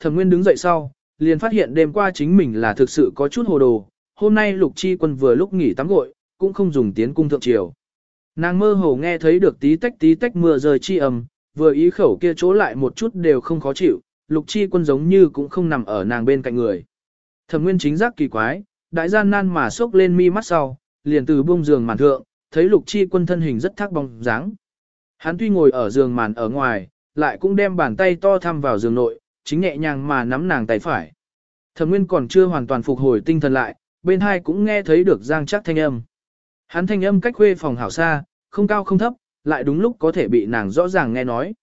Thẩm Nguyên đứng dậy sau, liền phát hiện đêm qua chính mình là thực sự có chút hồ đồ, hôm nay Lục Chi Quân vừa lúc nghỉ tắm gội, cũng không dùng tiến cung thượng triều. Nàng mơ hồ nghe thấy được tí tách tí tách mưa rơi chi ầm, vừa ý khẩu kia chỗ lại một chút đều không khó chịu, Lục Chi Quân giống như cũng không nằm ở nàng bên cạnh người. Thẩm Nguyên chính giác kỳ quái, đại gian nan mà sốc lên mi mắt sau, liền từ buông giường màn thượng, thấy Lục Chi Quân thân hình rất thác bóng dáng. Hắn tuy ngồi ở giường màn ở ngoài, lại cũng đem bàn tay to thăm vào giường nội, chính nhẹ nhàng mà nắm nàng tay phải. Thẩm Nguyên còn chưa hoàn toàn phục hồi tinh thần lại, bên hai cũng nghe thấy được Giang Chắc thanh âm. Hắn thanh âm cách khuê phòng hảo xa, không cao không thấp, lại đúng lúc có thể bị nàng rõ ràng nghe nói.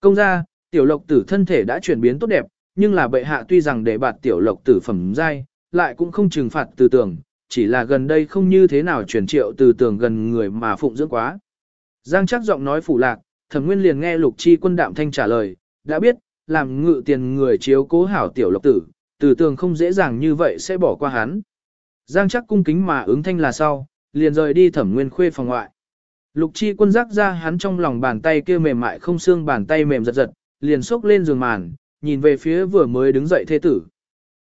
Công ra, tiểu lộc tử thân thể đã chuyển biến tốt đẹp, nhưng là bệ hạ tuy rằng để bạt tiểu lộc tử phẩm giai, lại cũng không trừng phạt từ tường, chỉ là gần đây không như thế nào chuyển triệu từ tường gần người mà phụng dưỡng quá. Giang chắc giọng nói phủ lạc, thẩm nguyên liền nghe lục chi quân đạm thanh trả lời, đã biết, làm ngự tiền người chiếu cố hảo tiểu lộc tử, tử tường không dễ dàng như vậy sẽ bỏ qua hắn. Giang chắc cung kính mà ứng thanh là sau, liền rời đi thẩm nguyên khuê phòng ngoại. Lục chi quân rắc ra hắn trong lòng bàn tay kia mềm mại không xương bàn tay mềm giật giật, liền xốc lên giường màn, nhìn về phía vừa mới đứng dậy thế tử.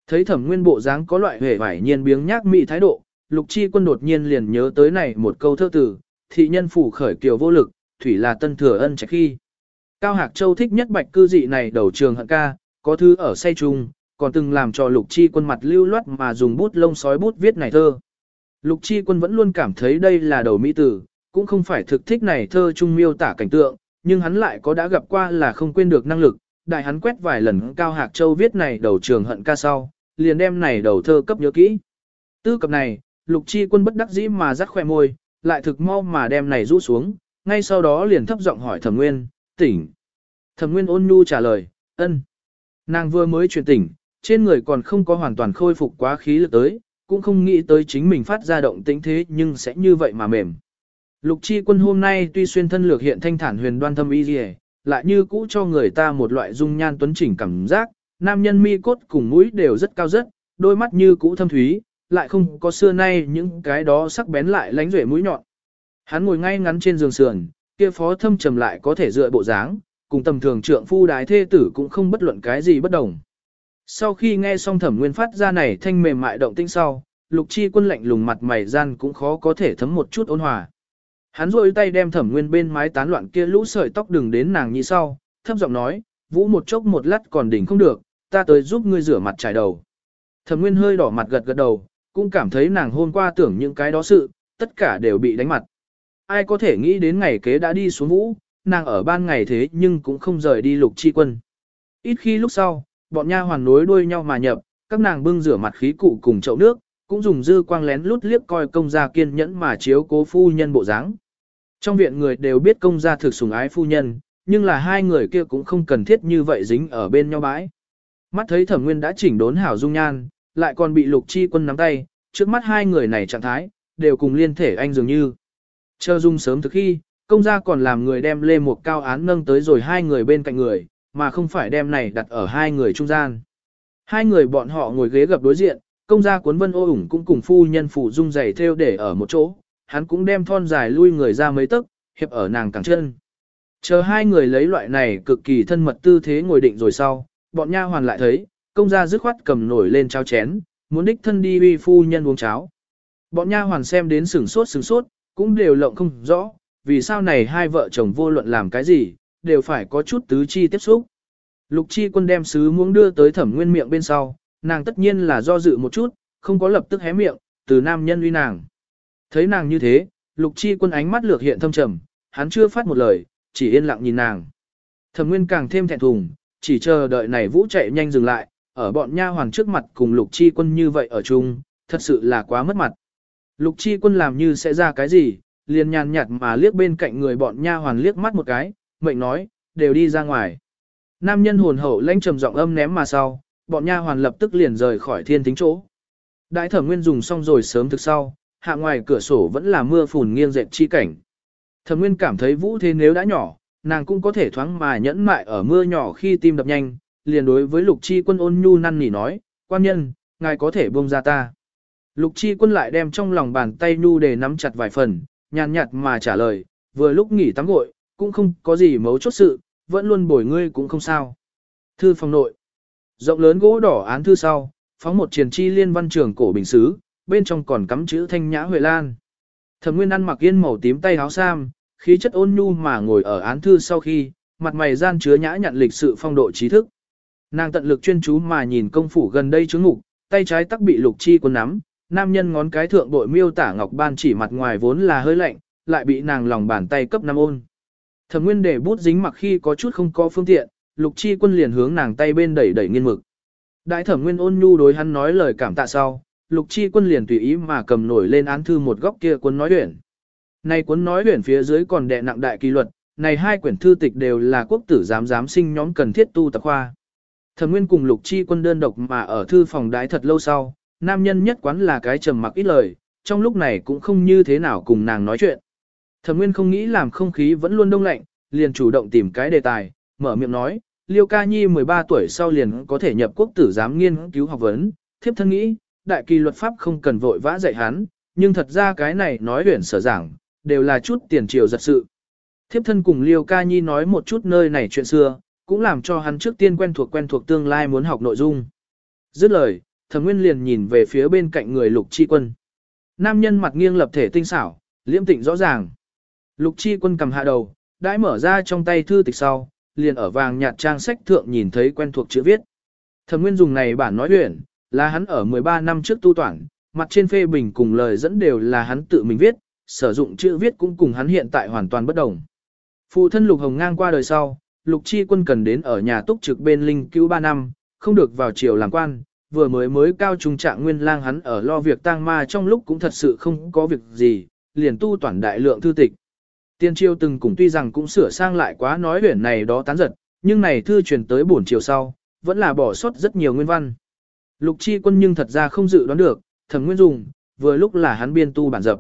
Thấy thẩm nguyên bộ dáng có loại hề vải nhiên biếng nhác mị thái độ, lục chi quân đột nhiên liền nhớ tới này một câu thơ tử, thị nhân phủ khởi kiều vô lực, thủy là tân thừa ân trạch khi. Cao Hạc Châu thích nhất bạch cư dị này đầu trường hận ca, có thứ ở say chung, còn từng làm cho lục chi quân mặt lưu loát mà dùng bút lông sói bút viết này thơ. Lục chi quân vẫn luôn cảm thấy đây là đầu mỹ tử, cũng không phải thực thích này thơ trung miêu tả cảnh tượng, nhưng hắn lại có đã gặp qua là không quên được năng lực, đại hắn quét vài lần Cao Hạc Châu viết này đầu trường hận ca sau, liền đem này đầu thơ cấp nhớ kỹ. Tư cập này, lục chi quân bất đắc dĩ mà rắc khoe môi, lại thực mau mà đem này rũ xuống, ngay sau đó liền thấp giọng hỏi thẩm nguyên, tỉnh. Thẩm nguyên ôn nhu trả lời, ân. Nàng vừa mới chuyển tỉnh, trên người còn không có hoàn toàn khôi phục quá khí lực tới, cũng không nghĩ tới chính mình phát ra động tĩnh thế nhưng sẽ như vậy mà mềm. Lục chi quân hôm nay tuy xuyên thân lược hiện thanh thản huyền đoan thâm y dì lại như cũ cho người ta một loại dung nhan tuấn chỉnh cảm giác, nam nhân mi cốt cùng mũi đều rất cao rất, đôi mắt như cũ thâm thúy, lại không có xưa nay những cái đó sắc bén lại lánh rễ mũi nhọn. Hắn ngồi ngay ngắn trên giường sườn, kia phó thâm trầm lại có thể dựa bộ dáng, cùng tầm thường trượng phu đái thê tử cũng không bất luận cái gì bất đồng. Sau khi nghe xong thẩm nguyên phát ra này thanh mềm mại động tinh sau, lục chi quân lạnh lùng mặt mày gian cũng khó có thể thấm một chút ôn hòa. Hắn rôi tay đem thẩm nguyên bên mái tán loạn kia lũ sợi tóc đừng đến nàng như sau, thấp giọng nói, vũ một chốc một lát còn đỉnh không được, ta tới giúp ngươi rửa mặt trải đầu. Thẩm nguyên hơi đỏ mặt gật gật đầu, cũng cảm thấy nàng hôm qua tưởng những cái đó sự, tất cả đều bị đánh mặt. Ai có thể nghĩ đến ngày kế đã đi xuống vũ, nàng ở ban ngày thế nhưng cũng không rời đi lục chi quân. Ít khi lúc sau, bọn nha hoàn nối đuôi nhau mà nhập, các nàng bưng rửa mặt khí cụ cùng chậu nước, cũng dùng dư quang lén lút liếc coi công gia kiên nhẫn mà chiếu cố phu nhân bộ dáng. Trong viện người đều biết công gia thực sủng ái phu nhân, nhưng là hai người kia cũng không cần thiết như vậy dính ở bên nhau bãi. Mắt thấy thẩm nguyên đã chỉnh đốn hảo dung nhan, lại còn bị lục chi quân nắm tay, trước mắt hai người này trạng thái, đều cùng liên thể anh dường như. Chờ dung sớm thực khi, công gia còn làm người đem lê một cao án nâng tới rồi hai người bên cạnh người, mà không phải đem này đặt ở hai người trung gian. Hai người bọn họ ngồi ghế gặp đối diện, công gia cuốn vân ô ủng cũng cùng phu nhân phủ dung giày theo để ở một chỗ, hắn cũng đem thon dài lui người ra mấy tấc, hiệp ở nàng cẳng chân. Chờ hai người lấy loại này cực kỳ thân mật tư thế ngồi định rồi sau, bọn nha hoàn lại thấy, công gia dứt khoát cầm nổi lên cháo chén, muốn đích thân đi uy phu nhân uống cháo. Bọn nha hoàn xem đến sửng sốt sửng sốt, cũng đều lộng không rõ, vì sao này hai vợ chồng vô luận làm cái gì, đều phải có chút tứ chi tiếp xúc. Lục chi quân đem sứ muống đưa tới thẩm nguyên miệng bên sau, nàng tất nhiên là do dự một chút, không có lập tức hé miệng, từ nam nhân uy nàng. Thấy nàng như thế, lục chi quân ánh mắt lược hiện thâm trầm, hắn chưa phát một lời, chỉ yên lặng nhìn nàng. Thẩm nguyên càng thêm thẹn thùng, chỉ chờ đợi này vũ chạy nhanh dừng lại, ở bọn nha hoàng trước mặt cùng lục chi quân như vậy ở chung, thật sự là quá mất mặt. Lục chi quân làm như sẽ ra cái gì, liền nhàn nhạt mà liếc bên cạnh người bọn nha hoàn liếc mắt một cái, mệnh nói, đều đi ra ngoài. Nam nhân hồn hậu lãnh trầm giọng âm ném mà sau, bọn nha hoàn lập tức liền rời khỏi thiên tính chỗ. Đại thẩm nguyên dùng xong rồi sớm thực sau, hạ ngoài cửa sổ vẫn là mưa phùn nghiêng dệt chi cảnh. Thẩm nguyên cảm thấy vũ thế nếu đã nhỏ, nàng cũng có thể thoáng mà nhẫn mại ở mưa nhỏ khi tim đập nhanh, liền đối với lục chi quân ôn nhu năn nỉ nói, quan nhân, ngài có thể buông ra ta. Lục chi quân lại đem trong lòng bàn tay nhu để nắm chặt vài phần, nhàn nhạt mà trả lời, vừa lúc nghỉ tắm gội, cũng không có gì mấu chốt sự, vẫn luôn bồi ngươi cũng không sao. Thư phòng nội. Rộng lớn gỗ đỏ án thư sau, phóng một triền chi liên văn trường cổ bình xứ, bên trong còn cắm chữ thanh nhã huệ lan. Thẩm Nguyên ăn mặc yên màu tím tay áo sam, khí chất ôn nhu mà ngồi ở án thư sau khi, mặt mày gian chứa nhã nhặn lịch sự phong độ trí thức. Nàng tận lực chuyên chú mà nhìn công phủ gần đây chứng ngục, tay trái tắc bị lục chi quân nắm, nam nhân ngón cái thượng bội miêu tả ngọc ban chỉ mặt ngoài vốn là hơi lạnh, lại bị nàng lòng bàn tay cấp năm ôn. Thẩm Nguyên để bút dính mặc khi có chút không có phương tiện, lục chi quân liền hướng nàng tay bên đẩy đẩy nghiên mực. Đại thẩm Nguyên ôn nhu đối hắn nói lời cảm tạ sau, lục chi quân liền tùy ý mà cầm nổi lên án thư một góc kia cuốn nói huyền. Này cuốn nói huyền phía dưới còn đè nặng đại kỳ luật, này hai quyển thư tịch đều là quốc tử giám giám sinh nhóm cần thiết tu tập khoa. Thẩm Nguyên cùng Lục Chi Quân đơn độc mà ở thư phòng đái thật lâu sau, nam nhân nhất quán là cái trầm mặc ít lời, trong lúc này cũng không như thế nào cùng nàng nói chuyện. Thẩm Nguyên không nghĩ làm không khí vẫn luôn đông lạnh, liền chủ động tìm cái đề tài, mở miệng nói, Liêu Ca Nhi 13 tuổi sau liền có thể nhập quốc tử giám nghiên cứu học vấn, thiếp thân nghĩ, đại kỳ luật pháp không cần vội vã dạy hắn, nhưng thật ra cái này nói huyền sở giảng, đều là chút tiền triều giật sự. Thiếp thân cùng Liêu Ca Nhi nói một chút nơi này chuyện xưa, cũng làm cho hắn trước tiên quen thuộc quen thuộc tương lai muốn học nội dung. Dứt lời, thẩm nguyên liền nhìn về phía bên cạnh người lục chi quân. Nam nhân mặt nghiêng lập thể tinh xảo, liễm tịnh rõ ràng. Lục chi quân cầm hạ đầu, đãi mở ra trong tay thư tịch sau, liền ở vàng nhạt trang sách thượng nhìn thấy quen thuộc chữ viết. Thẩm nguyên dùng này bản nói luyện, là hắn ở 13 năm trước tu toản, mặt trên phê bình cùng lời dẫn đều là hắn tự mình viết, sử dụng chữ viết cũng cùng hắn hiện tại hoàn toàn bất đồng. Phụ thân Lục Hồng ngang qua đời sau, Lục Chi Quân cần đến ở nhà túc trực bên linh cứu 3 năm, không được vào triều làm quan, vừa mới mới cao trung trạng nguyên lang hắn ở lo việc tang ma trong lúc cũng thật sự không có việc gì, liền tu toàn đại lượng thư tịch. Tiên triều từng cùng tuy rằng cũng sửa sang lại quá nói huyển này đó tán giật, nhưng này thư truyền tới buồn chiều sau, vẫn là bỏ sót rất nhiều nguyên văn. Lục Chi Quân nhưng thật ra không dự đoán được, Thẩm Nguyên dùng, vừa lúc là hắn biên tu bản dập.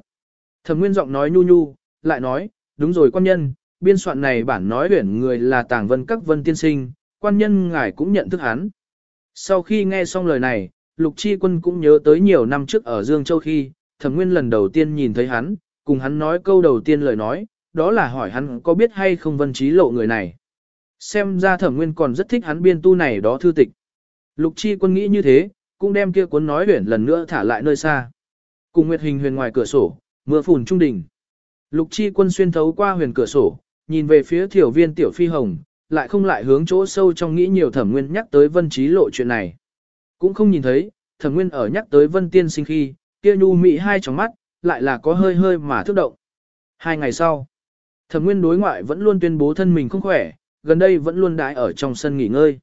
Thẩm Nguyên giọng nói nhu nhu, lại nói, đúng rồi quan nhân, biên soạn này bản nói huyển người là tàng vân các vân tiên sinh, quan nhân ngài cũng nhận thức hắn. Sau khi nghe xong lời này, Lục Chi Quân cũng nhớ tới nhiều năm trước ở Dương Châu khi, Thẩm Nguyên lần đầu tiên nhìn thấy hắn, cùng hắn nói câu đầu tiên lời nói, đó là hỏi hắn có biết hay không vân trí lộ người này. Xem ra Thẩm Nguyên còn rất thích hắn biên tu này đó thư tịch. Lục Chi Quân nghĩ như thế, cũng đem kia cuốn nói huyền lần nữa thả lại nơi xa. Cùng Nguyệt Hình huyền ngoài cửa sổ, mưa phùn trung đỉnh. Lục Chi Quân xuyên thấu qua huyền cửa sổ, nhìn về phía thiểu viên tiểu phi hồng, lại không lại hướng chỗ sâu trong nghĩ nhiều thẩm nguyên nhắc tới vân trí lộ chuyện này. Cũng không nhìn thấy, thẩm nguyên ở nhắc tới vân tiên sinh khi, kia nhu mị hai tròng mắt, lại là có hơi hơi mà thức động. Hai ngày sau, thẩm nguyên đối ngoại vẫn luôn tuyên bố thân mình không khỏe, gần đây vẫn luôn đãi ở trong sân nghỉ ngơi.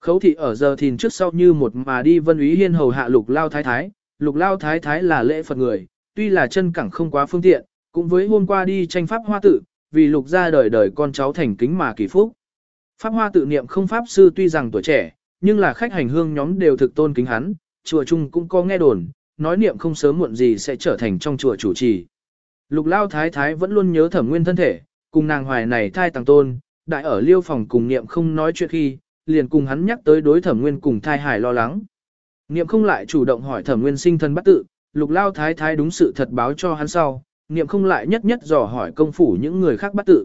Khấu thị ở giờ thìn trước sau như một mà đi vân úy hiên hầu hạ lục lao thái thái, lục lao thái thái là lễ Phật người, tuy là chân cẳng không quá phương tiện, cũng với hôm qua đi tranh pháp hoa tử vì lục ra đời đời con cháu thành kính mà kỳ phúc. Pháp hoa tự niệm không pháp sư tuy rằng tuổi trẻ, nhưng là khách hành hương nhóm đều thực tôn kính hắn, chùa chung cũng có nghe đồn, nói niệm không sớm muộn gì sẽ trở thành trong chùa chủ trì. Lục lao thái thái vẫn luôn nhớ thẩm nguyên thân thể, cùng nàng hoài này thai tàng tôn, đại ở liêu phòng cùng niệm không nói chuyện khi, liền cùng hắn nhắc tới đối thẩm nguyên cùng thai hải lo lắng. Niệm không lại chủ động hỏi thẩm nguyên sinh thân bắt tự, lục lao thái thái đúng sự thật báo cho hắn sau, niệm không lại nhất nhất dò hỏi công phủ những người khác bắt tự.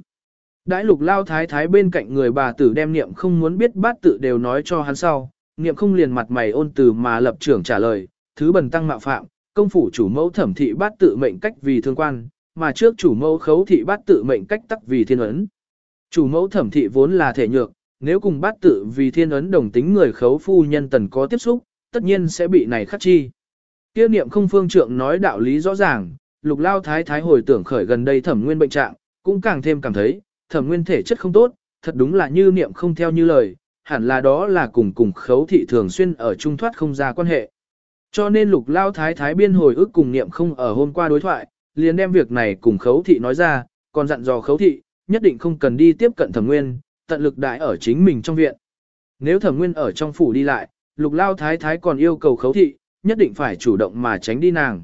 Đãi lục lao thái thái bên cạnh người bà tử đem niệm không muốn biết bát tự đều nói cho hắn sau, niệm không liền mặt mày ôn từ mà lập trưởng trả lời, thứ bần tăng mạo phạm, công phủ chủ mẫu thẩm thị bát tự mệnh cách vì thương quan, mà trước chủ mẫu khấu thị bát tự mệnh cách tắc vì thiên ấn. Chủ mẫu thẩm thị vốn là thể nhược, nếu cùng bát tự vì thiên ấn đồng tính người khấu phu nhân tần có tiếp xúc, tất nhiên sẽ bị này khắc chi. tiêu niệm không phương trượng nói đạo lý rõ ràng, lục lao thái thái hồi tưởng khởi gần đây thẩm nguyên bệnh trạng, cũng càng thêm cảm thấy, thẩm nguyên thể chất không tốt, thật đúng là như niệm không theo như lời, hẳn là đó là cùng cùng khấu thị thường xuyên ở trung thoát không ra quan hệ. Cho nên lục lao thái thái biên hồi ức cùng niệm không ở hôm qua đối thoại, liền đem việc này cùng khấu thị nói ra, còn dặn dò khấu thị, nhất định không cần đi tiếp cận thẩm nguyên, tận lực đại ở chính mình trong viện. Nếu thẩm nguyên ở trong phủ đi lại, lục lao thái thái còn yêu cầu khấu thị, nhất định phải chủ động mà tránh đi nàng.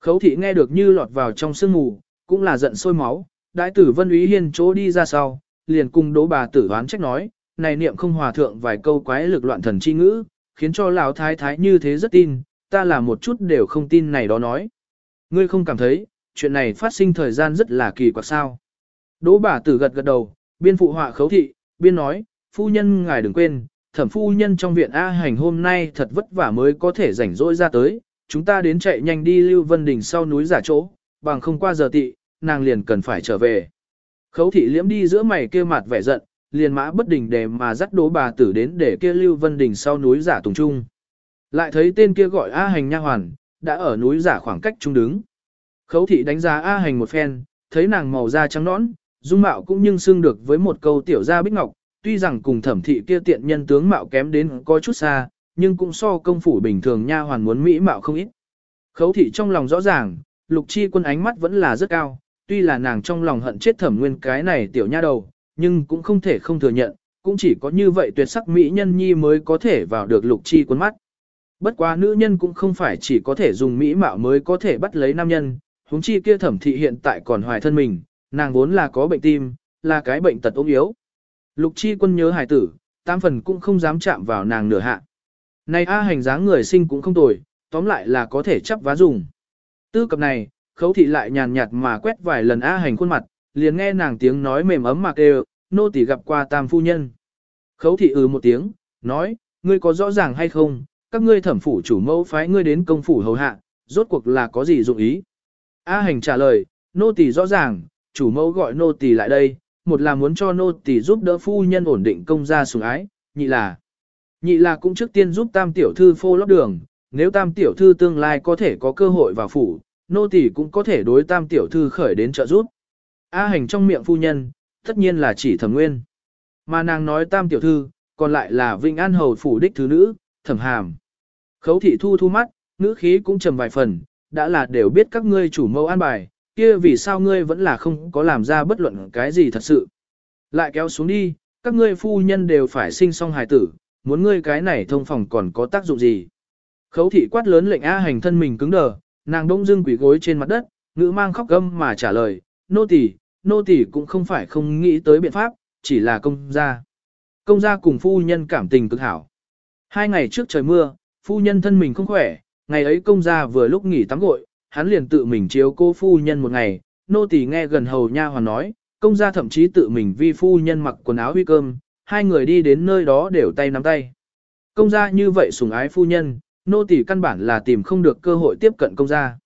Khấu thị nghe được như lọt vào trong sương mù, cũng là giận sôi máu, đại tử vân úy hiên chỗ đi ra sau, liền cùng Đỗ bà tử hoán trách nói, này niệm không hòa thượng vài câu quái lực loạn thần chi ngữ, khiến cho lão thái thái như thế rất tin, ta là một chút đều không tin này đó nói. Ngươi không cảm thấy, chuyện này phát sinh thời gian rất là kỳ quặc sao. Đỗ bà tử gật gật đầu, biên phụ họa khấu thị, biên nói, phu nhân ngài đừng quên, thẩm phu nhân trong viện A hành hôm nay thật vất vả mới có thể rảnh rỗi ra tới, chúng ta đến chạy nhanh đi Lưu Vân Đình sau núi giả chỗ, bằng không qua giờ tị, nàng liền cần phải trở về. Khấu thị liễm đi giữa mày kia mặt vẻ giận, liền mã bất đình đề mà dắt đố bà tử đến để kia Lưu Vân Đình sau núi giả tùng trung. Lại thấy tên kia gọi A hành nha hoàn, đã ở núi giả khoảng cách trung đứng. Khấu thị đánh giá A hành một phen, thấy nàng màu da trắng nõn, dung mạo cũng nhưng xưng được với một câu tiểu gia bích ngọc, tuy rằng cùng thẩm thị kia tiện nhân tướng mạo kém đến có chút xa, nhưng cũng so công phủ bình thường nha hoàn muốn mỹ mạo không ít. Khấu thị trong lòng rõ ràng, lục chi quân ánh mắt vẫn là rất cao, tuy là nàng trong lòng hận chết thẩm nguyên cái này tiểu nha đầu, nhưng cũng không thể không thừa nhận, cũng chỉ có như vậy tuyệt sắc mỹ nhân nhi mới có thể vào được lục chi quân mắt. Bất quá nữ nhân cũng không phải chỉ có thể dùng mỹ mạo mới có thể bắt lấy nam nhân, huống chi kia thẩm thị hiện tại còn hoài thân mình, nàng vốn là có bệnh tim, là cái bệnh tật ốm yếu. Lục chi quân nhớ hài tử, tam phần cũng không dám chạm vào nàng nửa hạ. Này A hành dáng người sinh cũng không tồi, tóm lại là có thể chấp vá dùng. Tư cập này, khấu thị lại nhàn nhạt mà quét vài lần A hành khuôn mặt, liền nghe nàng tiếng nói mềm ấm mạc đều, nô tỳ gặp qua tam phu nhân. Khấu thị ừ một tiếng, nói, ngươi có rõ ràng hay không, các ngươi thẩm phủ chủ mẫu phái ngươi đến công phủ hầu hạ, rốt cuộc là có gì dụng ý. A hành trả lời, nô tỳ rõ ràng, chủ mẫu gọi nô tỳ lại đây, một là muốn cho nô tỳ giúp đỡ phu nhân ổn định công gia sủng ái, nhị là nhị là cũng trước tiên giúp tam tiểu thư phô lót đường, nếu tam tiểu thư tương lai có thể có cơ hội vào phủ, nô tỳ cũng có thể đối tam tiểu thư khởi đến trợ giúp. A hành trong miệng phu nhân, tất nhiên là chỉ thẩm nguyên. Mà nàng nói tam tiểu thư, còn lại là Vinh An Hầu phủ đích thứ nữ, thẩm hàm. Khấu thị thu thu mắt, ngữ khí cũng trầm vài phần, đã là đều biết các ngươi chủ mâu an bài, kia vì sao ngươi vẫn là không có làm ra bất luận cái gì thật sự. Lại kéo xuống đi, các ngươi phu nhân đều phải sinh song hài tử, muốn ngươi cái này thông phòng còn có tác dụng gì. Khấu thị quát lớn lệnh A hành thân mình cứng đờ, nàng đông dưng quỷ gối trên mặt đất, ngữ mang khóc gâm mà trả lời, nô tỳ, nô tỳ cũng không phải không nghĩ tới biện pháp, chỉ là công gia. Công gia cùng phu nhân cảm tình cực hảo. Hai ngày trước trời mưa, phu nhân thân mình không khỏe, ngày ấy công gia vừa lúc nghỉ tắm gội, hắn liền tự mình chiếu cô phu nhân một ngày, nô tỳ nghe gần hầu nha hoàn nói, công gia thậm chí tự mình vi phu nhân mặc quần áo huy cơm, hai người đi đến nơi đó đều tay nắm tay. Công gia như vậy sủng ái phu nhân, nô tỳ căn bản là tìm không được cơ hội tiếp cận công gia.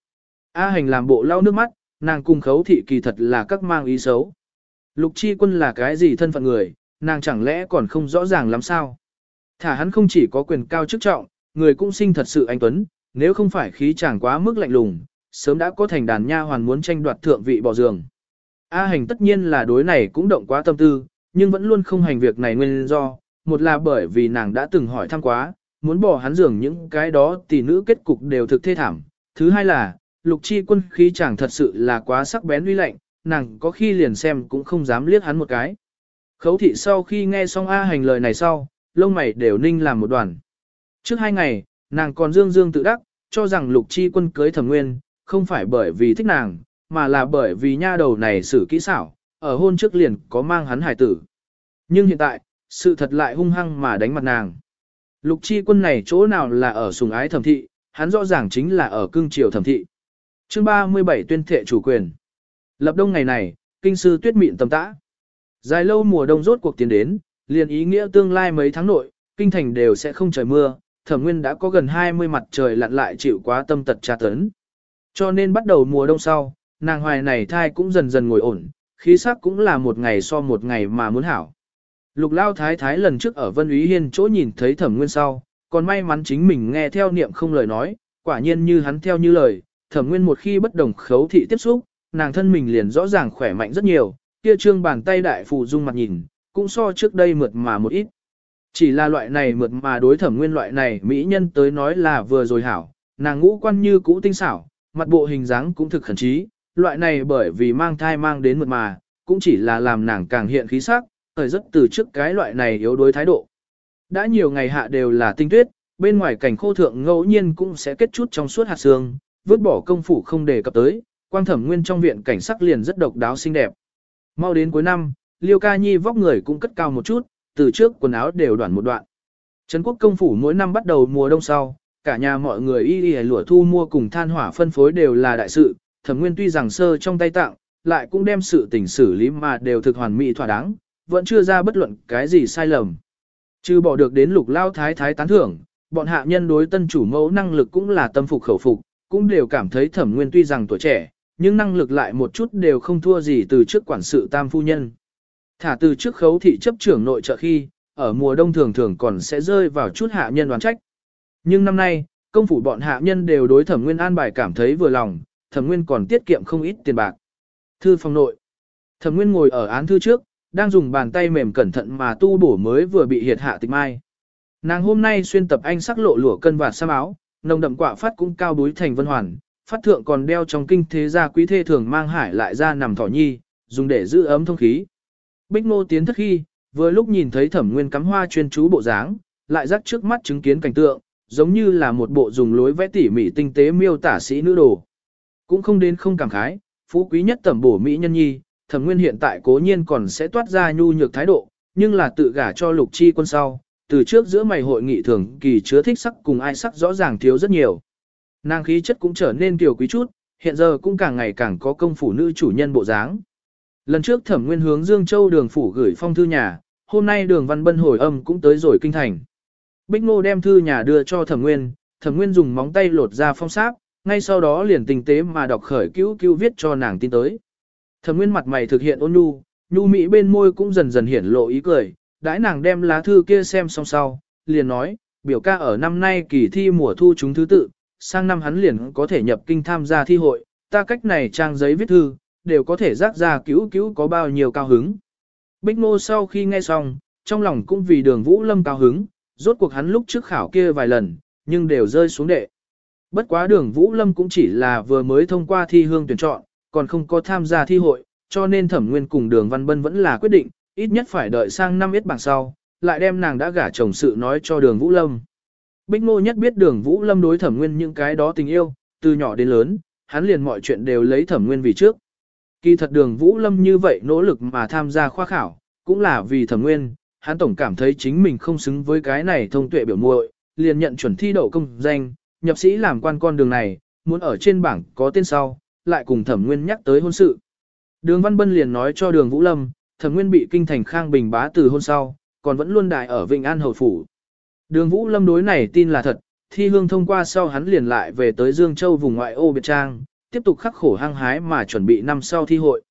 A hành làm bộ lau nước mắt, nàng cùng khấu thị kỳ thật là các mang ý xấu. Lục chi quân là cái gì thân phận người, nàng chẳng lẽ còn không rõ ràng lắm sao? Thả hắn không chỉ có quyền cao chức trọng, người cũng sinh thật sự anh tuấn, nếu không phải khí chàng quá mức lạnh lùng, sớm đã có thành đàn nha hoàn muốn tranh đoạt thượng vị bỏ giường. A hành tất nhiên là đối này cũng động quá tâm tư, nhưng vẫn luôn không hành việc này nguyên do, một là bởi vì nàng đã từng hỏi thăm quá, muốn bỏ hắn giường những cái đó tỷ nữ kết cục đều thực thê thảm. Thứ hai là, lục chi quân khí chẳng thật sự là quá sắc bén uy lạnh, nàng có khi liền xem cũng không dám liếc hắn một cái. Khấu thị sau khi nghe xong A hành lời này sau, lông mày đều ninh làm một đoàn. Trước hai ngày, nàng còn dương dương tự đắc, cho rằng lục chi quân cưới thẩm nguyên, không phải bởi vì thích nàng, mà là bởi vì nha đầu này xử kỹ xảo, ở hôn trước liền có mang hắn hải tử. Nhưng hiện tại, sự thật lại hung hăng mà đánh mặt nàng. Lục chi quân này chỗ nào là ở sùng ái thẩm thị, hắn rõ ràng chính là ở cương triều thẩm thị. Chương 37 tuyên thệ chủ quyền. Lập đông ngày này, kinh sư tuyết mịn tầm tã. Dài lâu mùa đông rốt cuộc tiến đến, liền ý nghĩa tương lai mấy tháng nội, kinh thành đều sẽ không trời mưa, thẩm nguyên đã có gần 20 mặt trời lặn lại chịu quá tâm tật tra tấn. Cho nên bắt đầu mùa đông sau, nàng hoài này thai cũng dần dần ngồi ổn, khí sắc cũng là một ngày so một ngày mà muốn hảo. Lục lao thái thái lần trước ở Vân Úy Hiên chỗ nhìn thấy thẩm nguyên sau, còn may mắn chính mình nghe theo niệm không lời nói, quả nhiên như hắn theo như lời, thẩm nguyên một khi bất đồng khấu thị tiếp xúc, nàng thân mình liền rõ ràng khỏe mạnh rất nhiều, kia trương bàn tay đại phù dung mặt nhìn, cũng so trước đây mượt mà một ít. Chỉ là loại này mượt mà đối thẩm nguyên loại này mỹ nhân tới nói là vừa rồi hảo, nàng ngũ quan như cũ tinh xảo, mặt bộ hình dáng cũng thực khẩn trí, loại này bởi vì mang thai mang đến mượt mà, cũng chỉ là làm nàng càng hiện khí sắc, thời rất từ trước cái loại này yếu đối thái độ. Đã nhiều ngày hạ đều là tinh tuyết, bên ngoài cảnh khô thượng ngẫu nhiên cũng sẽ kết chút trong suốt hạt sương, vứt bỏ công phủ không đề cập tới, quang thẩm nguyên trong viện cảnh sắc liền rất độc đáo xinh đẹp. Mau đến cuối năm, Liêu Ca Nhi vóc người cũng cất cao một chút, từ trước quần áo đều đoạn một đoạn. Trấn quốc công phủ mỗi năm bắt đầu mùa đông sau, cả nhà mọi người y y lụa thu mua cùng than hỏa phân phối đều là đại sự, thẩm nguyên tuy rằng sơ trong tay tặng, lại cũng đem sự tình xử lý mà đều thực hoàn mỹ thỏa đáng, vẫn chưa ra bất luận cái gì sai lầm. Trừ bỏ được đến lục lao thái thái tán thưởng, bọn hạ nhân đối tân chủ mẫu năng lực cũng là tâm phục khẩu phục, cũng đều cảm thấy thẩm nguyên tuy rằng tuổi trẻ, nhưng năng lực lại một chút đều không thua gì từ trước quản sự tam phu nhân. Thả từ trước khấu thị chấp trưởng nội trợ khi, ở mùa đông thường thường còn sẽ rơi vào chút hạ nhân đoán trách. Nhưng năm nay, công phủ bọn hạ nhân đều đối thẩm nguyên an bài cảm thấy vừa lòng, thẩm nguyên còn tiết kiệm không ít tiền bạc. Thư phòng nội. Thẩm nguyên ngồi ở án thư trước, đang dùng bàn tay mềm cẩn thận mà tu bổ mới vừa bị hiệt hạ tịch mai. Nàng hôm nay xuyên tập anh sắc lộ lụa cân và sam áo, nồng đậm quạ phát cũng cao búi thành vân hoàn, phát thượng còn đeo trong kinh thế gia quý thê thường mang hải lại ra nằm thỏ nhi, dùng để giữ ấm thông khí. Bích Ngô tiến thất khi, vừa lúc nhìn thấy Thẩm Nguyên cắm hoa chuyên chú bộ dáng, lại rắc trước mắt chứng kiến cảnh tượng, giống như là một bộ dùng lối vẽ tỉ mỉ tinh tế miêu tả sĩ nữ đồ. Cũng không đến không cảm khái, phú quý nhất tẩm bổ mỹ nhân nhi, Thẩm Nguyên hiện tại cố nhiên còn sẽ toát ra nhu nhược thái độ, nhưng là tự gả cho Lục Chi quân sau, từ trước giữa mày hội nghị thường kỳ chứa thích sắc cùng ai sắc rõ ràng thiếu rất nhiều. Nàng khí chất cũng trở nên kiều quý chút, hiện giờ cũng càng ngày càng có công phủ nữ chủ nhân bộ dáng. Lần trước thẩm nguyên hướng Dương Châu đường phủ gửi phong thư nhà, hôm nay đường văn bân hồi âm cũng tới rồi kinh thành. Bích Ngô đem thư nhà đưa cho thẩm nguyên, thẩm nguyên dùng móng tay lột ra phong sáp, ngay sau đó liền tinh tế mà đọc khởi cứu cứu viết cho nàng tin tới. Thẩm nguyên mặt mày thực hiện ôn nhu, nhu mỹ bên môi cũng dần dần hiển lộ ý cười, đãi nàng đem lá thư kia xem xong sau, liền nói, biểu ca ở năm nay kỳ thi mùa thu chúng thứ tự, sang năm hắn liền có thể nhập kinh tham gia thi hội, ta cách này trang giấy viết thư, đều có thể rác ra cứu cứu có bao nhiêu cao hứng. Bích Ngô sau khi nghe xong, trong lòng cũng vì đường Vũ Lâm cao hứng, rốt cuộc hắn lúc trước khảo kia vài lần, nhưng đều rơi xuống đệ. Bất quá đường Vũ Lâm cũng chỉ là vừa mới thông qua thi hương tuyển chọn, còn không có tham gia thi hội, cho nên thẩm nguyên cùng đường Văn Bân vẫn là quyết định, ít nhất phải đợi sang năm ít bảng sau, lại đem nàng đã gả chồng sự nói cho đường Vũ Lâm. Bích Ngô nhất biết đường Vũ Lâm đối thẩm nguyên những cái đó tình yêu, từ nhỏ đến lớn, hắn liền mọi chuyện đều lấy thẩm nguyên vì trước. Kỳ thật đường Vũ Lâm như vậy nỗ lực mà tham gia khoa khảo, cũng là vì thẩm nguyên, hắn tổng cảm thấy chính mình không xứng với cái này thông tuệ biểu muội, liền nhận chuẩn thi đậu công danh, nhập sĩ làm quan con đường này, muốn ở trên bảng có tên sau, lại cùng thẩm nguyên nhắc tới hôn sự. Đường Văn Bân liền nói cho đường Vũ Lâm, thẩm nguyên bị kinh thành khang bình bá từ hôn sau, còn vẫn luôn đại ở Vịnh An Hầu Phủ. Đường Vũ Lâm đối này tin là thật, thi hương thông qua sau hắn liền lại về tới Dương Châu vùng ngoại ô Biệt Trang, tiếp tục khắc khổ hăng hái mà chuẩn bị năm sau thi hội.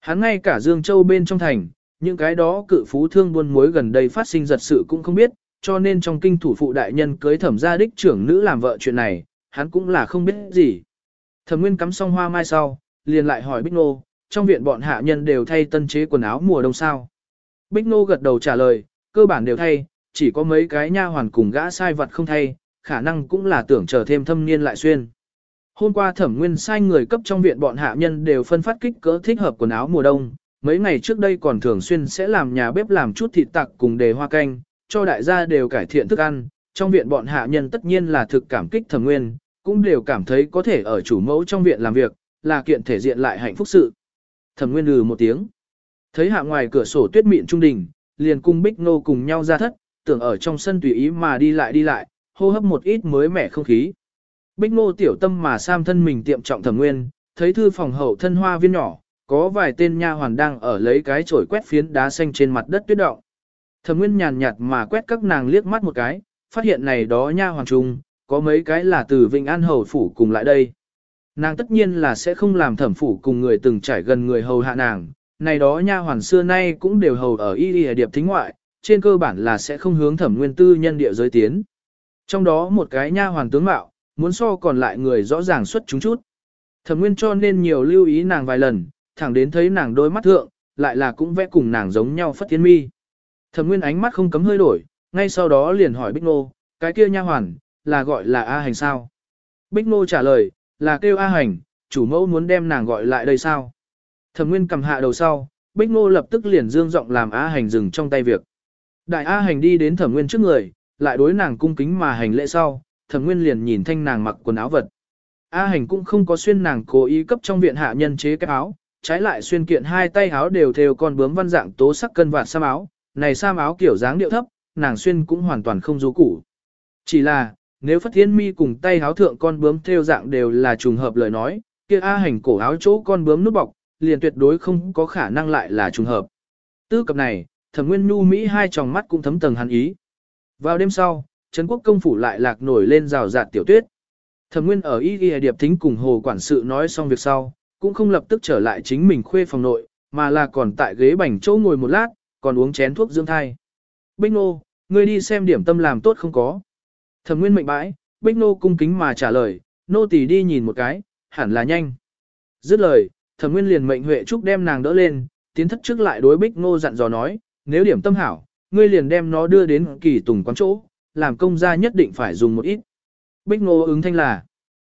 Hắn ngay cả Dương Châu bên trong thành, những cái đó cự phú thương buôn muối gần đây phát sinh giật sự cũng không biết, cho nên trong kinh thủ phụ đại nhân cưới thẩm gia đích trưởng nữ làm vợ chuyện này, hắn cũng là không biết gì. Thẩm Nguyên cắm xong hoa mai sau, liền lại hỏi Bích Nô, trong viện bọn hạ nhân đều thay tân chế quần áo mùa đông sao. Bích Nô gật đầu trả lời, cơ bản đều thay, chỉ có mấy cái nha hoàn cùng gã sai vật không thay, khả năng cũng là tưởng chờ thêm thâm niên lại xuyên. Hôm qua thẩm nguyên sai người cấp trong viện bọn hạ nhân đều phân phát kích cỡ thích hợp quần áo mùa đông, mấy ngày trước đây còn thường xuyên sẽ làm nhà bếp làm chút thịt tặc cùng đề hoa canh, cho đại gia đều cải thiện thức ăn, trong viện bọn hạ nhân tất nhiên là thực cảm kích thẩm nguyên, cũng đều cảm thấy có thể ở chủ mẫu trong viện làm việc, là kiện thể diện lại hạnh phúc sự. Thẩm nguyên lừ một tiếng, thấy hạ ngoài cửa sổ tuyết mịn trung đình, liền cung bích nô cùng nhau ra thất, tưởng ở trong sân tùy ý mà đi lại đi lại, hô hấp một ít mới mẻ không khí. Bích Ngô tiểu tâm mà sam thân mình tiệm trọng thẩm nguyên, thấy thư phòng hậu thân hoa viên nhỏ, có vài tên nha hoàn đang ở lấy cái chổi quét phiến đá xanh trên mặt đất tuyết động. Thẩm nguyên nhàn nhạt mà quét các nàng liếc mắt một cái, phát hiện này đó nha hoàn trùng có mấy cái là từ Vĩnh An hầu phủ cùng lại đây. Nàng tất nhiên là sẽ không làm thẩm phủ cùng người từng trải gần người hầu hạ nàng, này đó nha hoàn xưa nay cũng đều hầu ở y y điệp thính ngoại, trên cơ bản là sẽ không hướng thẩm nguyên tư nhân địa giới tiến. Trong đó một cái nha hoàn tướng mạo, muốn so còn lại người rõ ràng xuất chúng chút. Thẩm nguyên cho nên nhiều lưu ý nàng vài lần, thẳng đến thấy nàng đôi mắt thượng, lại là cũng vẽ cùng nàng giống nhau phất thiên mi. Thẩm nguyên ánh mắt không cấm hơi đổi, ngay sau đó liền hỏi Bích Nô, cái kia nha hoàn, là gọi là A Hành sao? Bích Nô trả lời, là kêu A Hành, chủ mẫu muốn đem nàng gọi lại đây sao? Thẩm nguyên cầm hạ đầu sau, Bích Nô lập tức liền dương giọng làm A Hành dừng trong tay việc. Đại A Hành đi đến thẩm nguyên trước người, lại đối nàng cung kính mà hành lễ sau, thẩm nguyên liền nhìn thanh nàng mặc quần áo vật. A hành cũng không có xuyên nàng cố ý cấp trong viện hạ nhân chế cái áo, trái lại xuyên kiện hai tay áo đều theo con bướm văn dạng tố sắc cân vạt sam áo, này sam áo kiểu dáng điệu thấp, nàng xuyên cũng hoàn toàn không rú củ. Chỉ là, nếu phất thiên mi cùng tay áo thượng con bướm theo dạng đều là trùng hợp lời nói, kia A hành cổ áo chỗ con bướm nút bọc, liền tuyệt đối không có khả năng lại là trùng hợp. Tư cập này, thẩm nguyên nhu Mỹ hai tròng mắt cũng thấm tầng hắn ý, Vào đêm sau, Trấn quốc công phủ lại lạc nổi lên rào rạt tiểu tuyết. Thẩm Nguyên ở Y Y Điệp Thính cùng hồ quản sự nói xong việc sau, cũng không lập tức trở lại chính mình khuê phòng nội, mà là còn tại ghế bành chỗ ngồi một lát, còn uống chén thuốc dưỡng thai. Bích Nô, ngươi đi xem điểm tâm làm tốt không có. Thẩm Nguyên mệnh bãi, Bích Nô cung kính mà trả lời, nô tỳ đi nhìn một cái, hẳn là nhanh. Dứt lời, Thẩm Nguyên liền mệnh Huệ Trúc đem nàng đỡ lên, tiến thất trước lại đối Bích Nô dặn dò nói, nếu điểm tâm hảo, ngươi liền đem nó đưa đến kỳ tùng quán chỗ, làm công gia nhất định phải dùng một ít. Bích Nô ứng thanh là,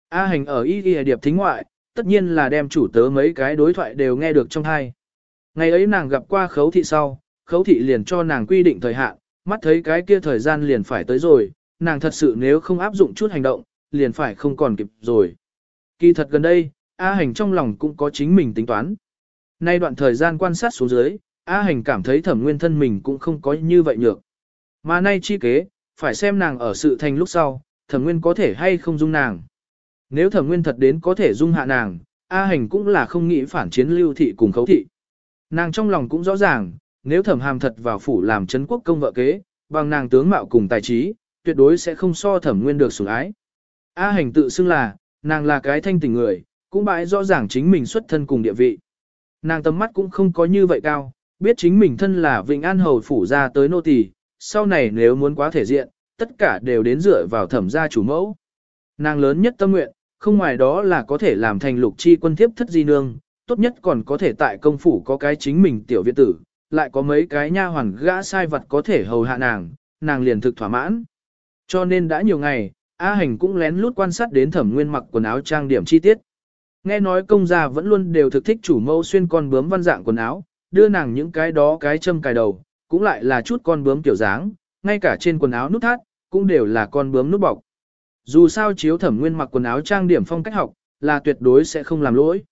A hành ở y y điệp thính ngoại, tất nhiên là đem chủ tớ mấy cái đối thoại đều nghe được trong hai. Ngày ấy nàng gặp qua khấu thị sau, khấu thị liền cho nàng quy định thời hạn, mắt thấy cái kia thời gian liền phải tới rồi, nàng thật sự nếu không áp dụng chút hành động, liền phải không còn kịp rồi. Kỳ thật gần đây, A hành trong lòng cũng có chính mình tính toán. Nay đoạn thời gian quan sát xuống dưới, A hành cảm thấy thẩm nguyên thân mình cũng không có như vậy nhược. Mà nay chi kế, phải xem nàng ở sự thành lúc sau, thẩm nguyên có thể hay không dung nàng. Nếu thẩm nguyên thật đến có thể dung hạ nàng, A hành cũng là không nghĩ phản chiến lưu thị cùng khấu thị. Nàng trong lòng cũng rõ ràng, nếu thẩm hàm thật vào phủ làm chấn quốc công vợ kế, bằng nàng tướng mạo cùng tài trí, tuyệt đối sẽ không so thẩm nguyên được sủng ái. A hành tự xưng là, nàng là cái thanh tình người, cũng bãi rõ ràng chính mình xuất thân cùng địa vị. Nàng tầm mắt cũng không có như vậy cao, biết chính mình thân là Vịnh An Hầu phủ ra tới nô tỳ, sau này nếu muốn quá thể diện, tất cả đều đến dựa vào thẩm gia chủ mẫu. Nàng lớn nhất tâm nguyện, không ngoài đó là có thể làm thành lục chi quân thiếp thất di nương, tốt nhất còn có thể tại công phủ có cái chính mình tiểu viện tử, lại có mấy cái nha hoàn gã sai vật có thể hầu hạ nàng, nàng liền thực thỏa mãn. Cho nên đã nhiều ngày, A Hành cũng lén lút quan sát đến thẩm nguyên mặc quần áo trang điểm chi tiết. Nghe nói công gia vẫn luôn đều thực thích chủ mẫu xuyên con bướm văn dạng quần áo, đưa nàng những cái đó cái châm cài đầu, cũng lại là chút con bướm kiểu dáng, ngay cả trên quần áo nút thắt, cũng đều là con bướm nút bọc. Dù sao chiếu thẩm nguyên mặc quần áo trang điểm phong cách học, là tuyệt đối sẽ không làm lỗi.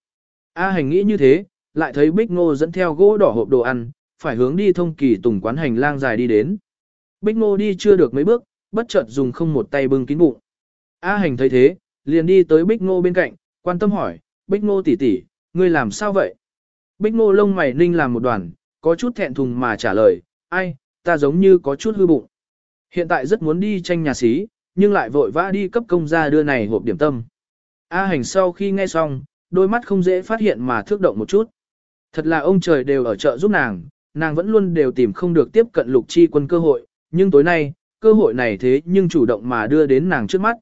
A hành nghĩ như thế, lại thấy Bích Ngô dẫn theo gỗ đỏ hộp đồ ăn, phải hướng đi thông kỳ tùng quán hành lang dài đi đến. Bích Ngô đi chưa được mấy bước, bất chợt dùng không một tay bưng kín bụng. A hành thấy thế, liền đi tới Bích Ngô bên cạnh, quan tâm hỏi, Bích Ngô tỷ tỷ, ngươi làm sao vậy? Bích Ngô lông mày ninh làm một đoàn, có chút thẹn thùng mà trả lời, ai, ta giống như có chút hư bụng. Hiện tại rất muốn đi tranh nhà xí, nhưng lại vội vã đi cấp công gia đưa này hộp điểm tâm. A hành sau khi nghe xong, đôi mắt không dễ phát hiện mà thước động một chút. Thật là ông trời đều ở chợ giúp nàng, nàng vẫn luôn đều tìm không được tiếp cận lục chi quân cơ hội, nhưng tối nay, cơ hội này thế nhưng chủ động mà đưa đến nàng trước mắt.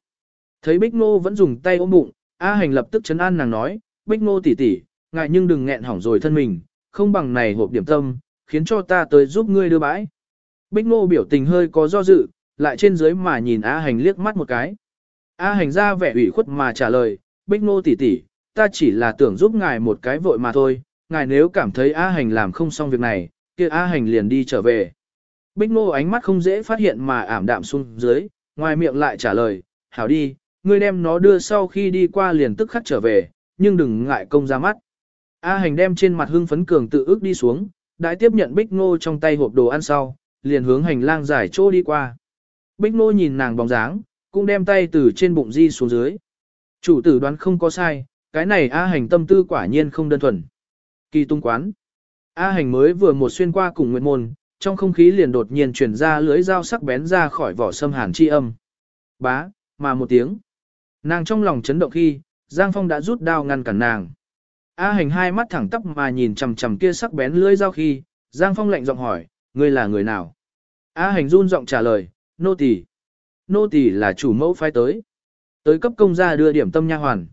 Thấy Bích Ngô vẫn dùng tay ôm bụng, A Hành lập tức chấn an nàng nói, Bích Ngô tỷ tỷ, ngại nhưng đừng nghẹn hỏng rồi thân mình, không bằng này hộp điểm tâm, khiến cho ta tới giúp ngươi đưa bãi. Bích Ngô biểu tình hơi có do dự, lại trên dưới mà nhìn A Hành liếc mắt một cái. A Hành ra vẻ ủy khuất mà trả lời, Bích Ngô tỷ tỷ, ta chỉ là tưởng giúp ngài một cái vội mà thôi, ngài nếu cảm thấy A Hành làm không xong việc này, kia A Hành liền đi trở về. Bích Ngô ánh mắt không dễ phát hiện mà ảm đạm xuống dưới, ngoài miệng lại trả lời, hảo đi, ngươi đem nó đưa sau khi đi qua liền tức khắc trở về, nhưng đừng ngại công ra mắt. A Hành đem trên mặt hưng phấn cường tự ước đi xuống, đã tiếp nhận Bích Ngô trong tay hộp đồ ăn sau, liền hướng hành lang dài chỗ đi qua. Bích Ngô nhìn nàng bóng dáng, cũng đem tay từ trên bụng di xuống dưới. Chủ tử đoán không có sai, cái này A Hành tâm tư quả nhiên không đơn thuần. Kỳ tung quán. A Hành mới vừa một xuyên qua cùng nguyện Môn, trong không khí liền đột nhiên chuyển ra lưới dao sắc bén ra khỏi vỏ sâm hàn chi âm. Bá, mà một tiếng. Nàng trong lòng chấn động khi, Giang Phong đã rút đao ngăn cản nàng. A Hành hai mắt thẳng tắp mà nhìn chằm chằm kia sắc bén lưới dao khi, Giang Phong lạnh giọng hỏi, ngươi là người nào? A Hành run giọng trả lời, nô tỳ. Nô tỳ là chủ mẫu phái tới. Tới cấp công gia đưa điểm tâm nha hoàn.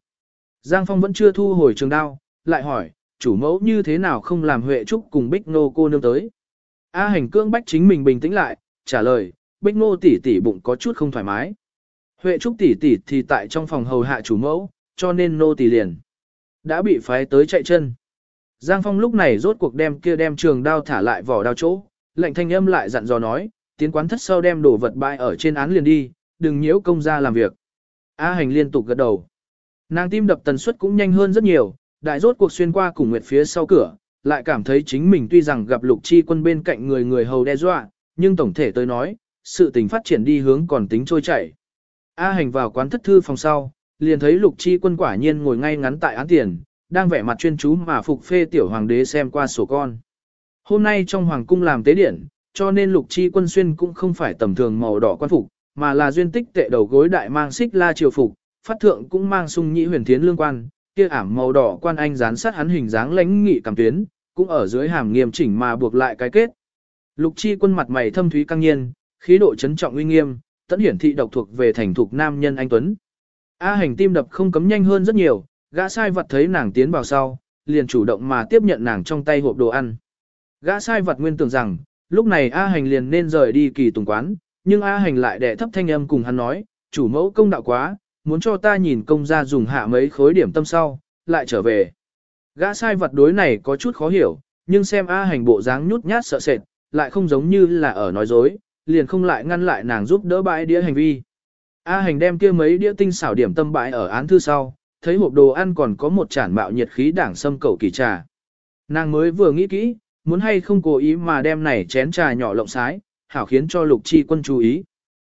Giang Phong vẫn chưa thu hồi trường đao, lại hỏi, chủ mẫu như thế nào không làm Huệ Trúc cùng Bích Nô cô nương tới. A hành cương bách chính mình bình tĩnh lại, trả lời, Bích Nô tỷ tỷ bụng có chút không thoải mái. Huệ Trúc tỷ tỷ thì tại trong phòng hầu hạ chủ mẫu, cho nên nô tỷ liền. Đã bị phái tới chạy chân. Giang Phong lúc này rốt cuộc đem kia đem trường đao thả lại vỏ đao chỗ, lệnh thanh âm lại dặn dò nói, tiến quán thất sau đem đồ vật bại ở trên án liền đi, đừng nhiễu công gia làm việc. A hành liên tục gật đầu. Nàng tim đập tần suất cũng nhanh hơn rất nhiều, đại rốt cuộc xuyên qua cùng nguyệt phía sau cửa, lại cảm thấy chính mình tuy rằng gặp lục chi quân bên cạnh người người hầu đe dọa, nhưng tổng thể tới nói, sự tình phát triển đi hướng còn tính trôi chảy. A hành vào quán thất thư phòng sau, liền thấy lục chi quân quả nhiên ngồi ngay ngắn tại án tiền, đang vẻ mặt chuyên chú mà phục phê tiểu hoàng đế xem qua sổ con. Hôm nay trong hoàng cung làm tế điển, cho nên lục chi quân xuyên cũng không phải tầm thường màu đỏ quan phục, mà là duyên tích tệ đầu gối đại mang xích la triều phục, phát thượng cũng mang sung nhĩ huyền thiến lương quan, kia ảm màu đỏ quan anh dán sát hắn hình dáng lãnh nghị cảm tuyến, cũng ở dưới hàm nghiêm chỉnh mà buộc lại cái kết. Lục chi quân mặt mày thâm thúy căng nhiên, khí độ trấn trọng uy nghiêm, tận hiển thị độc thuộc về thành thục nam nhân anh tuấn. A hành tim đập không cấm nhanh hơn rất nhiều, gã sai vật thấy nàng tiến vào sau, liền chủ động mà tiếp nhận nàng trong tay hộp đồ ăn. Gã sai vật nguyên tưởng rằng, lúc này A hành liền nên rời đi kỳ tùng quán, nhưng A hành lại đẻ thấp thanh âm cùng hắn nói, chủ mẫu công đạo quá, muốn cho ta nhìn công gia dùng hạ mấy khối điểm tâm sau, lại trở về. Gã sai vật đối này có chút khó hiểu, nhưng xem A hành bộ dáng nhút nhát sợ sệt, lại không giống như là ở nói dối, liền không lại ngăn lại nàng giúp đỡ bãi đĩa hành vi. A hành đem kia mấy đĩa tinh xảo điểm tâm bãi ở án thư sau, thấy hộp đồ ăn còn có một chản mạo nhiệt khí đảng sâm cầu kỳ trà. Nàng mới vừa nghĩ kỹ, muốn hay không cố ý mà đem này chén trà nhỏ lộng sái, hảo khiến cho lục chi quân chú ý.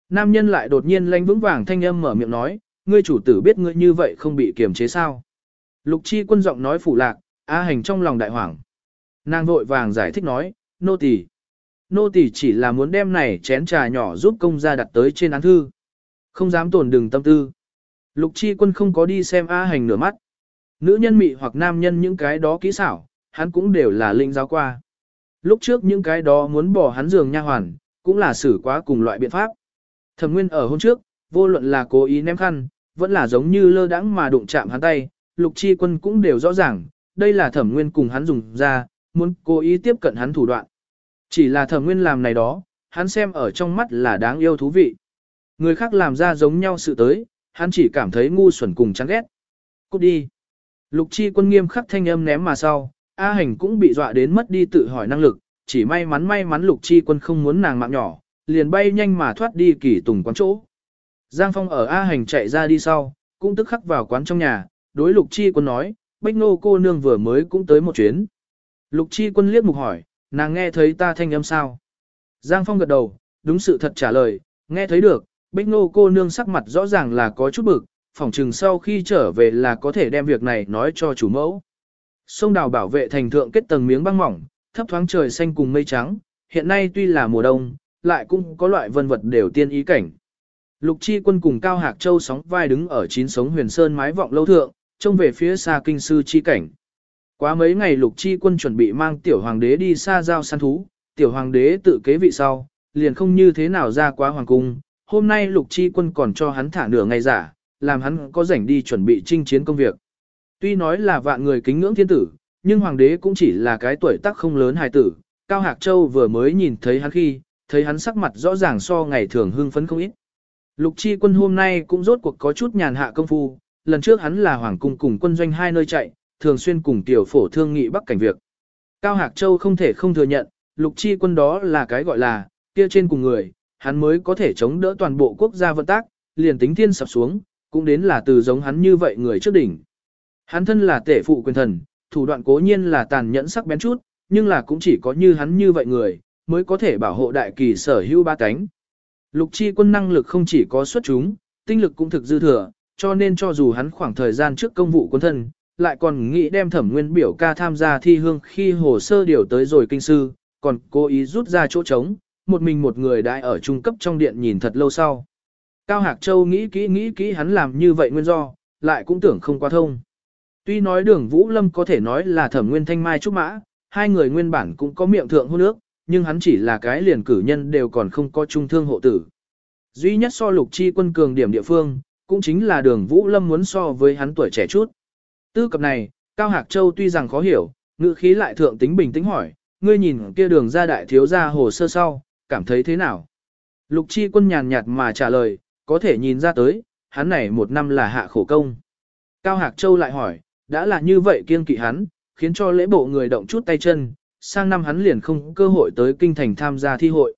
Nam nhân lại đột nhiên lanh vững vàng thanh âm mở miệng nói, ngươi chủ tử biết ngươi như vậy không bị kiềm chế sao. Lục chi quân giọng nói phủ lạc, A hành trong lòng đại hoảng. Nàng vội vàng giải thích nói, nô tỳ, Nô tỳ chỉ là muốn đem này chén trà nhỏ giúp công gia đặt tới trên án thư. Không dám tổn đừng tâm tư. Lục chi quân không có đi xem A hành nửa mắt. Nữ nhân mị hoặc nam nhân những cái đó kỹ xảo, hắn cũng đều là linh giáo qua. Lúc trước những cái đó muốn bỏ hắn giường nha hoàn, cũng là xử quá cùng loại biện pháp. Thẩm nguyên ở hôm trước, vô luận là cố ý ném khăn, vẫn là giống như lơ đãng mà đụng chạm hắn tay, lục chi quân cũng đều rõ ràng, đây là thẩm nguyên cùng hắn dùng ra, muốn cố ý tiếp cận hắn thủ đoạn. Chỉ là thẩm nguyên làm này đó, hắn xem ở trong mắt là đáng yêu thú vị. Người khác làm ra giống nhau sự tới, hắn chỉ cảm thấy ngu xuẩn cùng chán ghét. Cút đi. Lục chi quân nghiêm khắc thanh âm ném mà sau, A hành cũng bị dọa đến mất đi tự hỏi năng lực, chỉ may mắn may mắn lục chi quân không muốn nàng mạng nhỏ, liền bay nhanh mà thoát đi kỳ tùng quán chỗ. Giang Phong ở A hành chạy ra đi sau, cũng tức khắc vào quán trong nhà, đối lục chi quân nói, bách nô cô nương vừa mới cũng tới một chuyến. Lục chi quân liếc mục hỏi, nàng nghe thấy ta thanh âm sao? Giang Phong gật đầu, đúng sự thật trả lời, nghe thấy được, bách nô cô nương sắc mặt rõ ràng là có chút bực, phỏng chừng sau khi trở về là có thể đem việc này nói cho chủ mẫu. Sông đào bảo vệ thành thượng kết tầng miếng băng mỏng, thấp thoáng trời xanh cùng mây trắng, hiện nay tuy là mùa đông, lại cũng có loại vân vật đều tiên ý cảnh. Lục chi quân cùng Cao Hạc Châu sóng vai đứng ở chín sống huyền sơn mái vọng lâu thượng, trông về phía xa kinh sư chi cảnh. Quá mấy ngày lục chi quân chuẩn bị mang tiểu hoàng đế đi xa giao săn thú, tiểu hoàng đế tự kế vị sau, liền không như thế nào ra quá hoàng cung. Hôm nay lục chi quân còn cho hắn thả nửa ngày giả, làm hắn có rảnh đi chuẩn bị chinh chiến công việc. Tuy nói là vạn người kính ngưỡng thiên tử, nhưng hoàng đế cũng chỉ là cái tuổi tác không lớn hài tử. Cao Hạc Châu vừa mới nhìn thấy hắn khi, thấy hắn sắc mặt rõ ràng so ngày thường hưng phấn không ít. Lục chi quân hôm nay cũng rốt cuộc có chút nhàn hạ công phu, lần trước hắn là hoàng cung cùng quân doanh hai nơi chạy, thường xuyên cùng tiểu phổ thương nghị bắc cảnh việc. Cao Hạc Châu không thể không thừa nhận, lục chi quân đó là cái gọi là, kia trên cùng người, hắn mới có thể chống đỡ toàn bộ quốc gia vận tác, liền tính thiên sập xuống, cũng đến là từ giống hắn như vậy người trước đỉnh. Hắn thân là tể phụ quyền thần, thủ đoạn cố nhiên là tàn nhẫn sắc bén chút, nhưng là cũng chỉ có như hắn như vậy người, mới có thể bảo hộ đại kỳ sở hữu ba cánh. Lục chi quân năng lực không chỉ có xuất chúng, tinh lực cũng thực dư thừa, cho nên cho dù hắn khoảng thời gian trước công vụ quân thân, lại còn nghĩ đem thẩm nguyên biểu ca tham gia thi hương khi hồ sơ điều tới rồi kinh sư, còn cố ý rút ra chỗ trống, một mình một người đại ở trung cấp trong điện nhìn thật lâu sau. Cao Hạc Châu nghĩ kỹ nghĩ kỹ hắn làm như vậy nguyên do, lại cũng tưởng không qua thông. Tuy nói đường Vũ Lâm có thể nói là thẩm nguyên thanh mai trúc mã, hai người nguyên bản cũng có miệng thượng hôn nước, nhưng hắn chỉ là cái liền cử nhân đều còn không có trung thương hộ tử. Duy nhất so lục chi quân cường điểm địa phương, cũng chính là đường Vũ Lâm muốn so với hắn tuổi trẻ chút. Tư cập này, Cao Hạc Châu tuy rằng khó hiểu, ngữ khí lại thượng tính bình tĩnh hỏi, ngươi nhìn kia đường ra đại thiếu ra hồ sơ sau, cảm thấy thế nào? Lục chi quân nhàn nhạt mà trả lời, có thể nhìn ra tới, hắn này một năm là hạ khổ công. Cao Hạc Châu lại hỏi, đã là như vậy kiên kỵ hắn, khiến cho lễ bộ người động chút tay chân, sang năm hắn liền không cơ hội tới kinh thành tham gia thi hội.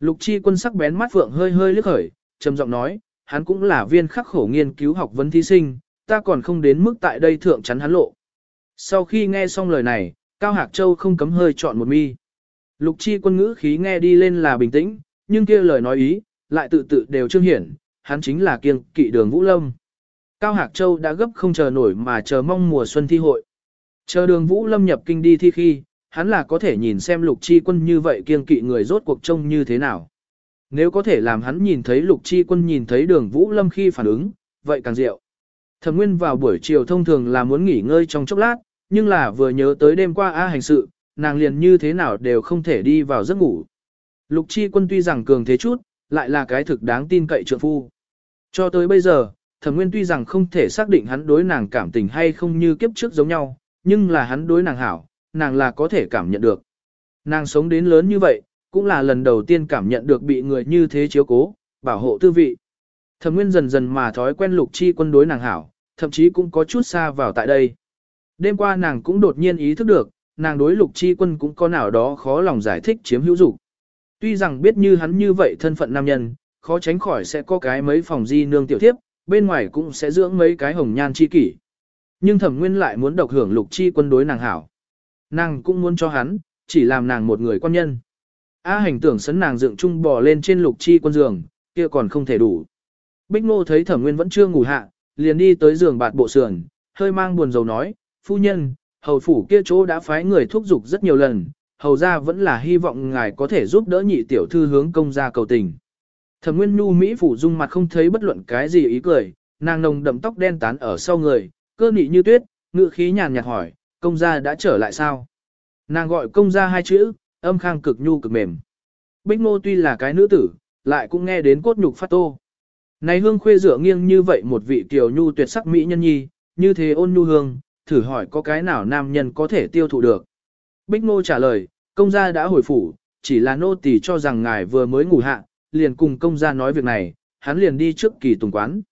Lục chi quân sắc bén mắt phượng hơi hơi liếc khởi, trầm giọng nói, hắn cũng là viên khắc khổ nghiên cứu học vấn thí sinh, ta còn không đến mức tại đây thượng chắn hắn lộ. Sau khi nghe xong lời này, Cao Hạc Châu không cấm hơi chọn một mi. Lục chi quân ngữ khí nghe đi lên là bình tĩnh, nhưng kia lời nói ý, lại tự tự đều trương hiển, hắn chính là kiêng kỵ đường Vũ Lâm. Cao Hạc Châu đã gấp không chờ nổi mà chờ mong mùa xuân thi hội. Chờ đường Vũ Lâm nhập kinh đi thi khi, hắn là có thể nhìn xem lục chi quân như vậy kiên kỵ người rốt cuộc trông như thế nào. Nếu có thể làm hắn nhìn thấy lục chi quân nhìn thấy đường Vũ Lâm khi phản ứng, vậy càng diệu. Thẩm Nguyên vào buổi chiều thông thường là muốn nghỉ ngơi trong chốc lát, nhưng là vừa nhớ tới đêm qua A hành sự, nàng liền như thế nào đều không thể đi vào giấc ngủ. Lục chi quân tuy rằng cường thế chút, lại là cái thực đáng tin cậy trượng phu. Cho tới bây giờ, thẩm nguyên tuy rằng không thể xác định hắn đối nàng cảm tình hay không như kiếp trước giống nhau, nhưng là hắn đối nàng hảo, nàng là có thể cảm nhận được. Nàng sống đến lớn như vậy, cũng là lần đầu tiên cảm nhận được bị người như thế chiếu cố, bảo hộ tư vị. Thẩm nguyên dần dần mà thói quen lục chi quân đối nàng hảo, thậm chí cũng có chút xa vào tại đây. Đêm qua nàng cũng đột nhiên ý thức được, nàng đối lục chi quân cũng có nào đó khó lòng giải thích chiếm hữu dục. Tuy rằng biết như hắn như vậy thân phận nam nhân, khó tránh khỏi sẽ có cái mấy phòng di nương tiểu thiếp, bên ngoài cũng sẽ dưỡng mấy cái hồng nhan chi kỷ. Nhưng thẩm nguyên lại muốn độc hưởng lục chi quân đối nàng hảo. Nàng cũng muốn cho hắn, chỉ làm nàng một người quan nhân. A hành tưởng sấn nàng dựng chung bò lên trên lục chi quân giường, kia còn không thể đủ. Bích Ngô thấy thẩm nguyên vẫn chưa ngủ hạ, liền đi tới giường bạt bộ sườn, hơi mang buồn rầu nói, phu nhân, hầu phủ kia chỗ đã phái người thúc giục rất nhiều lần, hầu ra vẫn là hy vọng ngài có thể giúp đỡ nhị tiểu thư hướng công gia cầu tình. Thẩm Nguyên Nhu Mỹ phủ dung mặt không thấy bất luận cái gì ý cười, nàng nồng đậm tóc đen tán ở sau người, cơ nị như tuyết, ngự khí nhàn nhạt hỏi, công gia đã trở lại sao? Nàng gọi công gia hai chữ, âm khang cực nhu cực mềm. Bích Ngô tuy là cái nữ tử, lại cũng nghe đến cốt nhục phát tô. Này hương khuê dựa nghiêng như vậy một vị tiểu nhu tuyệt sắc mỹ nhân nhi, như thế ôn nhu hương, thử hỏi có cái nào nam nhân có thể tiêu thụ được. Bích Ngô trả lời, công gia đã hồi phủ, chỉ là nô tỳ cho rằng ngài vừa mới ngủ hạ, liền cùng công gia nói việc này, hắn liền đi trước kỳ tùng quán.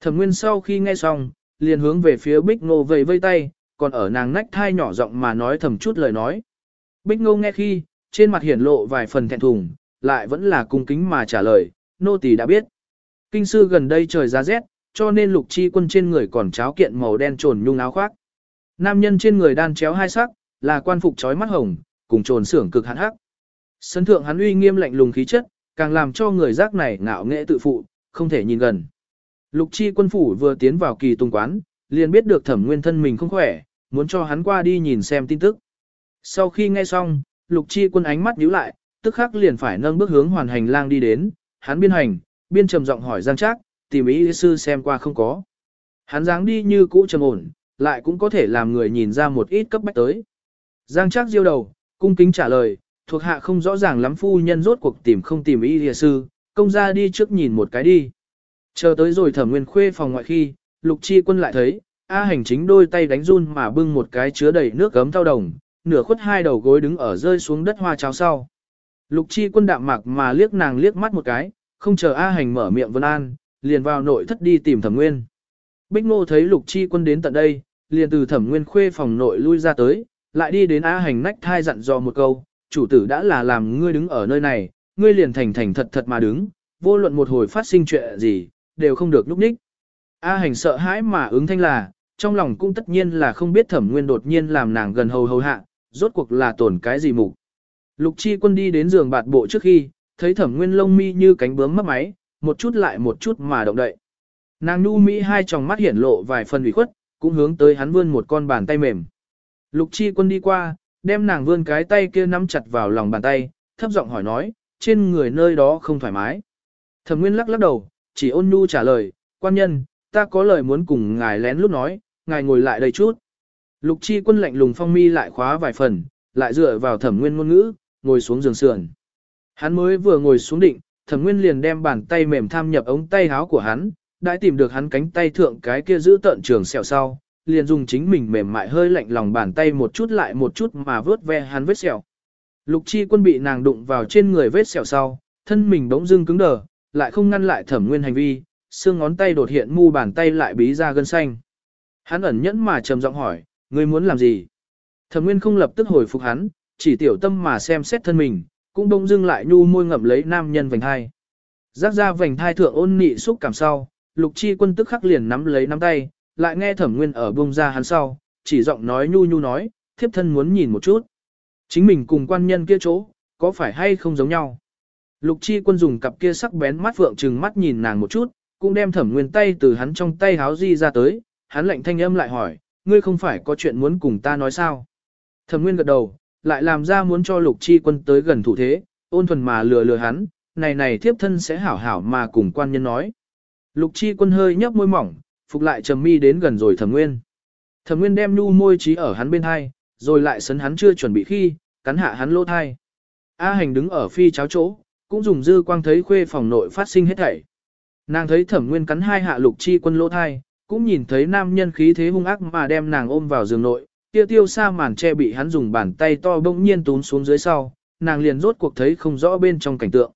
Thẩm Nguyên sau khi nghe xong, liền hướng về phía Bích Ngô vẫy vây tay, còn ở nàng nách thai nhỏ giọng mà nói thầm chút lời nói. Bích Ngô nghe khi, trên mặt hiển lộ vài phần thẹn thùng, lại vẫn là cung kính mà trả lời, nô tỳ đã biết. Kinh sư gần đây trời giá rét, cho nên lục chi quân trên người còn cháo kiện màu đen trồn nhung áo khoác. Nam nhân trên người đan chéo hai sắc, là quan phục trói mắt hồng, cùng trồn xưởng cực hạn hắc. Sân thượng hắn uy nghiêm lạnh lùng khí chất, càng làm cho người giác này ngạo nghệ tự phụ, không thể nhìn gần. Lục chi quân phủ vừa tiến vào kỳ tung quán, liền biết được thẩm nguyên thân mình không khỏe, muốn cho hắn qua đi nhìn xem tin tức. Sau khi nghe xong, lục chi quân ánh mắt nhíu lại, tức khắc liền phải nâng bước hướng hoàn hành lang đi đến, hắn biên hành, biên trầm giọng hỏi Giang Trác, tìm ý sư xem qua không có. Hắn dáng đi như cũ trầm ổn, lại cũng có thể làm người nhìn ra một ít cấp bách tới. Giang Trác diêu đầu, cung kính trả lời, thuộc hạ không rõ ràng lắm phu nhân rốt cuộc tìm không tìm y địa sư, công ra đi trước nhìn một cái đi. Chờ tới rồi thẩm nguyên khuê phòng ngoại khi, lục chi quân lại thấy, A hành chính đôi tay đánh run mà bưng một cái chứa đầy nước gấm thao đồng, nửa khuất hai đầu gối đứng ở rơi xuống đất hoa cháo sau. Lục chi quân đạm mạc mà liếc nàng liếc mắt một cái, không chờ A hành mở miệng vân an, liền vào nội thất đi tìm thẩm nguyên. Bích ngô thấy lục chi quân đến tận đây, liền từ thẩm nguyên khuê phòng nội lui ra tới, lại đi đến A hành nách thai dặn dò một câu, chủ tử đã là làm ngươi đứng ở nơi này, ngươi liền thành thành thật thật mà đứng, vô luận một hồi phát sinh chuyện gì, đều không được núp ních. A hành sợ hãi mà ứng thanh là, trong lòng cũng tất nhiên là không biết thẩm nguyên đột nhiên làm nàng gần hầu hầu hạ, rốt cuộc là tổn cái gì mục. Lục chi quân đi đến giường bạt bộ trước khi, thấy thẩm nguyên lông mi như cánh bướm mất máy, một chút lại một chút mà động đậy. Nàng nu mỹ hai tròng mắt hiển lộ vài phần ủy khuất, cũng hướng tới hắn vươn một con bàn tay mềm. Lục chi quân đi qua, đem nàng vươn cái tay kia nắm chặt vào lòng bàn tay, thấp giọng hỏi nói, trên người nơi đó không thoải mái. Thẩm Nguyên lắc lắc đầu, chỉ ôn nhu trả lời, quan nhân, ta có lời muốn cùng ngài lén lúc nói, ngài ngồi lại đây chút. Lục chi quân lạnh lùng phong mi lại khóa vài phần, lại dựa vào thẩm nguyên ngôn ngữ, ngồi xuống giường sườn. Hắn mới vừa ngồi xuống định, thẩm nguyên liền đem bàn tay mềm tham nhập ống tay áo của hắn, đã tìm được hắn cánh tay thượng cái kia giữ tận trường sẹo sau, liền dùng chính mình mềm mại hơi lạnh lòng bàn tay một chút lại một chút mà vớt ve hắn vết sẹo. Lục chi quân bị nàng đụng vào trên người vết sẹo sau, thân mình đống dưng cứng đờ, lại không ngăn lại thẩm nguyên hành vi, xương ngón tay đột hiện mu bàn tay lại bí ra gân xanh. Hắn ẩn nhẫn mà trầm giọng hỏi, ngươi muốn làm gì? Thẩm nguyên không lập tức hồi phục hắn, chỉ tiểu tâm mà xem xét thân mình, cũng đống dưng lại nhu môi ngậm lấy nam nhân vành hai. Giác ra vành thai thượng ôn nị xúc cảm sau, lục chi quân tức khắc liền nắm lấy nắm tay, lại nghe thẩm nguyên ở bông ra hắn sau, chỉ giọng nói nhu nhu nói, thiếp thân muốn nhìn một chút. Chính mình cùng quan nhân kia chỗ, có phải hay không giống nhau? Lục chi quân dùng cặp kia sắc bén mắt vượng trừng mắt nhìn nàng một chút, cũng đem thẩm nguyên tay từ hắn trong tay háo di ra tới, hắn lạnh thanh âm lại hỏi, ngươi không phải có chuyện muốn cùng ta nói sao? Thẩm nguyên gật đầu, lại làm ra muốn cho lục chi quân tới gần thủ thế, ôn thuần mà lừa lừa hắn, này này thiếp thân sẽ hảo hảo mà cùng quan nhân nói. Lục chi quân hơi nhấp môi mỏng, phục lại trầm mi đến gần rồi thẩm nguyên. Thẩm nguyên đem nu môi trí ở hắn bên hai, rồi lại sấn hắn chưa chuẩn bị khi, cắn hạ hắn lỗ thai. A hành đứng ở phi cháo chỗ, cũng dùng dư quang thấy khuê phòng nội phát sinh hết thảy. Nàng thấy thẩm nguyên cắn hai hạ lục chi quân lỗ thai, cũng nhìn thấy nam nhân khí thế hung ác mà đem nàng ôm vào giường nội, tiêu tiêu xa màn che bị hắn dùng bàn tay to bỗng nhiên tún xuống dưới sau, nàng liền rốt cuộc thấy không rõ bên trong cảnh tượng.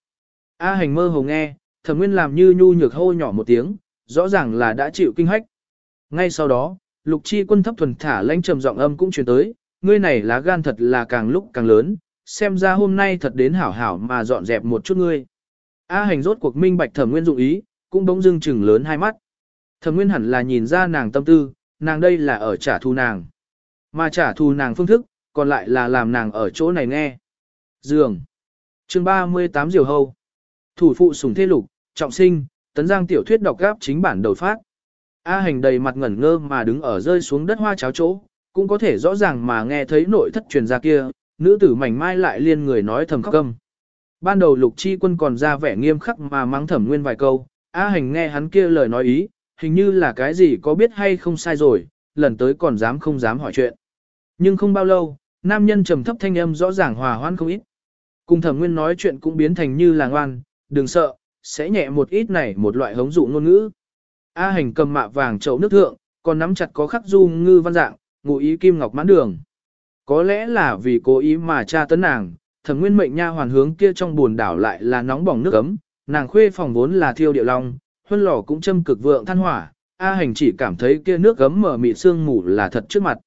A hành mơ hồ nghe, thẩm nguyên làm như nhu nhược hô nhỏ một tiếng, rõ ràng là đã chịu kinh hách. Ngay sau đó, lục chi quân thấp thuần thả lãnh trầm giọng âm cũng truyền tới, ngươi này lá gan thật là càng lúc càng lớn, xem ra hôm nay thật đến hảo hảo mà dọn dẹp một chút ngươi. A hành rốt cuộc minh bạch thẩm nguyên dụng ý, cũng bỗng dưng chừng lớn hai mắt. Thẩm nguyên hẳn là nhìn ra nàng tâm tư, nàng đây là ở trả thù nàng. Mà trả thù nàng phương thức, còn lại là làm nàng ở chỗ này nghe. Dường. chương 38 Diều Hâu. Thủ phụ sùng thê lục, trọng sinh, tấn giang tiểu thuyết đọc gáp chính bản đầu phát. A hành đầy mặt ngẩn ngơ mà đứng ở rơi xuống đất hoa cháo chỗ, cũng có thể rõ ràng mà nghe thấy nội thất truyền ra kia, nữ tử mảnh mai lại liên người nói thầm khóc câm. Ban đầu lục chi quân còn ra vẻ nghiêm khắc mà mắng thẩm nguyên vài câu, A hành nghe hắn kia lời nói ý, hình như là cái gì có biết hay không sai rồi, lần tới còn dám không dám hỏi chuyện. Nhưng không bao lâu, nam nhân trầm thấp thanh âm rõ ràng hòa hoan không ít. Cùng thẩm nguyên nói chuyện cũng biến thành như là ngoan, đừng sợ, sẽ nhẹ một ít này một loại hống dụ ngôn ngữ. A hành cầm mạ vàng chậu nước thượng, còn nắm chặt có khắc du ngư văn dạng, ngụ ý kim ngọc mãn đường. Có lẽ là vì cố ý mà cha tấn nàng, thẩm nguyên mệnh nha hoàn hướng kia trong buồn đảo lại là nóng bỏng nước ấm, nàng khuê phòng vốn là thiêu điệu long, huân lò cũng châm cực vượng than hỏa, A hành chỉ cảm thấy kia nước gấm mở mịt sương mù là thật trước mặt.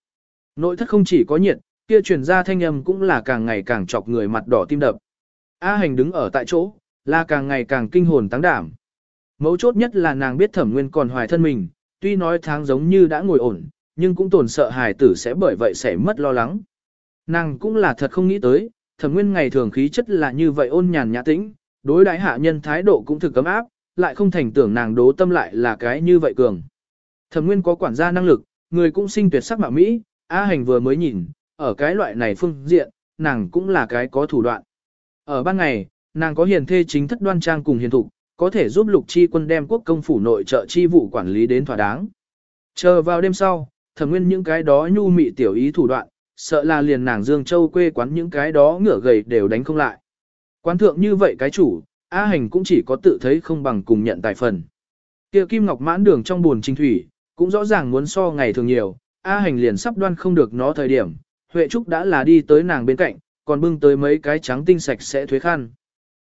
Nội thất không chỉ có nhiệt, kia truyền ra thanh âm cũng là càng ngày càng chọc người mặt đỏ tim đập. A hành đứng ở tại chỗ, là càng ngày càng kinh hồn tăng đảm. Mấu chốt nhất là nàng biết thẩm nguyên còn hoài thân mình, tuy nói tháng giống như đã ngồi ổn, nhưng cũng tồn sợ hài tử sẽ bởi vậy sẽ mất lo lắng. Nàng cũng là thật không nghĩ tới, thẩm nguyên ngày thường khí chất là như vậy ôn nhàn nhã tĩnh, đối đãi hạ nhân thái độ cũng thực cấm áp, lại không thành tưởng nàng đố tâm lại là cái như vậy cường. Thẩm nguyên có quản gia năng lực, người cũng sinh tuyệt sắc mạo Mỹ, A hành vừa mới nhìn, ở cái loại này phương diện, nàng cũng là cái có thủ đoạn. Ở ban ngày, nàng có hiền thê chính thất đoan trang cùng hiền thục, có thể giúp lục chi quân đem quốc công phủ nội trợ chi vụ quản lý đến thỏa đáng. Chờ vào đêm sau, thẩm nguyên những cái đó nhu mị tiểu ý thủ đoạn, sợ là liền nàng Dương Châu quê quán những cái đó ngửa gầy đều đánh không lại. Quán thượng như vậy cái chủ, A hành cũng chỉ có tự thấy không bằng cùng nhận tài phần. Kia kim ngọc mãn đường trong buồn trinh thủy, cũng rõ ràng muốn so ngày thường nhiều, A hành liền sắp đoan không được nó thời điểm, Huệ Trúc đã là đi tới nàng bên cạnh, còn bưng tới mấy cái trắng tinh sạch sẽ thuế khăn.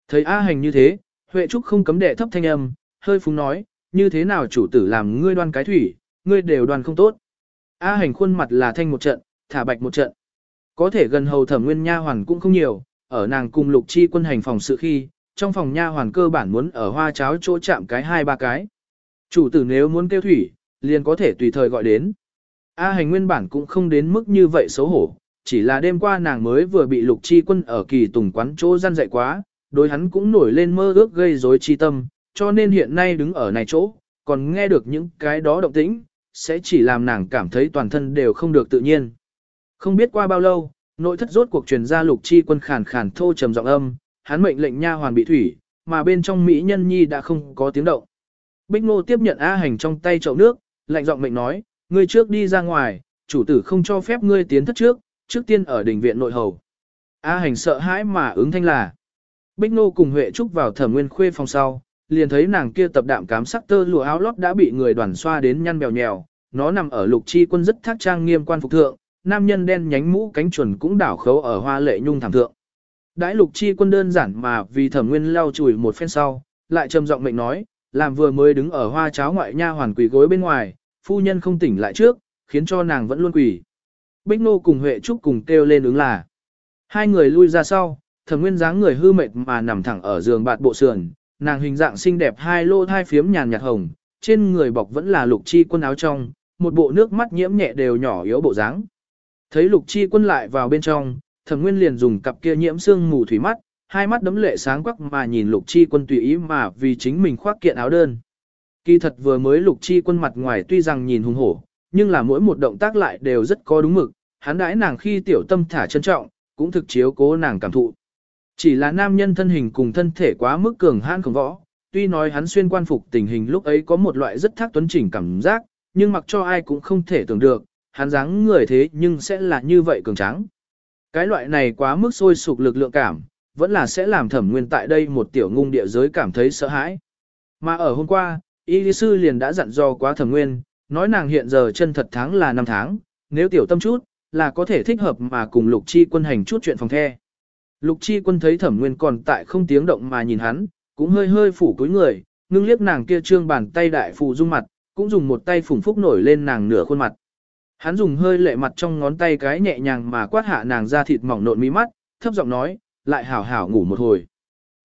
Thấy A hành như thế, Huệ Trúc không cấm đệ thấp thanh âm, hơi phúng nói, như thế nào chủ tử làm ngươi đoan cái thủy, ngươi đều đoan không tốt. A hành khuôn mặt là thanh một trận, thả bạch một trận. Có thể gần hầu thẩm nguyên nha hoàn cũng không nhiều, ở nàng cùng lục chi quân hành phòng sự khi, trong phòng nha hoàn cơ bản muốn ở hoa cháo chỗ chạm cái hai ba cái. Chủ tử nếu muốn kêu thủy, liền có thể tùy thời gọi đến. A hành nguyên bản cũng không đến mức như vậy xấu hổ, chỉ là đêm qua nàng mới vừa bị lục chi quân ở kỳ tùng quán chỗ gian dạy quá, đối hắn cũng nổi lên mơ ước gây rối chi tâm, cho nên hiện nay đứng ở này chỗ, còn nghe được những cái đó động tĩnh, sẽ chỉ làm nàng cảm thấy toàn thân đều không được tự nhiên. Không biết qua bao lâu, nội thất rốt cuộc truyền ra lục chi quân khàn khàn thô trầm giọng âm, hắn mệnh lệnh nha hoàn bị thủy, mà bên trong mỹ nhân nhi đã không có tiếng động. Bích Ngô tiếp nhận A hành trong tay chậu nước, lạnh giọng mệnh nói, ngươi trước đi ra ngoài, chủ tử không cho phép ngươi tiến thất trước, trước tiên ở đình viện nội hầu. A hành sợ hãi mà ứng thanh là. Bích Ngô cùng Huệ Trúc vào thẩm nguyên khuê phòng sau, liền thấy nàng kia tập đạm cám sắc tơ lụa áo lót đã bị người đoàn xoa đến nhăn bèo nhèo, nó nằm ở lục chi quân rất thác trang nghiêm quan phục thượng, nam nhân đen nhánh mũ cánh chuẩn cũng đảo khấu ở hoa lệ nhung thảm thượng. Đãi lục chi quân đơn giản mà vì thẩm nguyên lau chùi một phen sau, lại trầm giọng mệnh nói, làm vừa mới đứng ở hoa cháo ngoại nha hoàn quỷ gối bên ngoài, phu nhân không tỉnh lại trước, khiến cho nàng vẫn luôn quỷ. Bích Nô cùng Huệ Trúc cùng kêu lên ứng là. Hai người lui ra sau, thẩm nguyên dáng người hư mệt mà nằm thẳng ở giường bạt bộ sườn, nàng hình dạng xinh đẹp hai lô thai phiếm nhàn nhạt hồng, trên người bọc vẫn là lục chi quân áo trong, một bộ nước mắt nhiễm nhẹ đều nhỏ yếu bộ dáng. Thấy lục chi quân lại vào bên trong, thẩm nguyên liền dùng cặp kia nhiễm xương mù thủy mắt, hai mắt đấm lệ sáng quắc mà nhìn lục chi quân tùy ý mà vì chính mình khoác kiện áo đơn. Kỳ thật vừa mới lục chi quân mặt ngoài tuy rằng nhìn hùng hổ, nhưng là mỗi một động tác lại đều rất có đúng mực, hắn đãi nàng khi tiểu tâm thả trân trọng, cũng thực chiếu cố nàng cảm thụ. Chỉ là nam nhân thân hình cùng thân thể quá mức cường hãn khổng võ, tuy nói hắn xuyên quan phục tình hình lúc ấy có một loại rất thác tuấn chỉnh cảm giác, nhưng mặc cho ai cũng không thể tưởng được, hắn dáng người thế nhưng sẽ là như vậy cường tráng. Cái loại này quá mức sôi sục lực lượng cảm, vẫn là sẽ làm thẩm nguyên tại đây một tiểu ngung địa giới cảm thấy sợ hãi. Mà ở hôm qua, y lý sư liền đã dặn dò quá thẩm nguyên, nói nàng hiện giờ chân thật tháng là 5 tháng, nếu tiểu tâm chút, là có thể thích hợp mà cùng lục chi quân hành chút chuyện phòng the. Lục chi quân thấy thẩm nguyên còn tại không tiếng động mà nhìn hắn, cũng hơi hơi phủ cúi người, ngưng liếc nàng kia trương bàn tay đại phù dung mặt, cũng dùng một tay phủng phúc nổi lên nàng nửa khuôn mặt. Hắn dùng hơi lệ mặt trong ngón tay cái nhẹ nhàng mà quát hạ nàng ra thịt mỏng nộn mí mắt, thấp giọng nói, lại hảo hảo ngủ một hồi.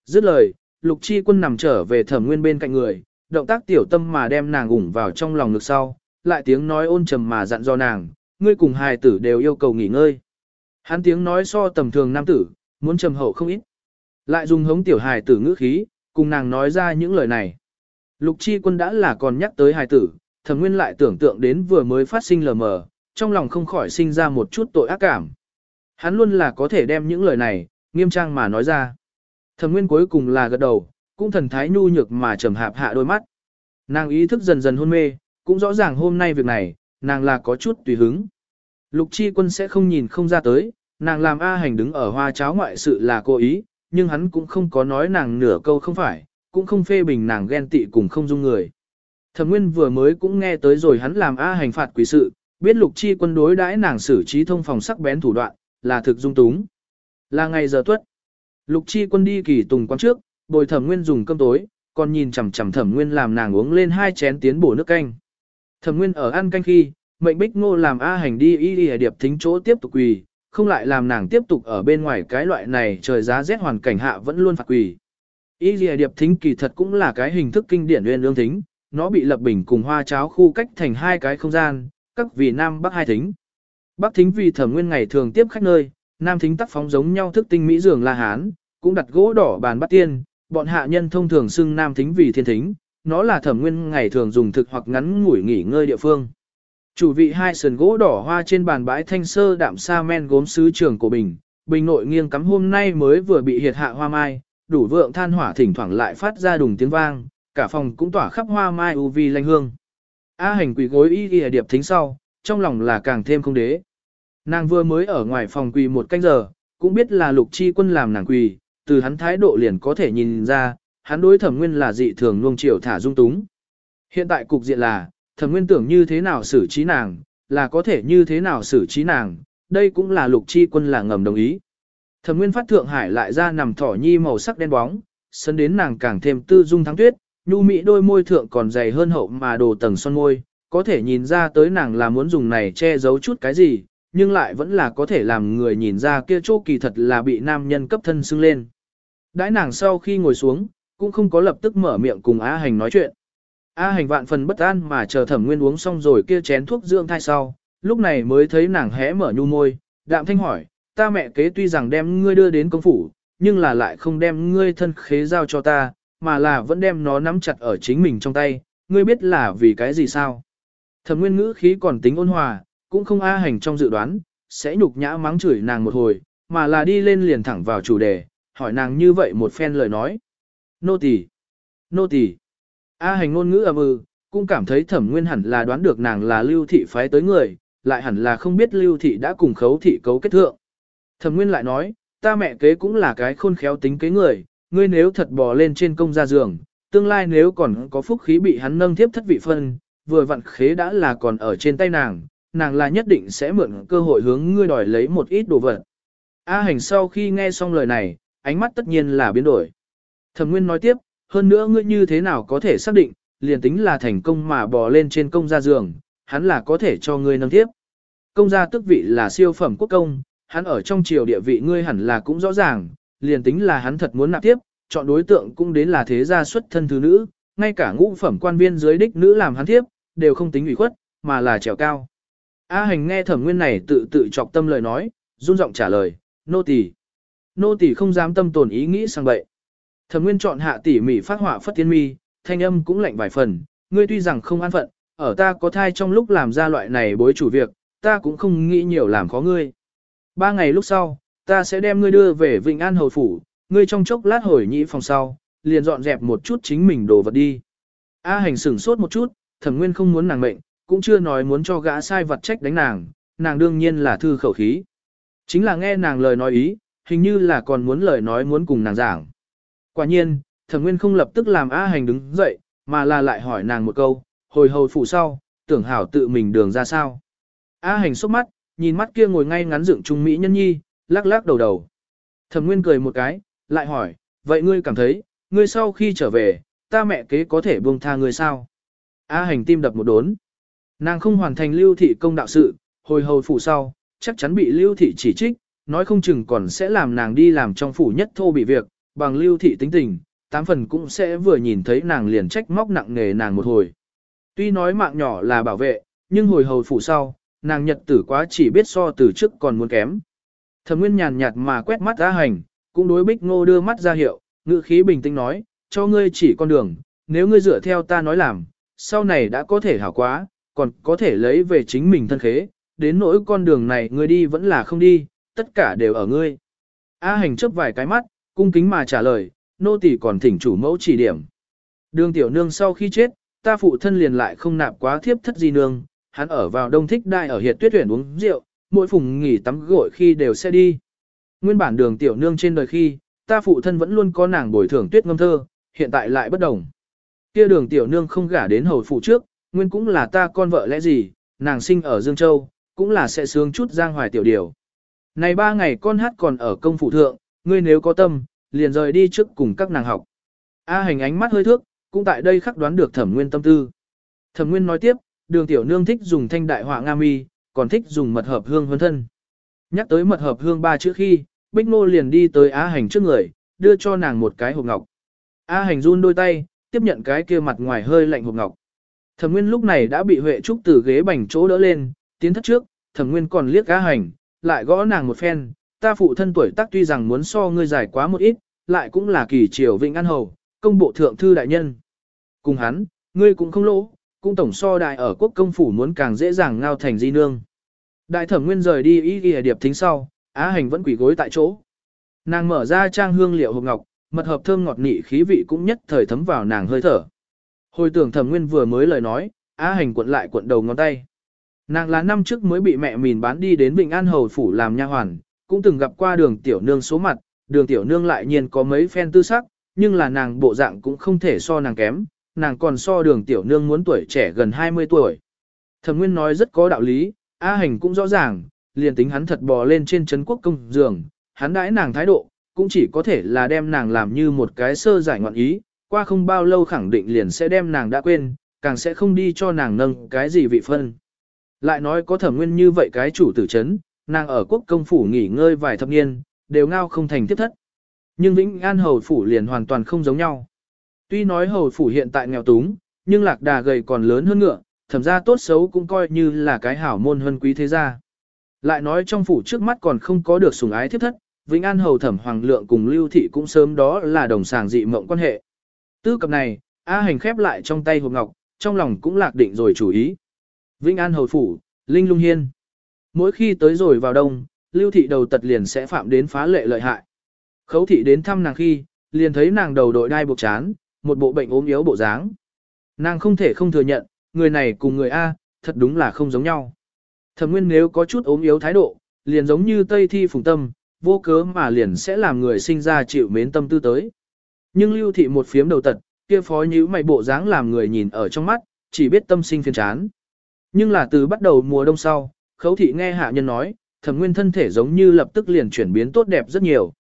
Dứt lời, lục chi quân nằm trở về thẩm nguyên bên cạnh người, động tác tiểu tâm mà đem nàng ủng vào trong lòng ngực sau, lại tiếng nói ôn trầm mà dặn do nàng, ngươi cùng hài tử đều yêu cầu nghỉ ngơi. Hắn tiếng nói so tầm thường nam tử, muốn trầm hậu không ít. Lại dùng hống tiểu hài tử ngữ khí, cùng nàng nói ra những lời này. Lục chi quân đã là còn nhắc tới hài tử, thẩm nguyên lại tưởng tượng đến vừa mới phát sinh lờ mờ, trong lòng không khỏi sinh ra một chút tội ác cảm. Hắn luôn là có thể đem những lời này, nghiêm trang mà nói ra. Thẩm nguyên cuối cùng là gật đầu, cũng thần thái nhu nhược mà trầm hạp hạ đôi mắt. Nàng ý thức dần dần hôn mê, cũng rõ ràng hôm nay việc này, nàng là có chút tùy hứng. Lục chi quân sẽ không nhìn không ra tới, nàng làm A hành đứng ở hoa cháo ngoại sự là cố ý, nhưng hắn cũng không có nói nàng nửa câu không phải, cũng không phê bình nàng ghen tị cùng không dung người. Thẩm Nguyên vừa mới cũng nghe tới rồi hắn làm A hành phạt quỷ sự, biết lục chi quân đối đãi nàng xử trí thông phòng sắc bén thủ đoạn, là thực dung túng. Là ngày giờ tuất. Lục chi quân đi kỳ tùng quán trước, bồi thẩm nguyên dùng cơm tối, còn nhìn chằm chằm thẩm nguyên làm nàng uống lên hai chén tiến bổ nước canh. Thẩm nguyên ở ăn canh khi, mệnh bích ngô làm A hành đi y y điệp thính chỗ tiếp tục quỳ, không lại làm nàng tiếp tục ở bên ngoài cái loại này trời giá rét hoàn cảnh hạ vẫn luôn phạt quỳ. Y lìa điệp thính kỳ thật cũng là cái hình thức kinh điển uyên ương thính, nó bị lập bình cùng hoa cháo khu cách thành hai cái không gian, các vì nam bắc hai thính. Bắc thính vì thẩm nguyên ngày thường tiếp khách nơi, nam thính tác phóng giống nhau thức tinh mỹ giường la hán, cũng đặt gỗ đỏ bàn bắt tiên, bọn hạ nhân thông thường xưng nam thính vì thiên thính, nó là thẩm nguyên ngày thường dùng thực hoặc ngắn ngủi nghỉ ngơi địa phương. Chủ vị hai sườn gỗ đỏ hoa trên bàn bãi thanh sơ đạm sa men gốm sứ trường của bình, bình nội nghiêng cắm hôm nay mới vừa bị hiệt hạ hoa mai, đủ vượng than hỏa thỉnh thoảng lại phát ra đùng tiếng vang, cả phòng cũng tỏa khắp hoa mai u vi lanh hương. A hành quỳ gối y y điệp thính sau, trong lòng là càng thêm không đế. Nàng vừa mới ở ngoài phòng quỳ một canh giờ, cũng biết là lục chi quân làm nàng quỳ, từ hắn thái độ liền có thể nhìn ra, hắn đối thẩm nguyên là dị thường nuông chiều thả dung túng. Hiện tại cục diện là, thẩm nguyên tưởng như thế nào xử trí nàng, là có thể như thế nào xử trí nàng, đây cũng là lục chi quân là ngầm đồng ý. Thẩm nguyên phát thượng hải lại ra nằm thỏ nhi màu sắc đen bóng, sân đến nàng càng thêm tư dung thắng tuyết, nhu mỹ đôi môi thượng còn dày hơn hậu mà đồ tầng son môi, có thể nhìn ra tới nàng là muốn dùng này che giấu chút cái gì, nhưng lại vẫn là có thể làm người nhìn ra kia chỗ kỳ thật là bị nam nhân cấp thân xưng lên. Đãi nàng sau khi ngồi xuống, cũng không có lập tức mở miệng cùng A Hành nói chuyện. A Hành vạn phần bất an mà chờ thẩm nguyên uống xong rồi kia chén thuốc dưỡng thai sau, lúc này mới thấy nàng hé mở nhu môi, đạm thanh hỏi, ta mẹ kế tuy rằng đem ngươi đưa đến công phủ, nhưng là lại không đem ngươi thân khế giao cho ta, mà là vẫn đem nó nắm chặt ở chính mình trong tay, ngươi biết là vì cái gì sao? Thẩm nguyên ngữ khí còn tính ôn hòa, cũng không A Hành trong dự đoán, sẽ nhục nhã mắng chửi nàng một hồi, mà là đi lên liền thẳng vào chủ đề, hỏi nàng như vậy một phen lời nói. Nô tỳ, nô tỳ. A hành ngôn ngữ ầm ừ, cũng cảm thấy thẩm nguyên hẳn là đoán được nàng là lưu thị phái tới người, lại hẳn là không biết lưu thị đã cùng khấu thị cấu kết thượng. Thẩm nguyên lại nói, ta mẹ kế cũng là cái khôn khéo tính kế người, ngươi nếu thật bò lên trên công gia giường, tương lai nếu còn có phúc khí bị hắn nâng tiếp thất vị phân, vừa vặn khế đã là còn ở trên tay nàng, nàng là nhất định sẽ mượn cơ hội hướng ngươi đòi lấy một ít đồ vật. A hành sau khi nghe xong lời này, ánh mắt tất nhiên là biến đổi. Thẩm Nguyên nói tiếp, hơn nữa ngươi như thế nào có thể xác định, liền tính là thành công mà bò lên trên công gia giường, hắn là có thể cho ngươi nâng tiếp. Công gia tức vị là siêu phẩm quốc công, hắn ở trong triều địa vị ngươi hẳn là cũng rõ ràng, liền tính là hắn thật muốn nạp tiếp, chọn đối tượng cũng đến là thế gia xuất thân thứ nữ, ngay cả ngũ phẩm quan viên dưới đích nữ làm hắn tiếp, đều không tính ủy khuất, mà là trèo cao. A hành nghe thẩm nguyên này tự tự chọc tâm lời nói, run giọng trả lời, nô tỳ nô tỳ không dám tâm tồn ý nghĩ sang bậy. Thẩm Nguyên chọn hạ tỉ mỉ phát họa phất tiên mi, thanh âm cũng lạnh vài phần, ngươi tuy rằng không an phận, ở ta có thai trong lúc làm ra loại này bối chủ việc, ta cũng không nghĩ nhiều làm khó ngươi. Ba ngày lúc sau, ta sẽ đem ngươi đưa về Vịnh An Hầu Phủ, ngươi trong chốc lát hồi nhĩ phòng sau, liền dọn dẹp một chút chính mình đồ vật đi. A hành sửng sốt một chút, thẩm nguyên không muốn nàng mệnh, cũng chưa nói muốn cho gã sai vật trách đánh nàng, nàng đương nhiên là thư khẩu khí. Chính là nghe nàng lời nói ý, hình như là còn muốn lời nói muốn cùng nàng giảng. Quả nhiên, thẩm nguyên không lập tức làm A hành đứng dậy, mà là lại hỏi nàng một câu, hồi hầu phủ sau, tưởng hảo tự mình đường ra sao. A hành sốc mắt, nhìn mắt kia ngồi ngay ngắn dựng trung mỹ nhân nhi, lắc lắc đầu đầu. Thẩm nguyên cười một cái, lại hỏi, vậy ngươi cảm thấy, ngươi sau khi trở về, ta mẹ kế có thể buông tha ngươi sao? A hành tim đập một đốn. Nàng không hoàn thành lưu thị công đạo sự, hồi hầu phủ sau, chắc chắn bị lưu thị chỉ trích, nói không chừng còn sẽ làm nàng đi làm trong phủ nhất thô bị việc, bằng lưu thị tính tình, tám phần cũng sẽ vừa nhìn thấy nàng liền trách móc nặng nề nàng một hồi. Tuy nói mạng nhỏ là bảo vệ, nhưng hồi hầu phủ sau, nàng nhật tử quá chỉ biết so từ trước còn muốn kém. Thẩm Nguyên nhàn nhạt mà quét mắt A Hành, cũng đối Bích Ngô đưa mắt ra hiệu, ngữ khí bình tĩnh nói, cho ngươi chỉ con đường, nếu ngươi dựa theo ta nói làm, sau này đã có thể hảo quá, còn có thể lấy về chính mình thân khế, đến nỗi con đường này ngươi đi vẫn là không đi, tất cả đều ở ngươi. A Hành chớp vài cái mắt, cung kính mà trả lời, nô tỳ còn thỉnh chủ mẫu chỉ điểm. Đường tiểu nương sau khi chết, ta phụ thân liền lại không nạp quá thiếp thất gì nương, hắn ở vào đông thích đai ở hiệt tuyết tuyển uống rượu, mỗi phùng nghỉ tắm gội khi đều sẽ đi. Nguyên bản đường tiểu nương trên đời khi, ta phụ thân vẫn luôn có nàng bồi thường tuyết ngâm thơ, hiện tại lại bất đồng. Kia đường tiểu nương không gả đến hầu phụ trước, nguyên cũng là ta con vợ lẽ gì, nàng sinh ở Dương Châu, cũng là sẽ sướng chút giang hoài tiểu điều. Này ba ngày con hát còn ở công phụ thượng, ngươi nếu có tâm, liền rời đi trước cùng các nàng học. A hành ánh mắt hơi thước, cũng tại đây khắc đoán được thẩm nguyên tâm tư. Thẩm nguyên nói tiếp, đường tiểu nương thích dùng thanh đại họa nga mi, còn thích dùng mật hợp hương hơn thân. Nhắc tới mật hợp hương ba chữ khi, Bích Nô liền đi tới Á Hành trước người, đưa cho nàng một cái hộp ngọc. Á Hành run đôi tay, tiếp nhận cái kia mặt ngoài hơi lạnh hộp ngọc. Thẩm Nguyên lúc này đã bị Huệ Trúc từ ghế bành chỗ đỡ lên, tiến thất trước, Thẩm Nguyên còn liếc Á Hành, lại gõ nàng một phen, ta phụ thân tuổi tác tuy rằng muốn so ngươi dài quá một ít, lại cũng là kỳ triều vịnh an hầu, công bộ thượng thư đại nhân. Cùng hắn, ngươi cũng không lỗ, cũng tổng so đại ở quốc công phủ muốn càng dễ dàng ngao thành di nương. Đại thẩm nguyên rời đi ý ghi điệp thính sau, á hành vẫn quỷ gối tại chỗ. Nàng mở ra trang hương liệu hộp ngọc, mật hợp thơm ngọt nị khí vị cũng nhất thời thấm vào nàng hơi thở. Hồi tưởng thẩm nguyên vừa mới lời nói, á hành cuộn lại cuộn đầu ngón tay. Nàng là năm trước mới bị mẹ mìn bán đi đến Bình An Hầu Phủ làm nha hoàn, cũng từng gặp qua đường tiểu nương số mặt, đường tiểu nương lại nhiên có mấy phen tư sắc, nhưng là nàng bộ dạng cũng không thể so nàng kém, nàng còn so đường tiểu nương muốn tuổi trẻ gần 20 tuổi. Thẩm Nguyên nói rất có đạo lý, A Hành cũng rõ ràng, liền tính hắn thật bò lên trên chấn quốc công giường, hắn đãi nàng thái độ, cũng chỉ có thể là đem nàng làm như một cái sơ giải ngoạn ý, qua không bao lâu khẳng định liền sẽ đem nàng đã quên, càng sẽ không đi cho nàng nâng cái gì vị phân. Lại nói có thẩm nguyên như vậy cái chủ tử chấn, nàng ở quốc công phủ nghỉ ngơi vài thập niên, đều ngao không thành tiếp thất. Nhưng Vĩnh An Hầu Phủ liền hoàn toàn không giống nhau. Tuy nói Hầu Phủ hiện tại nghèo túng, nhưng lạc đà gầy còn lớn hơn ngựa, thẩm ra tốt xấu cũng coi như là cái hảo môn hơn quý thế gia. Lại nói trong phủ trước mắt còn không có được sủng ái thiết thất, Vĩnh An Hầu Thẩm Hoàng Lượng cùng Lưu Thị cũng sớm đó là đồng sàng dị mộng quan hệ. Tư cập này, A Hành khép lại trong tay hộp ngọc, trong lòng cũng lạc định rồi chủ ý. Vĩnh An Hầu Phủ, Linh Lung Hiên. Mỗi khi tới rồi vào đông, Lưu Thị đầu tật liền sẽ phạm đến phá lệ lợi hại. Khấu Thị đến thăm nàng khi, liền thấy nàng đầu đội đai buộc chán, một bộ bệnh ốm yếu bộ dáng. Nàng không thể không thừa nhận, người này cùng người A, thật đúng là không giống nhau. Thẩm Nguyên nếu có chút ốm yếu thái độ, liền giống như Tây Thi Phùng Tâm, vô cớ mà liền sẽ làm người sinh ra chịu mến tâm tư tới. Nhưng Lưu Thị một phiếm đầu tật, kia phó nhíu mày bộ dáng làm người nhìn ở trong mắt, chỉ biết tâm sinh phiền chán. Nhưng là từ bắt đầu mùa đông sau, Khấu Thị nghe hạ nhân nói, Thẩm Nguyên thân thể giống như lập tức liền chuyển biến tốt đẹp rất nhiều.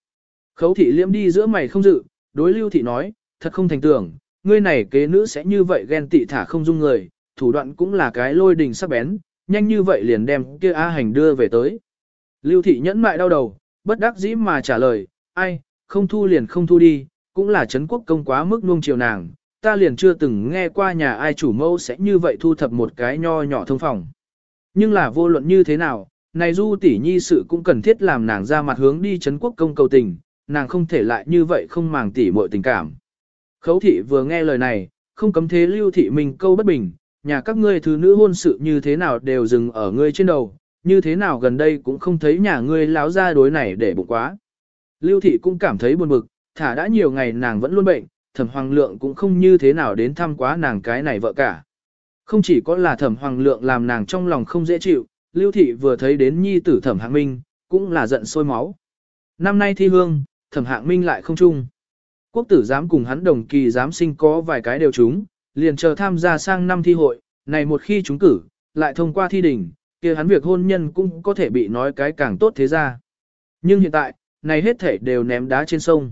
Khấu Thị liễm đi giữa mày không dự, đối Lưu Thị nói, thật không thành tưởng, ngươi này kế nữ sẽ như vậy ghen tị thả không dung người, thủ đoạn cũng là cái lôi đình sắc bén, nhanh như vậy liền đem kia A hành đưa về tới. Lưu thị nhẫn mại đau đầu, bất đắc dĩ mà trả lời, ai, không thu liền không thu đi, cũng là Trấn quốc công quá mức nuông chiều nàng, ta liền chưa từng nghe qua nhà ai chủ mẫu sẽ như vậy thu thập một cái nho nhỏ thông phòng. Nhưng là vô luận như thế nào, này du tỷ nhi sự cũng cần thiết làm nàng ra mặt hướng đi Trấn quốc công cầu tình, nàng không thể lại như vậy không màng tỉ muội tình cảm. Khấu thị vừa nghe lời này, không cấm thế lưu thị mình câu bất bình, nhà các ngươi thứ nữ hôn sự như thế nào đều dừng ở ngươi trên đầu, như thế nào gần đây cũng không thấy nhà ngươi láo ra đối này để bụng quá. Lưu thị cũng cảm thấy buồn bực, thả đã nhiều ngày nàng vẫn luôn bệnh, thẩm hoàng lượng cũng không như thế nào đến thăm quá nàng cái này vợ cả. Không chỉ có là thẩm hoàng lượng làm nàng trong lòng không dễ chịu, lưu thị vừa thấy đến nhi tử thẩm hạng minh, cũng là giận sôi máu. Năm nay thi hương, thẩm hạng minh lại không chung. Quốc tử giám cùng hắn đồng kỳ giám sinh có vài cái đều trúng, liền chờ tham gia sang năm thi hội, này một khi chúng cử, lại thông qua thi đình kia hắn việc hôn nhân cũng có thể bị nói cái càng tốt thế ra. Nhưng hiện tại, này hết thể đều ném đá trên sông.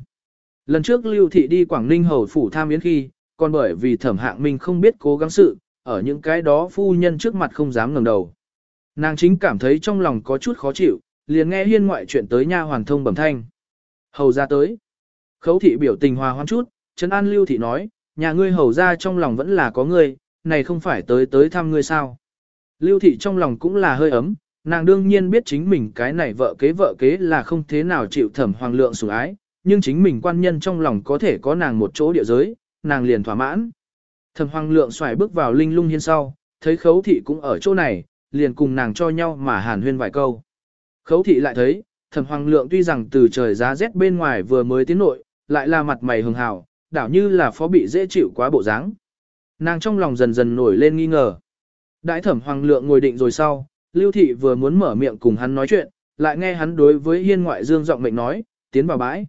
Lần trước Lưu Thị đi Quảng Ninh hầu phủ tham yến khi, còn bởi vì thẩm hạng mình không biết cố gắng sự, ở những cái đó phu nhân trước mặt không dám ngẩng đầu. Nàng chính cảm thấy trong lòng có chút khó chịu, liền nghe hiên ngoại chuyện tới nha hoàn thông bẩm thanh. Hầu ra tới. Khấu thị biểu tình hòa hoan chút, Trấn An Lưu Thị nói, nhà ngươi hầu ra trong lòng vẫn là có ngươi, này không phải tới tới thăm ngươi sao. Lưu Thị trong lòng cũng là hơi ấm, nàng đương nhiên biết chính mình cái này vợ kế vợ kế là không thế nào chịu thẩm hoàng lượng sủng ái, nhưng chính mình quan nhân trong lòng có thể có nàng một chỗ địa giới, nàng liền thỏa mãn. Thẩm hoàng lượng xoài bước vào linh lung hiên sau, thấy khấu thị cũng ở chỗ này, liền cùng nàng cho nhau mà hàn huyên vài câu. Khấu thị lại thấy, thẩm hoàng lượng tuy rằng từ trời giá rét bên ngoài vừa mới tiến nội, lại là mặt mày hường hào, đảo như là phó bị dễ chịu quá bộ dáng. Nàng trong lòng dần dần nổi lên nghi ngờ. Đại thẩm hoàng lượng ngồi định rồi sau, lưu thị vừa muốn mở miệng cùng hắn nói chuyện, lại nghe hắn đối với hiên ngoại dương giọng mệnh nói, tiến vào bãi.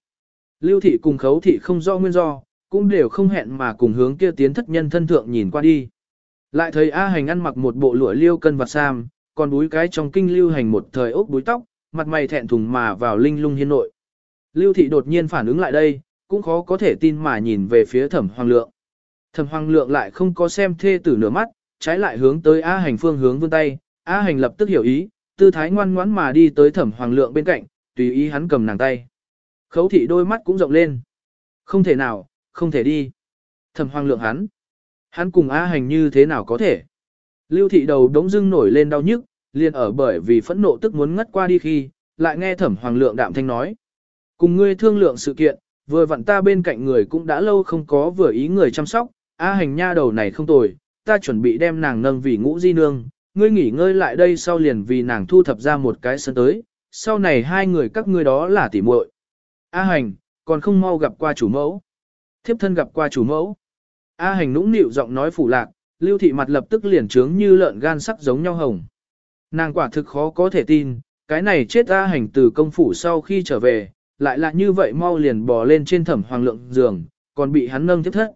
Lưu thị cùng khấu thị không do nguyên do, cũng đều không hẹn mà cùng hướng kia tiến thất nhân thân thượng nhìn qua đi. Lại thấy A hành ăn mặc một bộ lụa liêu cân vạt sam, còn búi cái trong kinh lưu hành một thời ốc búi tóc, mặt mày thẹn thùng mà vào linh lung hiên nội. Lưu thị đột nhiên phản ứng lại đây, cũng khó có thể tin mà nhìn về phía thẩm hoàng lượng. Thẩm hoàng lượng lại không có xem thê tử nửa mắt, trái lại hướng tới A hành phương hướng vươn tay, A hành lập tức hiểu ý, tư thái ngoan ngoãn mà đi tới thẩm hoàng lượng bên cạnh, tùy ý hắn cầm nàng tay. Khấu thị đôi mắt cũng rộng lên. Không thể nào, không thể đi. Thẩm hoàng lượng hắn. Hắn cùng A hành như thế nào có thể. Lưu thị đầu đống dưng nổi lên đau nhức, liền ở bởi vì phẫn nộ tức muốn ngất qua đi khi, lại nghe thẩm hoàng lượng đạm thanh nói. Cùng ngươi thương lượng sự kiện, vừa vặn ta bên cạnh người cũng đã lâu không có vừa ý người chăm sóc, A hành nha đầu này không tồi, ta chuẩn bị đem nàng nâng vì ngũ di nương, ngươi nghỉ ngơi lại đây sau liền vì nàng thu thập ra một cái sân tới, sau này hai người các ngươi đó là tỉ muội. A hành, còn không mau gặp qua chủ mẫu. Thiếp thân gặp qua chủ mẫu. A hành nũng nịu giọng nói phủ lạc, lưu thị mặt lập tức liền trướng như lợn gan sắc giống nhau hồng. Nàng quả thực khó có thể tin, cái này chết A hành từ công phủ sau khi trở về, lại là như vậy mau liền bò lên trên thẩm hoàng lượng giường, còn bị hắn nâng tiếp thất.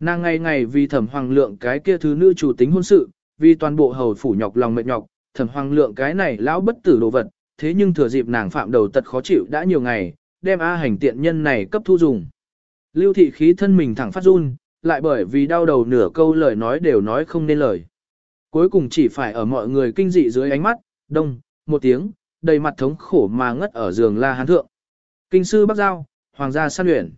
Nàng ngày ngày vì thẩm hoàng lượng cái kia thứ nữ chủ tính hôn sự, vì toàn bộ hầu phủ nhọc lòng mệt nhọc, thẩm hoàng lượng cái này lão bất tử đồ vật, thế nhưng thừa dịp nàng phạm đầu tật khó chịu đã nhiều ngày, đem A hành tiện nhân này cấp thu dùng. Lưu thị khí thân mình thẳng phát run, lại bởi vì đau đầu nửa câu lời nói đều nói không nên lời. Cuối cùng chỉ phải ở mọi người kinh dị dưới ánh mắt, đông, một tiếng, đầy mặt thống khổ mà ngất ở giường la hán thượng. Kinh sư Bắc Giao, Hoàng gia san luyện.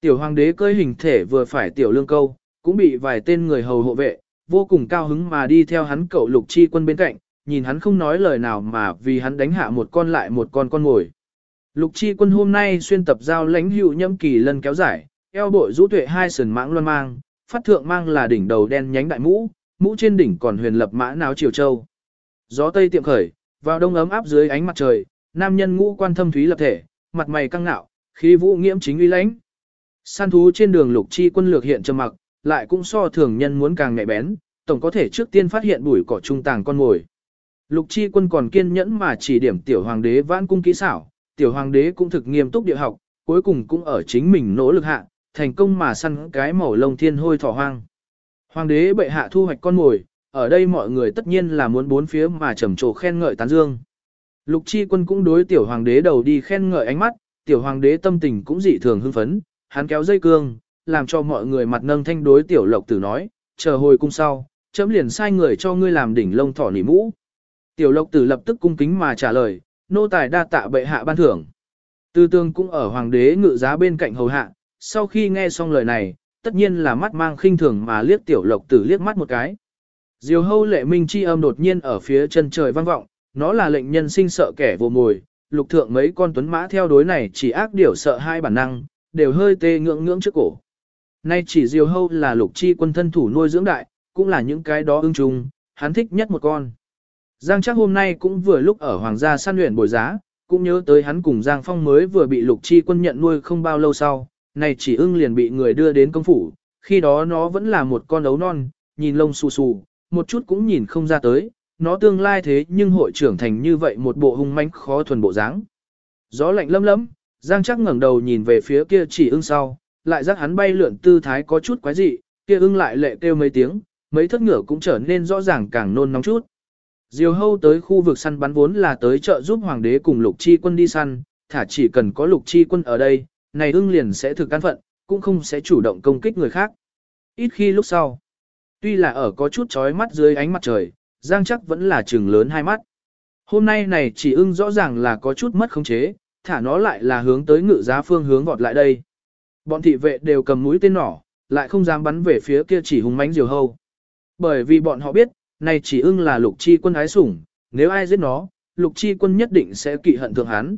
Tiểu hoàng đế cơi hình thể vừa phải tiểu lương câu, cũng bị vài tên người hầu hộ vệ, vô cùng cao hứng mà đi theo hắn cậu lục chi quân bên cạnh, nhìn hắn không nói lời nào mà vì hắn đánh hạ một con lại một con con ngồi. Lục chi quân hôm nay xuyên tập giao lãnh hữu nhâm kỳ lân kéo dài, eo bội rũ tuệ hai sườn mãng loan mang, phát thượng mang là đỉnh đầu đen nhánh đại mũ, mũ trên đỉnh còn huyền lập mã náo triều châu. Gió tây tiệm khởi, vào đông ấm áp dưới ánh mặt trời, nam nhân ngũ quan thâm thúy lập thể, mặt mày căng ngạo, khí vũ nghiễm chính uy lãnh. Săn thú trên đường lục chi quân lược hiện trầm mặc, lại cũng so thường nhân muốn càng nhạy bén, tổng có thể trước tiên phát hiện bụi cỏ trung tàng con ngồi. Lục chi quân còn kiên nhẫn mà chỉ điểm tiểu hoàng đế vãn cung kỹ xảo, tiểu hoàng đế cũng thực nghiêm túc địa học, cuối cùng cũng ở chính mình nỗ lực hạ, thành công mà săn cái màu lông thiên hôi thỏ hoang. Hoàng đế bệ hạ thu hoạch con mồi, ở đây mọi người tất nhiên là muốn bốn phía mà trầm trồ khen ngợi tán dương. Lục chi quân cũng đối tiểu hoàng đế đầu đi khen ngợi ánh mắt, tiểu hoàng đế tâm tình cũng dị thường hưng phấn, hắn kéo dây cương, làm cho mọi người mặt nâng thanh đối tiểu lộc tử nói, chờ hồi cung sau, chấm liền sai người cho ngươi làm đỉnh lông thỏ nỉ mũ. Tiểu lộc tử lập tức cung kính mà trả lời, nô tài đa tạ bệ hạ ban thưởng. Tư tương cũng ở hoàng đế ngự giá bên cạnh hầu hạ, sau khi nghe xong lời này, tất nhiên là mắt mang khinh thường mà liếc tiểu lộc tử liếc mắt một cái. Diều hâu lệ minh chi âm đột nhiên ở phía chân trời vang vọng, nó là lệnh nhân sinh sợ kẻ vô mồi, lục thượng mấy con tuấn mã theo đối này chỉ ác điểu sợ hai bản năng, đều hơi tê ngưỡng ngưỡng trước cổ. Nay chỉ diều hâu là lục chi quân thân thủ nuôi dưỡng đại, cũng là những cái đó ưng trùng, hắn thích nhất một con. Giang chắc hôm nay cũng vừa lúc ở hoàng gia săn luyện bồi giá, cũng nhớ tới hắn cùng Giang Phong mới vừa bị lục chi quân nhận nuôi không bao lâu sau, này chỉ ưng liền bị người đưa đến công phủ, khi đó nó vẫn là một con ấu non, nhìn lông xù xù, một chút cũng nhìn không ra tới, nó tương lai thế nhưng hội trưởng thành như vậy một bộ hung manh khó thuần bộ dáng. Gió lạnh lâm lẫm, Giang chắc ngẩng đầu nhìn về phía kia chỉ ưng sau, lại giác hắn bay lượn tư thái có chút quái dị, kia ưng lại lệ kêu mấy tiếng, mấy thất ngựa cũng trở nên rõ ràng càng nôn nóng chút. Diều hâu tới khu vực săn bắn vốn là tới chợ giúp hoàng đế cùng lục chi quân đi săn, thả chỉ cần có lục chi quân ở đây, này ưng liền sẽ thực an phận, cũng không sẽ chủ động công kích người khác. Ít khi lúc sau, tuy là ở có chút chói mắt dưới ánh mặt trời, Giang chắc vẫn là trừng lớn hai mắt. Hôm nay này chỉ ưng rõ ràng là có chút mất khống chế, thả nó lại là hướng tới ngự giá phương hướng vọt lại đây. Bọn thị vệ đều cầm mũi tên nỏ, lại không dám bắn về phía kia chỉ hùng mãnh diều hâu. Bởi vì bọn họ biết, này chỉ ưng là lục chi quân ái sủng, nếu ai giết nó, lục chi quân nhất định sẽ kỵ hận thượng hắn.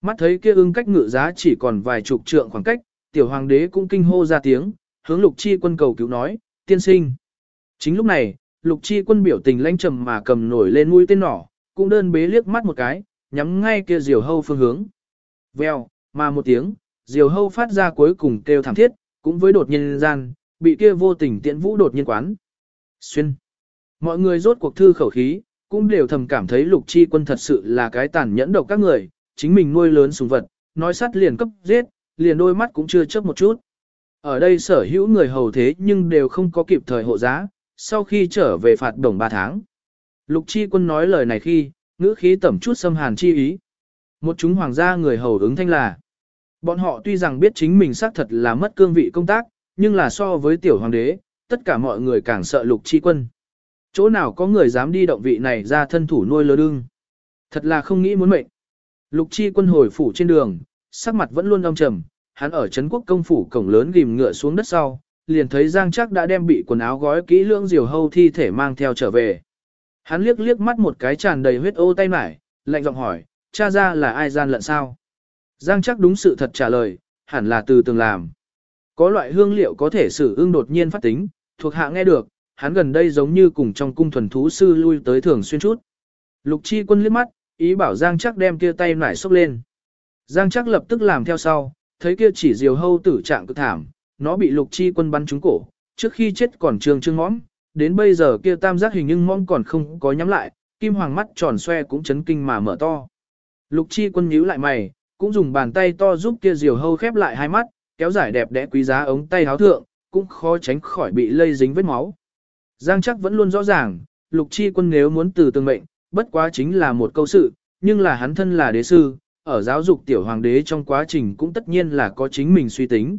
Mắt thấy kia ưng cách ngự giá chỉ còn vài chục trượng khoảng cách, tiểu hoàng đế cũng kinh hô ra tiếng, hướng lục chi quân cầu cứu nói, tiên sinh. Chính lúc này, lục chi quân biểu tình lãnh trầm mà cầm nổi lên mũi tên nỏ, cũng đơn bế liếc mắt một cái, nhắm ngay kia diều hâu phương hướng. Vèo, mà một tiếng, diều hâu phát ra cuối cùng kêu thảm thiết, cũng với đột nhiên gian, bị kia vô tình tiễn vũ đột nhiên quán. Xuyên. Mọi người rốt cuộc thư khẩu khí, cũng đều thầm cảm thấy lục chi quân thật sự là cái tàn nhẫn độc các người, chính mình nuôi lớn sùng vật, nói sát liền cấp giết, liền đôi mắt cũng chưa chớp một chút. Ở đây sở hữu người hầu thế nhưng đều không có kịp thời hộ giá, sau khi trở về phạt đồng 3 tháng. Lục chi quân nói lời này khi, ngữ khí tẩm chút xâm hàn chi ý. Một chúng hoàng gia người hầu ứng thanh là. Bọn họ tuy rằng biết chính mình xác thật là mất cương vị công tác, nhưng là so với tiểu hoàng đế, tất cả mọi người càng sợ lục chi quân. Chỗ nào có người dám đi động vị này ra thân thủ nuôi lơ đương. Thật là không nghĩ muốn mệnh. Lục chi quân hồi phủ trên đường, sắc mặt vẫn luôn âm trầm, hắn ở Trấn quốc công phủ cổng lớn ghim ngựa xuống đất sau, liền thấy Giang Trác đã đem bị quần áo gói kỹ lưỡng diều hâu thi thể mang theo trở về. Hắn liếc liếc mắt một cái tràn đầy huyết ô tay mải, lạnh giọng hỏi, cha ra là ai gian lận sao? Giang Trác đúng sự thật trả lời, hẳn là từ từng làm. Có loại hương liệu có thể sử ưng đột nhiên phát tính, thuộc hạ nghe được, hắn gần đây giống như cùng trong cung thuần thú sư lui tới thường xuyên chút. Lục chi quân liếc mắt, ý bảo Giang Trác đem kia tay nải xốc lên. Giang Trác lập tức làm theo sau, thấy kia chỉ diều hâu tử trạng cực thảm, nó bị lục chi quân bắn trúng cổ, trước khi chết còn trường trương mõm, đến bây giờ kia tam giác hình nhưng mõm còn không có nhắm lại, kim hoàng mắt tròn xoe cũng chấn kinh mà mở to. Lục chi quân nhíu lại mày, cũng dùng bàn tay to giúp kia diều hâu khép lại hai mắt, kéo giải đẹp đẽ quý giá ống tay háo thượng, cũng khó tránh khỏi bị lây dính vết máu. Giang chắc vẫn luôn rõ ràng, lục chi quân nếu muốn từ tương mệnh, bất quá chính là một câu sự, nhưng là hắn thân là đế sư, ở giáo dục tiểu hoàng đế trong quá trình cũng tất nhiên là có chính mình suy tính.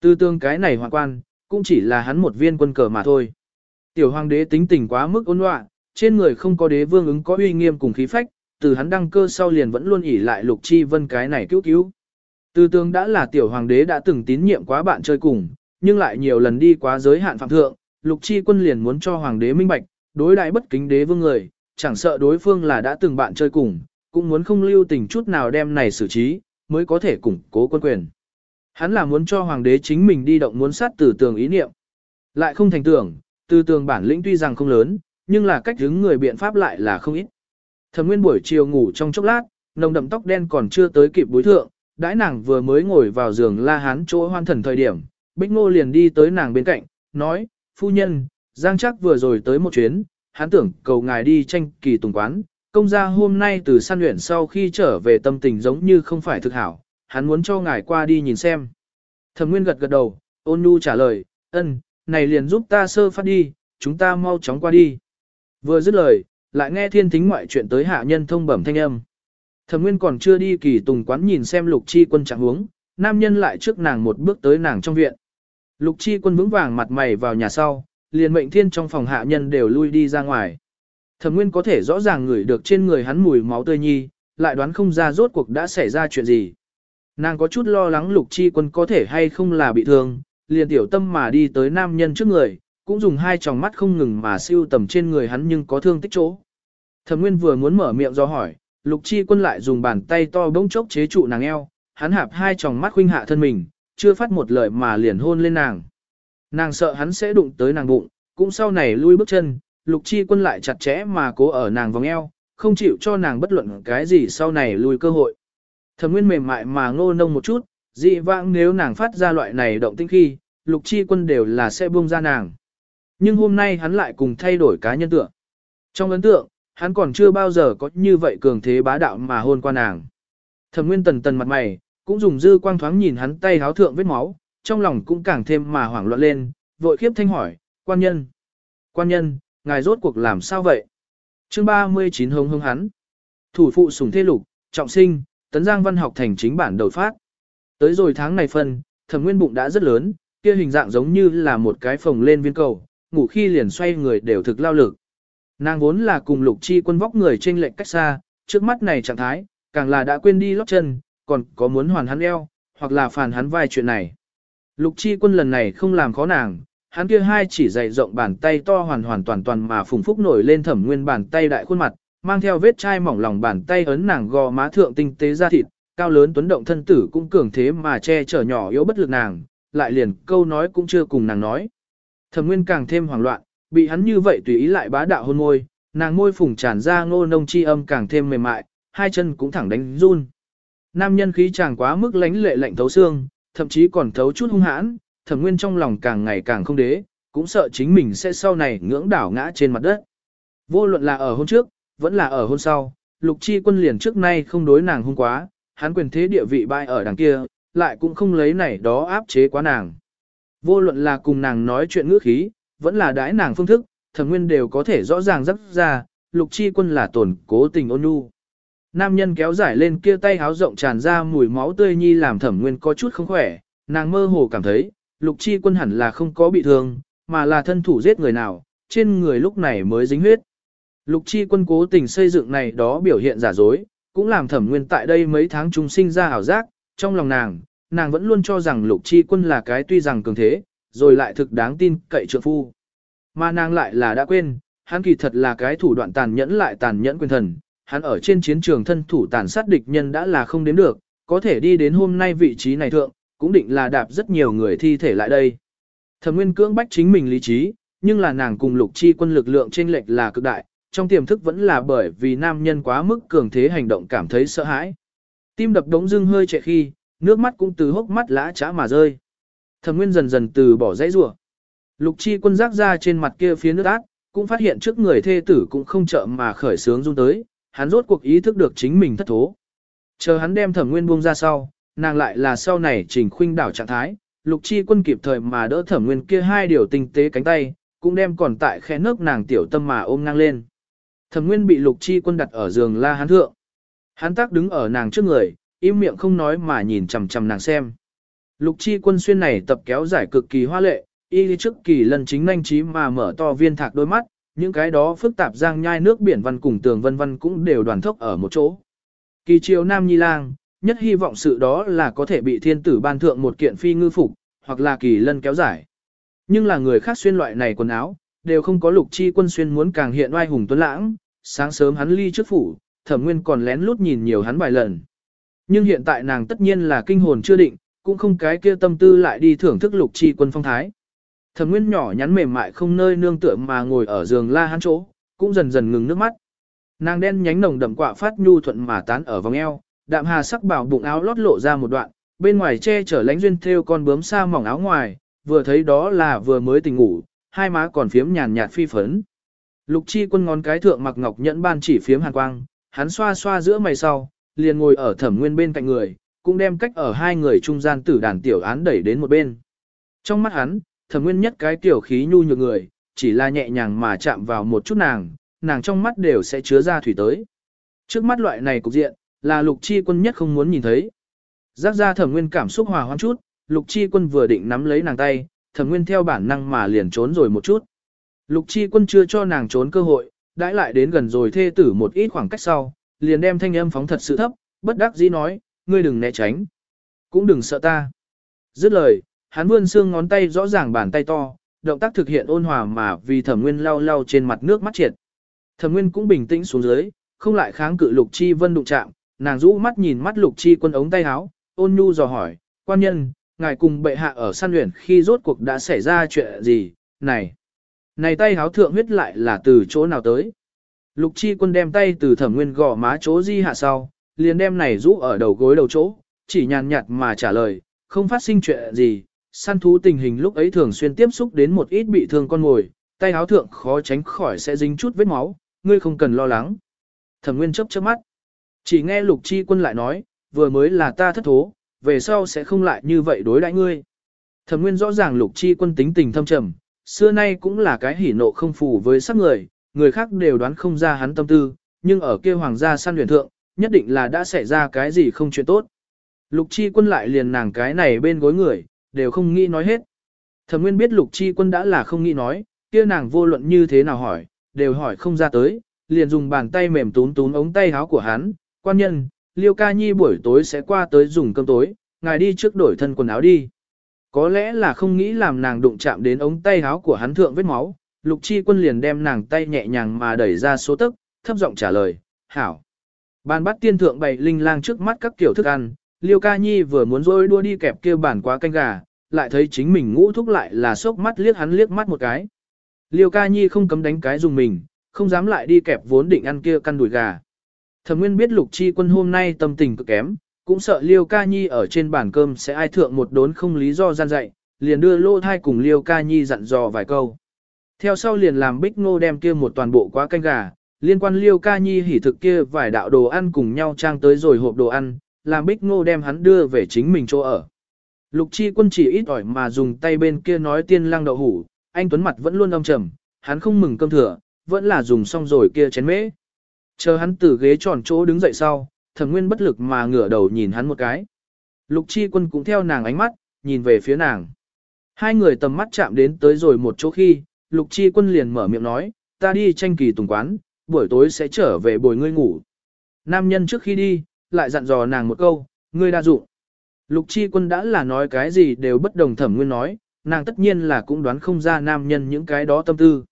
Tư tương cái này hoàng quan, cũng chỉ là hắn một viên quân cờ mà thôi. Tiểu hoàng đế tính tình quá mức ôn loạn, trên người không có đế vương ứng có uy nghiêm cùng khí phách, từ hắn đăng cơ sau liền vẫn luôn ỉ lại lục chi vân cái này cứu cứu. Tư tương đã là tiểu hoàng đế đã từng tín nhiệm quá bạn chơi cùng, nhưng lại nhiều lần đi quá giới hạn phạm thượng, lục chi quân liền muốn cho hoàng đế minh bạch, đối đại bất kính đế vương người, chẳng sợ đối phương là đã từng bạn chơi cùng, cũng muốn không lưu tình chút nào đem này xử trí, mới có thể củng cố quân quyền. Hắn là muốn cho hoàng đế chính mình đi động muốn sát từ tường ý niệm. Lại không thành tưởng, từ tường bản lĩnh tuy rằng không lớn, nhưng là cách hướng người biện pháp lại là không ít. Thẩm Nguyên buổi chiều ngủ trong chốc lát, nồng đậm tóc đen còn chưa tới kịp bối thượng, đãi nàng vừa mới ngồi vào giường La Hán chỗ hoan thần thời điểm, Bích Ngô liền đi tới nàng bên cạnh, nói, phu nhân, Giang chắc vừa rồi tới một chuyến, hắn tưởng cầu ngài đi tranh kỳ tùng quán, công gia hôm nay từ săn luyện sau khi trở về tâm tình giống như không phải thực hảo, hắn muốn cho ngài qua đi nhìn xem. Thẩm Nguyên gật gật đầu, ôn nhu trả lời, ân, này liền giúp ta sơ phát đi, chúng ta mau chóng qua đi. Vừa dứt lời, lại nghe thiên thính ngoại chuyện tới hạ nhân thông bẩm thanh âm. Thẩm Nguyên còn chưa đi kỳ tùng quán nhìn xem lục chi quân trạng huống, nam nhân lại trước nàng một bước tới nàng trong viện. Lục chi quân vững vàng mặt mày vào nhà sau, liền mệnh thiên trong phòng hạ nhân đều lui đi ra ngoài. Thẩm Nguyên có thể rõ ràng ngửi được trên người hắn mùi máu tươi nhi, lại đoán không ra rốt cuộc đã xảy ra chuyện gì. Nàng có chút lo lắng lục chi quân có thể hay không là bị thương, liền tiểu tâm mà đi tới nam nhân trước người, cũng dùng hai tròng mắt không ngừng mà siêu tầm trên người hắn nhưng có thương tích chỗ. Thẩm Nguyên vừa muốn mở miệng do hỏi, lục chi quân lại dùng bàn tay to bỗng chốc chế trụ nàng eo, hắn hạp hai tròng mắt khuynh hạ thân mình, chưa phát một lời mà liền hôn lên nàng. Nàng sợ hắn sẽ đụng tới nàng bụng, cũng sau này lui bước chân, lục chi quân lại chặt chẽ mà cố ở nàng vòng eo, không chịu cho nàng bất luận cái gì sau này lui cơ hội. Thẩm nguyên mềm mại mà ngô nông một chút, dị vãng nếu nàng phát ra loại này động tinh khi, lục chi quân đều là sẽ buông ra nàng. Nhưng hôm nay hắn lại cùng thay đổi cá nhân tượng. Trong ấn tượng, hắn còn chưa bao giờ có như vậy cường thế bá đạo mà hôn qua nàng. Thẩm nguyên tần tần mặt mày, cũng dùng dư quang thoáng nhìn hắn tay háo thượng vết máu, trong lòng cũng càng thêm mà hoảng loạn lên, vội khiếp thanh hỏi, quan nhân. Quan nhân, ngài rốt cuộc làm sao vậy? chương 39 hống hống hắn. Thủ phụ sùng thê lục, trọng sinh, tấn giang văn học thành chính bản đầu phát. Tới rồi tháng này phân, thẩm nguyên bụng đã rất lớn, kia hình dạng giống như là một cái phồng lên viên cầu, ngủ khi liền xoay người đều thực lao lực. Nàng vốn là cùng lục chi quân vóc người trên lệnh cách xa, trước mắt này trạng thái, càng là đã quên đi lót chân, còn có muốn hoàn hắn eo, hoặc là phản hắn vai chuyện này. Lục chi quân lần này không làm khó nàng, hắn kia hai chỉ dày rộng bàn tay to hoàn hoàn toàn toàn mà phùng phúc nổi lên thẩm nguyên bàn tay đại khuôn mặt, mang theo vết chai mỏng lòng bàn tay ấn nàng gò má thượng tinh tế ra thịt, cao lớn tuấn động thân tử cũng cường thế mà che chở nhỏ yếu bất lực nàng, lại liền câu nói cũng chưa cùng nàng nói. Thẩm nguyên càng thêm hoảng loạn, bị hắn như vậy tùy ý lại bá đạo hôn môi, nàng môi phùng tràn ra ngô nông chi âm càng thêm mềm mại, hai chân cũng thẳng đánh run. Nam nhân khí chàng quá mức lánh lệ lạnh thấu xương, thậm chí còn thấu chút hung hãn, thẩm nguyên trong lòng càng ngày càng không đế, cũng sợ chính mình sẽ sau này ngưỡng đảo ngã trên mặt đất. Vô luận là ở hôm trước, vẫn là ở hôn sau, lục chi quân liền trước nay không đối nàng hung quá, hắn quyền thế địa vị bại ở đằng kia, lại cũng không lấy này đó áp chế quá nàng. Vô luận là cùng nàng nói chuyện ngữ khí, vẫn là đãi nàng phương thức, thẩm nguyên đều có thể rõ ràng rắc ra, lục chi quân là tổn cố tình ôn nhu. Nam nhân kéo dài lên kia tay háo rộng tràn ra mùi máu tươi nhi làm thẩm nguyên có chút không khỏe, nàng mơ hồ cảm thấy, lục chi quân hẳn là không có bị thương, mà là thân thủ giết người nào, trên người lúc này mới dính huyết. Lục chi quân cố tình xây dựng này đó biểu hiện giả dối, cũng làm thẩm nguyên tại đây mấy tháng chúng sinh ra ảo giác, trong lòng nàng, nàng vẫn luôn cho rằng lục chi quân là cái tuy rằng cường thế, rồi lại thực đáng tin cậy trượng phu. Mà nàng lại là đã quên, hắn kỳ thật là cái thủ đoạn tàn nhẫn lại tàn nhẫn quyền thần, hắn ở trên chiến trường thân thủ tàn sát địch nhân đã là không đến được, có thể đi đến hôm nay vị trí này thượng, cũng định là đạp rất nhiều người thi thể lại đây. Thẩm Nguyên cưỡng bách chính mình lý trí, nhưng là nàng cùng lục chi quân lực lượng trên lệch là cực đại, trong tiềm thức vẫn là bởi vì nam nhân quá mức cường thế hành động cảm thấy sợ hãi. Tim đập đống dưng hơi chạy khi, nước mắt cũng từ hốc mắt lã chã mà rơi. Thẩm Nguyên dần dần từ bỏ dãy rủa. Lục Chi quân rác ra trên mặt kia phía nước ác, cũng phát hiện trước người thê tử cũng không chợ mà khởi sướng run tới, hắn rốt cuộc ý thức được chính mình thất thố. Chờ hắn đem Thẩm Nguyên buông ra sau, nàng lại là sau này trình khuynh đảo trạng thái, Lục Chi quân kịp thời mà đỡ Thẩm Nguyên kia hai điều tinh tế cánh tay, cũng đem còn tại khe nước nàng tiểu tâm mà ôm ngang lên. Thẩm Nguyên bị Lục Chi quân đặt ở giường la hán thượng. Hán tác đứng ở nàng trước người, im miệng không nói mà nhìn chằm chằm nàng xem. Lục chi quân xuyên này tập kéo giải cực kỳ hoa lệ, y trước kỳ lần chính nhanh trí mà mở to viên thạc đôi mắt, những cái đó phức tạp giang nhai nước biển văn cùng tường vân vân cũng đều đoàn thốc ở một chỗ. Kỳ triều nam nhi lang, nhất hy vọng sự đó là có thể bị thiên tử ban thượng một kiện phi ngư phục, hoặc là kỳ lân kéo giải. Nhưng là người khác xuyên loại này quần áo, đều không có lục chi quân xuyên muốn càng hiện oai hùng tuấn lãng, sáng sớm hắn ly trước phủ, thẩm nguyên còn lén lút nhìn nhiều hắn vài lần. Nhưng hiện tại nàng tất nhiên là kinh hồn chưa định, cũng không cái kia tâm tư lại đi thưởng thức lục chi quân phong thái. Thẩm Nguyên nhỏ nhắn mềm mại không nơi nương tựa mà ngồi ở giường la hắn chỗ, cũng dần dần ngừng nước mắt. Nàng đen nhánh nồng đậm quạ phát nhu thuận mà tán ở vòng eo, đạm hà sắc bảo bụng áo lót lộ ra một đoạn, bên ngoài che chở lánh duyên theo con bướm sa mỏng áo ngoài, vừa thấy đó là vừa mới tỉnh ngủ, hai má còn phiếm nhàn nhạt phi phấn. Lục chi quân ngón cái thượng mặc ngọc nhẫn ban chỉ phiếm hàn quang, hắn xoa xoa giữa mày sau, liền ngồi ở thẩm nguyên bên cạnh người, cũng đem cách ở hai người trung gian tử đàn tiểu án đẩy đến một bên. Trong mắt hắn, thẩm nguyên nhất cái tiểu khí nhu nhược người, chỉ là nhẹ nhàng mà chạm vào một chút nàng, nàng trong mắt đều sẽ chứa ra thủy tới. Trước mắt loại này cục diện, là lục chi quân nhất không muốn nhìn thấy. Giác ra thẩm nguyên cảm xúc hòa hoãn chút, lục chi quân vừa định nắm lấy nàng tay, thẩm nguyên theo bản năng mà liền trốn rồi một chút. Lục chi quân chưa cho nàng trốn cơ hội, đãi lại đến gần rồi thê tử một ít khoảng cách sau, liền đem thanh âm phóng thật sự thấp, bất đắc dĩ nói, ngươi đừng né tránh. Cũng đừng sợ ta. Dứt lời, hắn vươn xương ngón tay rõ ràng bàn tay to, động tác thực hiện ôn hòa mà vì thẩm nguyên lau lau trên mặt nước mắt triệt. Thẩm nguyên cũng bình tĩnh xuống dưới, không lại kháng cự lục chi vân đụng chạm, nàng rũ mắt nhìn mắt lục chi quân ống tay áo, ôn nhu dò hỏi, quan nhân, ngài cùng bệ hạ ở săn luyện khi rốt cuộc đã xảy ra chuyện gì, này. Này tay háo thượng huyết lại là từ chỗ nào tới? Lục chi quân đem tay từ thẩm nguyên gò má chỗ di hạ sau, liền đem này rũ ở đầu gối đầu chỗ, chỉ nhàn nhạt mà trả lời, không phát sinh chuyện gì, săn thú tình hình lúc ấy thường xuyên tiếp xúc đến một ít bị thương con mồi, tay háo thượng khó tránh khỏi sẽ dính chút vết máu, ngươi không cần lo lắng. Thẩm nguyên chấp chớp mắt, chỉ nghe lục chi quân lại nói, vừa mới là ta thất thố, về sau sẽ không lại như vậy đối đãi ngươi. Thẩm nguyên rõ ràng lục chi quân tính tình thâm trầm, xưa nay cũng là cái hỉ nộ không phù với sắc người, người khác đều đoán không ra hắn tâm tư, nhưng ở kia hoàng gia săn huyền thượng, nhất định là đã xảy ra cái gì không chuyện tốt. Lục chi quân lại liền nàng cái này bên gối người, đều không nghĩ nói hết. Thẩm nguyên biết lục chi quân đã là không nghĩ nói, kia nàng vô luận như thế nào hỏi, đều hỏi không ra tới, liền dùng bàn tay mềm tún tún ống tay áo của hắn, quan nhân, liêu ca nhi buổi tối sẽ qua tới dùng cơm tối, ngài đi trước đổi thân quần áo đi. Có lẽ là không nghĩ làm nàng đụng chạm đến ống tay áo của hắn thượng vết máu, lục chi quân liền đem nàng tay nhẹ nhàng mà đẩy ra số tức, thấp giọng trả lời, hảo. Bàn bắt tiên thượng bày linh lang trước mắt các kiểu thức ăn, liêu ca nhi vừa muốn rôi đua đi kẹp kia bản quá canh gà, lại thấy chính mình ngũ thúc lại là sốc mắt liếc hắn liếc mắt một cái. Liêu ca nhi không cấm đánh cái dùng mình, không dám lại đi kẹp vốn định ăn kia căn đùi gà. Thẩm Nguyên biết Lục Chi Quân hôm nay tâm tình cực kém, cũng sợ Liêu Ca Nhi ở trên bàn cơm sẽ ai thượng một đốn không lý do gian dạy, liền đưa Lô Thai cùng Liêu Ca Nhi dặn dò vài câu. Theo sau liền làm Bích Ngô đem kia một toàn bộ quá canh gà, liên quan Liêu Ca Nhi hỉ thực kia vài đạo đồ ăn cùng nhau trang tới rồi hộp đồ ăn, làm Bích Ngô đem hắn đưa về chính mình chỗ ở. Lục Chi Quân chỉ ít ỏi mà dùng tay bên kia nói tiên lăng đậu hủ, anh Tuấn mặt vẫn luôn âm trầm, hắn không mừng cơm thừa, vẫn là dùng xong rồi kia chén mễ. Chờ hắn từ ghế tròn chỗ đứng dậy sau, thẩm nguyên bất lực mà ngửa đầu nhìn hắn một cái. Lục chi quân cũng theo nàng ánh mắt, nhìn về phía nàng. Hai người tầm mắt chạm đến tới rồi một chỗ khi, lục chi quân liền mở miệng nói, ta đi tranh kỳ tùng quán, buổi tối sẽ trở về bồi ngươi ngủ. Nam nhân trước khi đi, lại dặn dò nàng một câu, ngươi đa dụng. Lục chi quân đã là nói cái gì đều bất đồng thẩm nguyên nói, nàng tất nhiên là cũng đoán không ra nam nhân những cái đó tâm tư.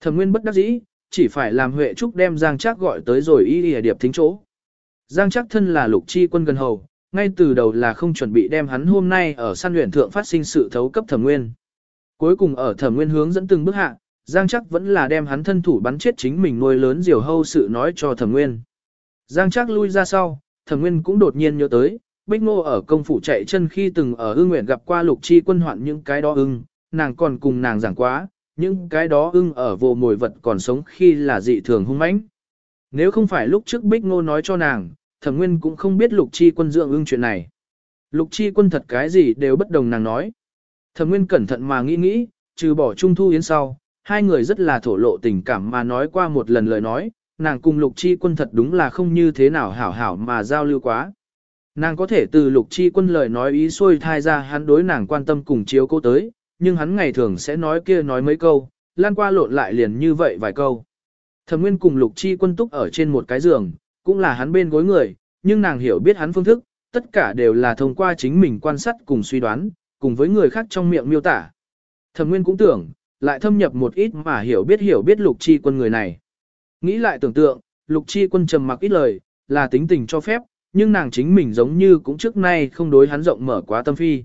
Thẩm nguyên bất đắc dĩ, chỉ phải làm Huệ Trúc đem Giang Trác gọi tới rồi y y điệp thính chỗ. Giang Trác thân là lục chi quân gần hầu, ngay từ đầu là không chuẩn bị đem hắn hôm nay ở săn luyện thượng phát sinh sự thấu cấp thẩm nguyên. Cuối cùng ở thẩm nguyên hướng dẫn từng bước hạ, Giang Trác vẫn là đem hắn thân thủ bắn chết chính mình nuôi lớn diều hâu sự nói cho thẩm nguyên. Giang Trác lui ra sau, thẩm nguyên cũng đột nhiên nhớ tới, Bích Ngô ở công phủ chạy chân khi từng ở Ưng nguyện gặp qua lục chi quân hoạn những cái đó ưng, nàng còn cùng nàng giảng quá, những cái đó ưng ở vô mồi vật còn sống khi là dị thường hung mãnh. Nếu không phải lúc trước Bích Ngô nói cho nàng, thẩm nguyên cũng không biết lục chi quân dưỡng ưng chuyện này. Lục chi quân thật cái gì đều bất đồng nàng nói. Thẩm nguyên cẩn thận mà nghĩ nghĩ, trừ bỏ trung thu yến sau, hai người rất là thổ lộ tình cảm mà nói qua một lần lời nói, nàng cùng lục chi quân thật đúng là không như thế nào hảo hảo mà giao lưu quá. Nàng có thể từ lục chi quân lời nói ý xuôi thai ra hắn đối nàng quan tâm cùng chiếu cô tới, nhưng hắn ngày thường sẽ nói kia nói mấy câu, lan qua lộn lại liền như vậy vài câu. Thẩm Nguyên cùng Lục Chi quân túc ở trên một cái giường, cũng là hắn bên gối người, nhưng nàng hiểu biết hắn phương thức, tất cả đều là thông qua chính mình quan sát cùng suy đoán, cùng với người khác trong miệng miêu tả. Thẩm Nguyên cũng tưởng, lại thâm nhập một ít mà hiểu biết hiểu biết Lục Chi quân người này. Nghĩ lại tưởng tượng, Lục Chi quân trầm mặc ít lời, là tính tình cho phép, nhưng nàng chính mình giống như cũng trước nay không đối hắn rộng mở quá tâm phi.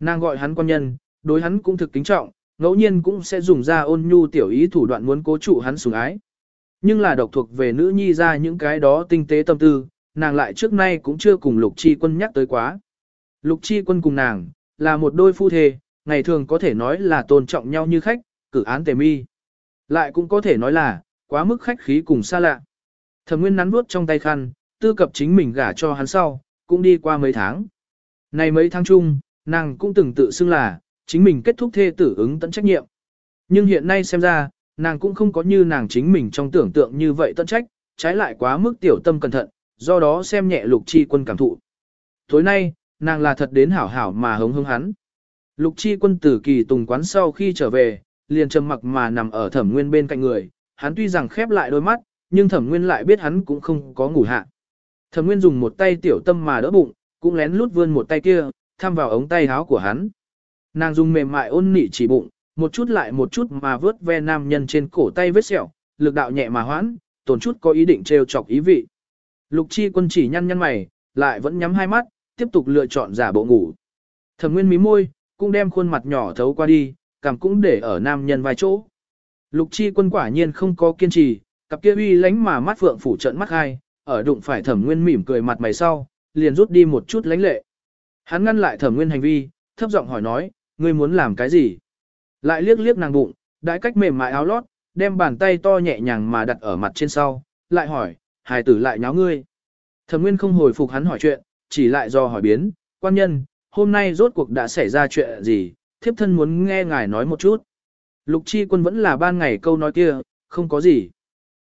Nàng gọi hắn quan nhân, đối hắn cũng thực kính trọng, ngẫu nhiên cũng sẽ dùng ra ôn nhu tiểu ý thủ đoạn muốn cố trụ hắn sủng ái. Nhưng là độc thuộc về nữ nhi ra những cái đó tinh tế tâm tư, nàng lại trước nay cũng chưa cùng lục chi quân nhắc tới quá. Lục chi quân cùng nàng, là một đôi phu thê, ngày thường có thể nói là tôn trọng nhau như khách, cử án tề mi. Lại cũng có thể nói là, quá mức khách khí cùng xa lạ. Thẩm Nguyên nắn nuốt trong tay khăn, tư cập chính mình gả cho hắn sau, cũng đi qua mấy tháng. Này mấy tháng chung, nàng cũng từng tự xưng là, chính mình kết thúc thê tử ứng tận trách nhiệm. Nhưng hiện nay xem ra, nàng cũng không có như nàng chính mình trong tưởng tượng như vậy tận trách, trái lại quá mức tiểu tâm cẩn thận, do đó xem nhẹ lục chi quân cảm thụ. Tối nay, nàng là thật đến hảo hảo mà hống hứng hắn. Lục chi quân tử kỳ tùng quán sau khi trở về, liền trầm mặc mà nằm ở thẩm nguyên bên cạnh người, hắn tuy rằng khép lại đôi mắt, nhưng thẩm nguyên lại biết hắn cũng không có ngủ hạ. Thẩm nguyên dùng một tay tiểu tâm mà đỡ bụng, cũng lén lút vươn một tay kia, thăm vào ống tay áo của hắn. Nàng dùng mềm mại ôn nị chỉ bụng, một chút lại một chút mà vớt ve nam nhân trên cổ tay vết sẹo, lực đạo nhẹ mà hoãn, tổn chút có ý định trêu chọc ý vị. Lục chi quân chỉ nhăn nhăn mày, lại vẫn nhắm hai mắt, tiếp tục lựa chọn giả bộ ngủ. Thẩm nguyên mí môi, cũng đem khuôn mặt nhỏ thấu qua đi, cảm cũng để ở nam nhân vài chỗ. Lục chi quân quả nhiên không có kiên trì, cặp kia uy lánh mà mắt phượng phủ trận mắt hai, ở đụng phải thẩm nguyên mỉm cười mặt mày sau, liền rút đi một chút lánh lệ. Hắn ngăn lại thẩm nguyên hành vi, thấp giọng hỏi nói, ngươi muốn làm cái gì? Lại liếc liếc nàng bụng, đãi cách mềm mại áo lót, đem bàn tay to nhẹ nhàng mà đặt ở mặt trên sau, lại hỏi, hài tử lại nháo ngươi. Thẩm nguyên không hồi phục hắn hỏi chuyện, chỉ lại do hỏi biến, quan nhân, hôm nay rốt cuộc đã xảy ra chuyện gì, thiếp thân muốn nghe ngài nói một chút. Lục chi quân vẫn là ban ngày câu nói kia, không có gì.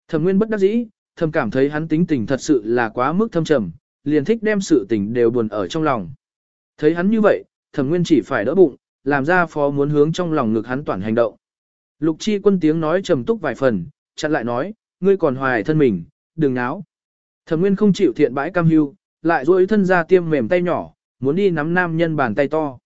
Thẩm nguyên bất đắc dĩ, thầm cảm thấy hắn tính tình thật sự là quá mức thâm trầm, liền thích đem sự tình đều buồn ở trong lòng. Thấy hắn như vậy, thẩm nguyên chỉ phải đỡ bụng, làm ra phó muốn hướng trong lòng ngực hắn toàn hành động. Lục chi quân tiếng nói trầm túc vài phần, chặn lại nói, ngươi còn hoài thân mình, đừng náo. Thẩm nguyên không chịu thiện bãi cam hưu, lại duỗi thân ra tiêm mềm tay nhỏ, muốn đi nắm nam nhân bàn tay to.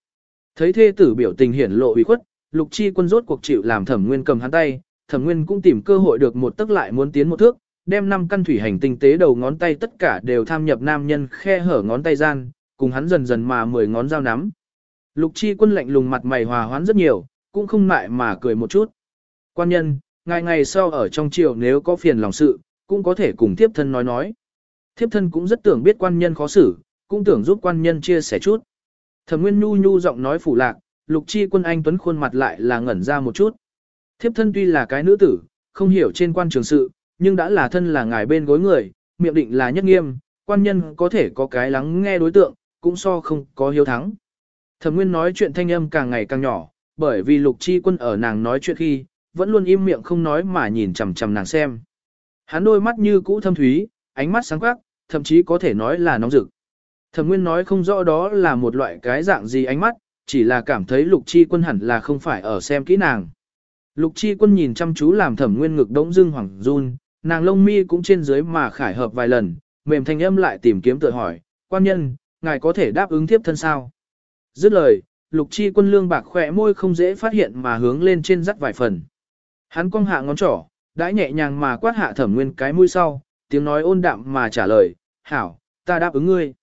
Thấy thê tử biểu tình hiển lộ ủy khuất, lục chi quân rốt cuộc chịu làm thẩm nguyên cầm hắn tay, thẩm nguyên cũng tìm cơ hội được một tức lại muốn tiến một thước, đem năm căn thủy hành tinh tế đầu ngón tay tất cả đều tham nhập nam nhân khe hở ngón tay gian, cùng hắn dần dần mà mười ngón dao nắm. Lục chi quân lạnh lùng mặt mày hòa hoãn rất nhiều, cũng không ngại mà cười một chút. Quan nhân, ngày ngày sau ở trong triều nếu có phiền lòng sự, cũng có thể cùng Thiếp thân nói nói. Thiếp thân cũng rất tưởng biết quan nhân khó xử, cũng tưởng giúp quan nhân chia sẻ chút. Thẩm Nguyên Nhu Nhu giọng nói phủ lạc, Lục Chi Quân anh tuấn khuôn mặt lại là ngẩn ra một chút. Thiếp thân tuy là cái nữ tử, không hiểu trên quan trường sự, nhưng đã là thân là ngài bên gối người, miệng định là nhất nghiêm, quan nhân có thể có cái lắng nghe đối tượng, cũng so không có hiếu thắng. Thẩm Nguyên nói chuyện thanh âm càng ngày càng nhỏ, bởi vì Lục Chi Quân ở nàng nói chuyện khi, vẫn luôn im miệng không nói mà nhìn chằm chằm nàng xem. Hắn đôi mắt như cũ thâm thúy, ánh mắt sáng quắc, thậm chí có thể nói là nóng rực. Thẩm Nguyên nói không rõ đó là một loại cái dạng gì ánh mắt, chỉ là cảm thấy Lục Chi Quân hẳn là không phải ở xem kỹ nàng. Lục Chi Quân nhìn chăm chú làm Thẩm Nguyên ngực đống dưng hoảng run, nàng lông mi cũng trên dưới mà khải hợp vài lần, mềm thanh âm lại tìm kiếm tự hỏi, quan nhân, ngài có thể đáp ứng tiếp thân sao? Dứt lời, Lục Chi Quân lương bạc khỏe môi không dễ phát hiện mà hướng lên trên rắc vài phần. Hắn cong hạ ngón trỏ, đã nhẹ nhàng mà quát hạ Thẩm Nguyên cái mũi sau, tiếng nói ôn đạm mà trả lời, hảo, ta đáp ứng ngươi.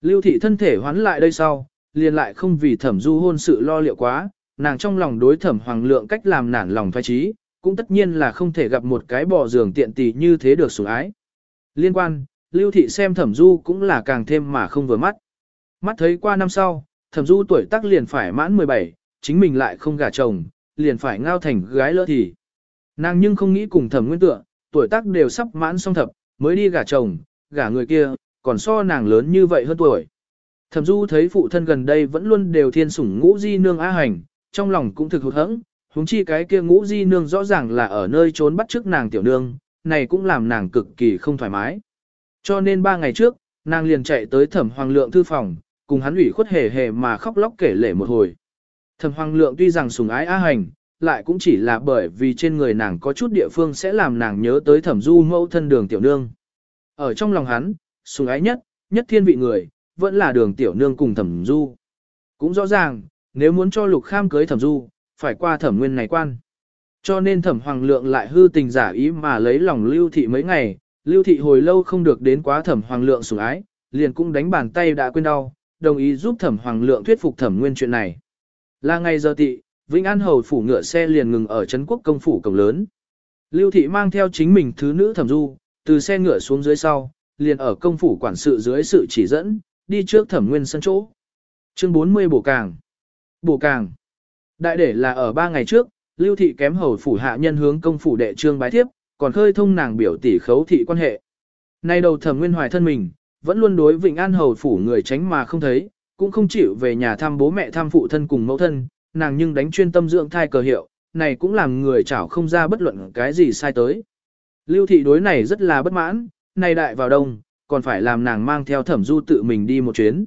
Lưu thị thân thể hoán lại đây sau, liền lại không vì thẩm du hôn sự lo liệu quá, nàng trong lòng đối thẩm hoàng lượng cách làm nản lòng thoái trí, cũng tất nhiên là không thể gặp một cái bò giường tiện tỷ như thế được sủng ái. Liên quan, lưu thị xem thẩm du cũng là càng thêm mà không vừa mắt. Mắt thấy qua năm sau, thẩm du tuổi tác liền phải mãn 17, chính mình lại không gả chồng, liền phải ngao thành gái lỡ thì. Nàng nhưng không nghĩ cùng thẩm nguyên tựa, tuổi tác đều sắp mãn song thập, mới đi gả chồng, gả người kia, còn so nàng lớn như vậy hơn tuổi. Thẩm Du thấy phụ thân gần đây vẫn luôn đều thiên sủng ngũ di nương á hành, trong lòng cũng thực hụt hẫng, huống chi cái kia ngũ di nương rõ ràng là ở nơi trốn bắt trước nàng tiểu nương, này cũng làm nàng cực kỳ không thoải mái. Cho nên ba ngày trước, nàng liền chạy tới thẩm hoàng lượng thư phòng, cùng hắn ủy khuất hề hề mà khóc lóc kể lể một hồi. Thẩm hoàng lượng tuy rằng sùng ái á hành, lại cũng chỉ là bởi vì trên người nàng có chút địa phương sẽ làm nàng nhớ tới thẩm du mẫu thân đường tiểu nương. Ở trong lòng hắn, sùng ái nhất, nhất thiên vị người, vẫn là đường tiểu nương cùng thẩm du. Cũng rõ ràng, nếu muốn cho lục kham cưới thẩm du, phải qua thẩm nguyên này quan. Cho nên thẩm hoàng lượng lại hư tình giả ý mà lấy lòng lưu thị mấy ngày, lưu thị hồi lâu không được đến quá thẩm hoàng lượng sủng ái, liền cũng đánh bàn tay đã quên đau, đồng ý giúp thẩm hoàng lượng thuyết phục thẩm nguyên chuyện này. Là ngày giờ tị, Vĩnh An Hầu phủ ngựa xe liền ngừng ở Trấn Quốc công phủ cổng lớn. Lưu thị mang theo chính mình thứ nữ thẩm du, từ xe ngựa xuống dưới sau, liền ở công phủ quản sự dưới sự chỉ dẫn, đi trước thẩm nguyên sân chỗ. Chương 40 bổ càng. Bổ càng. Đại để là ở ba ngày trước, lưu thị kém hầu phủ hạ nhân hướng công phủ đệ trương bái tiếp, còn khơi thông nàng biểu tỷ khấu thị quan hệ. Nay đầu thẩm nguyên hoài thân mình, vẫn luôn đối Vịnh An hầu phủ người tránh mà không thấy, cũng không chịu về nhà thăm bố mẹ thăm phụ thân cùng mẫu thân, nàng nhưng đánh chuyên tâm dưỡng thai cờ hiệu, này cũng làm người chảo không ra bất luận cái gì sai tới. Lưu thị đối này rất là bất mãn, này đại vào đông, còn phải làm nàng mang theo thẩm du tự mình đi một chuyến.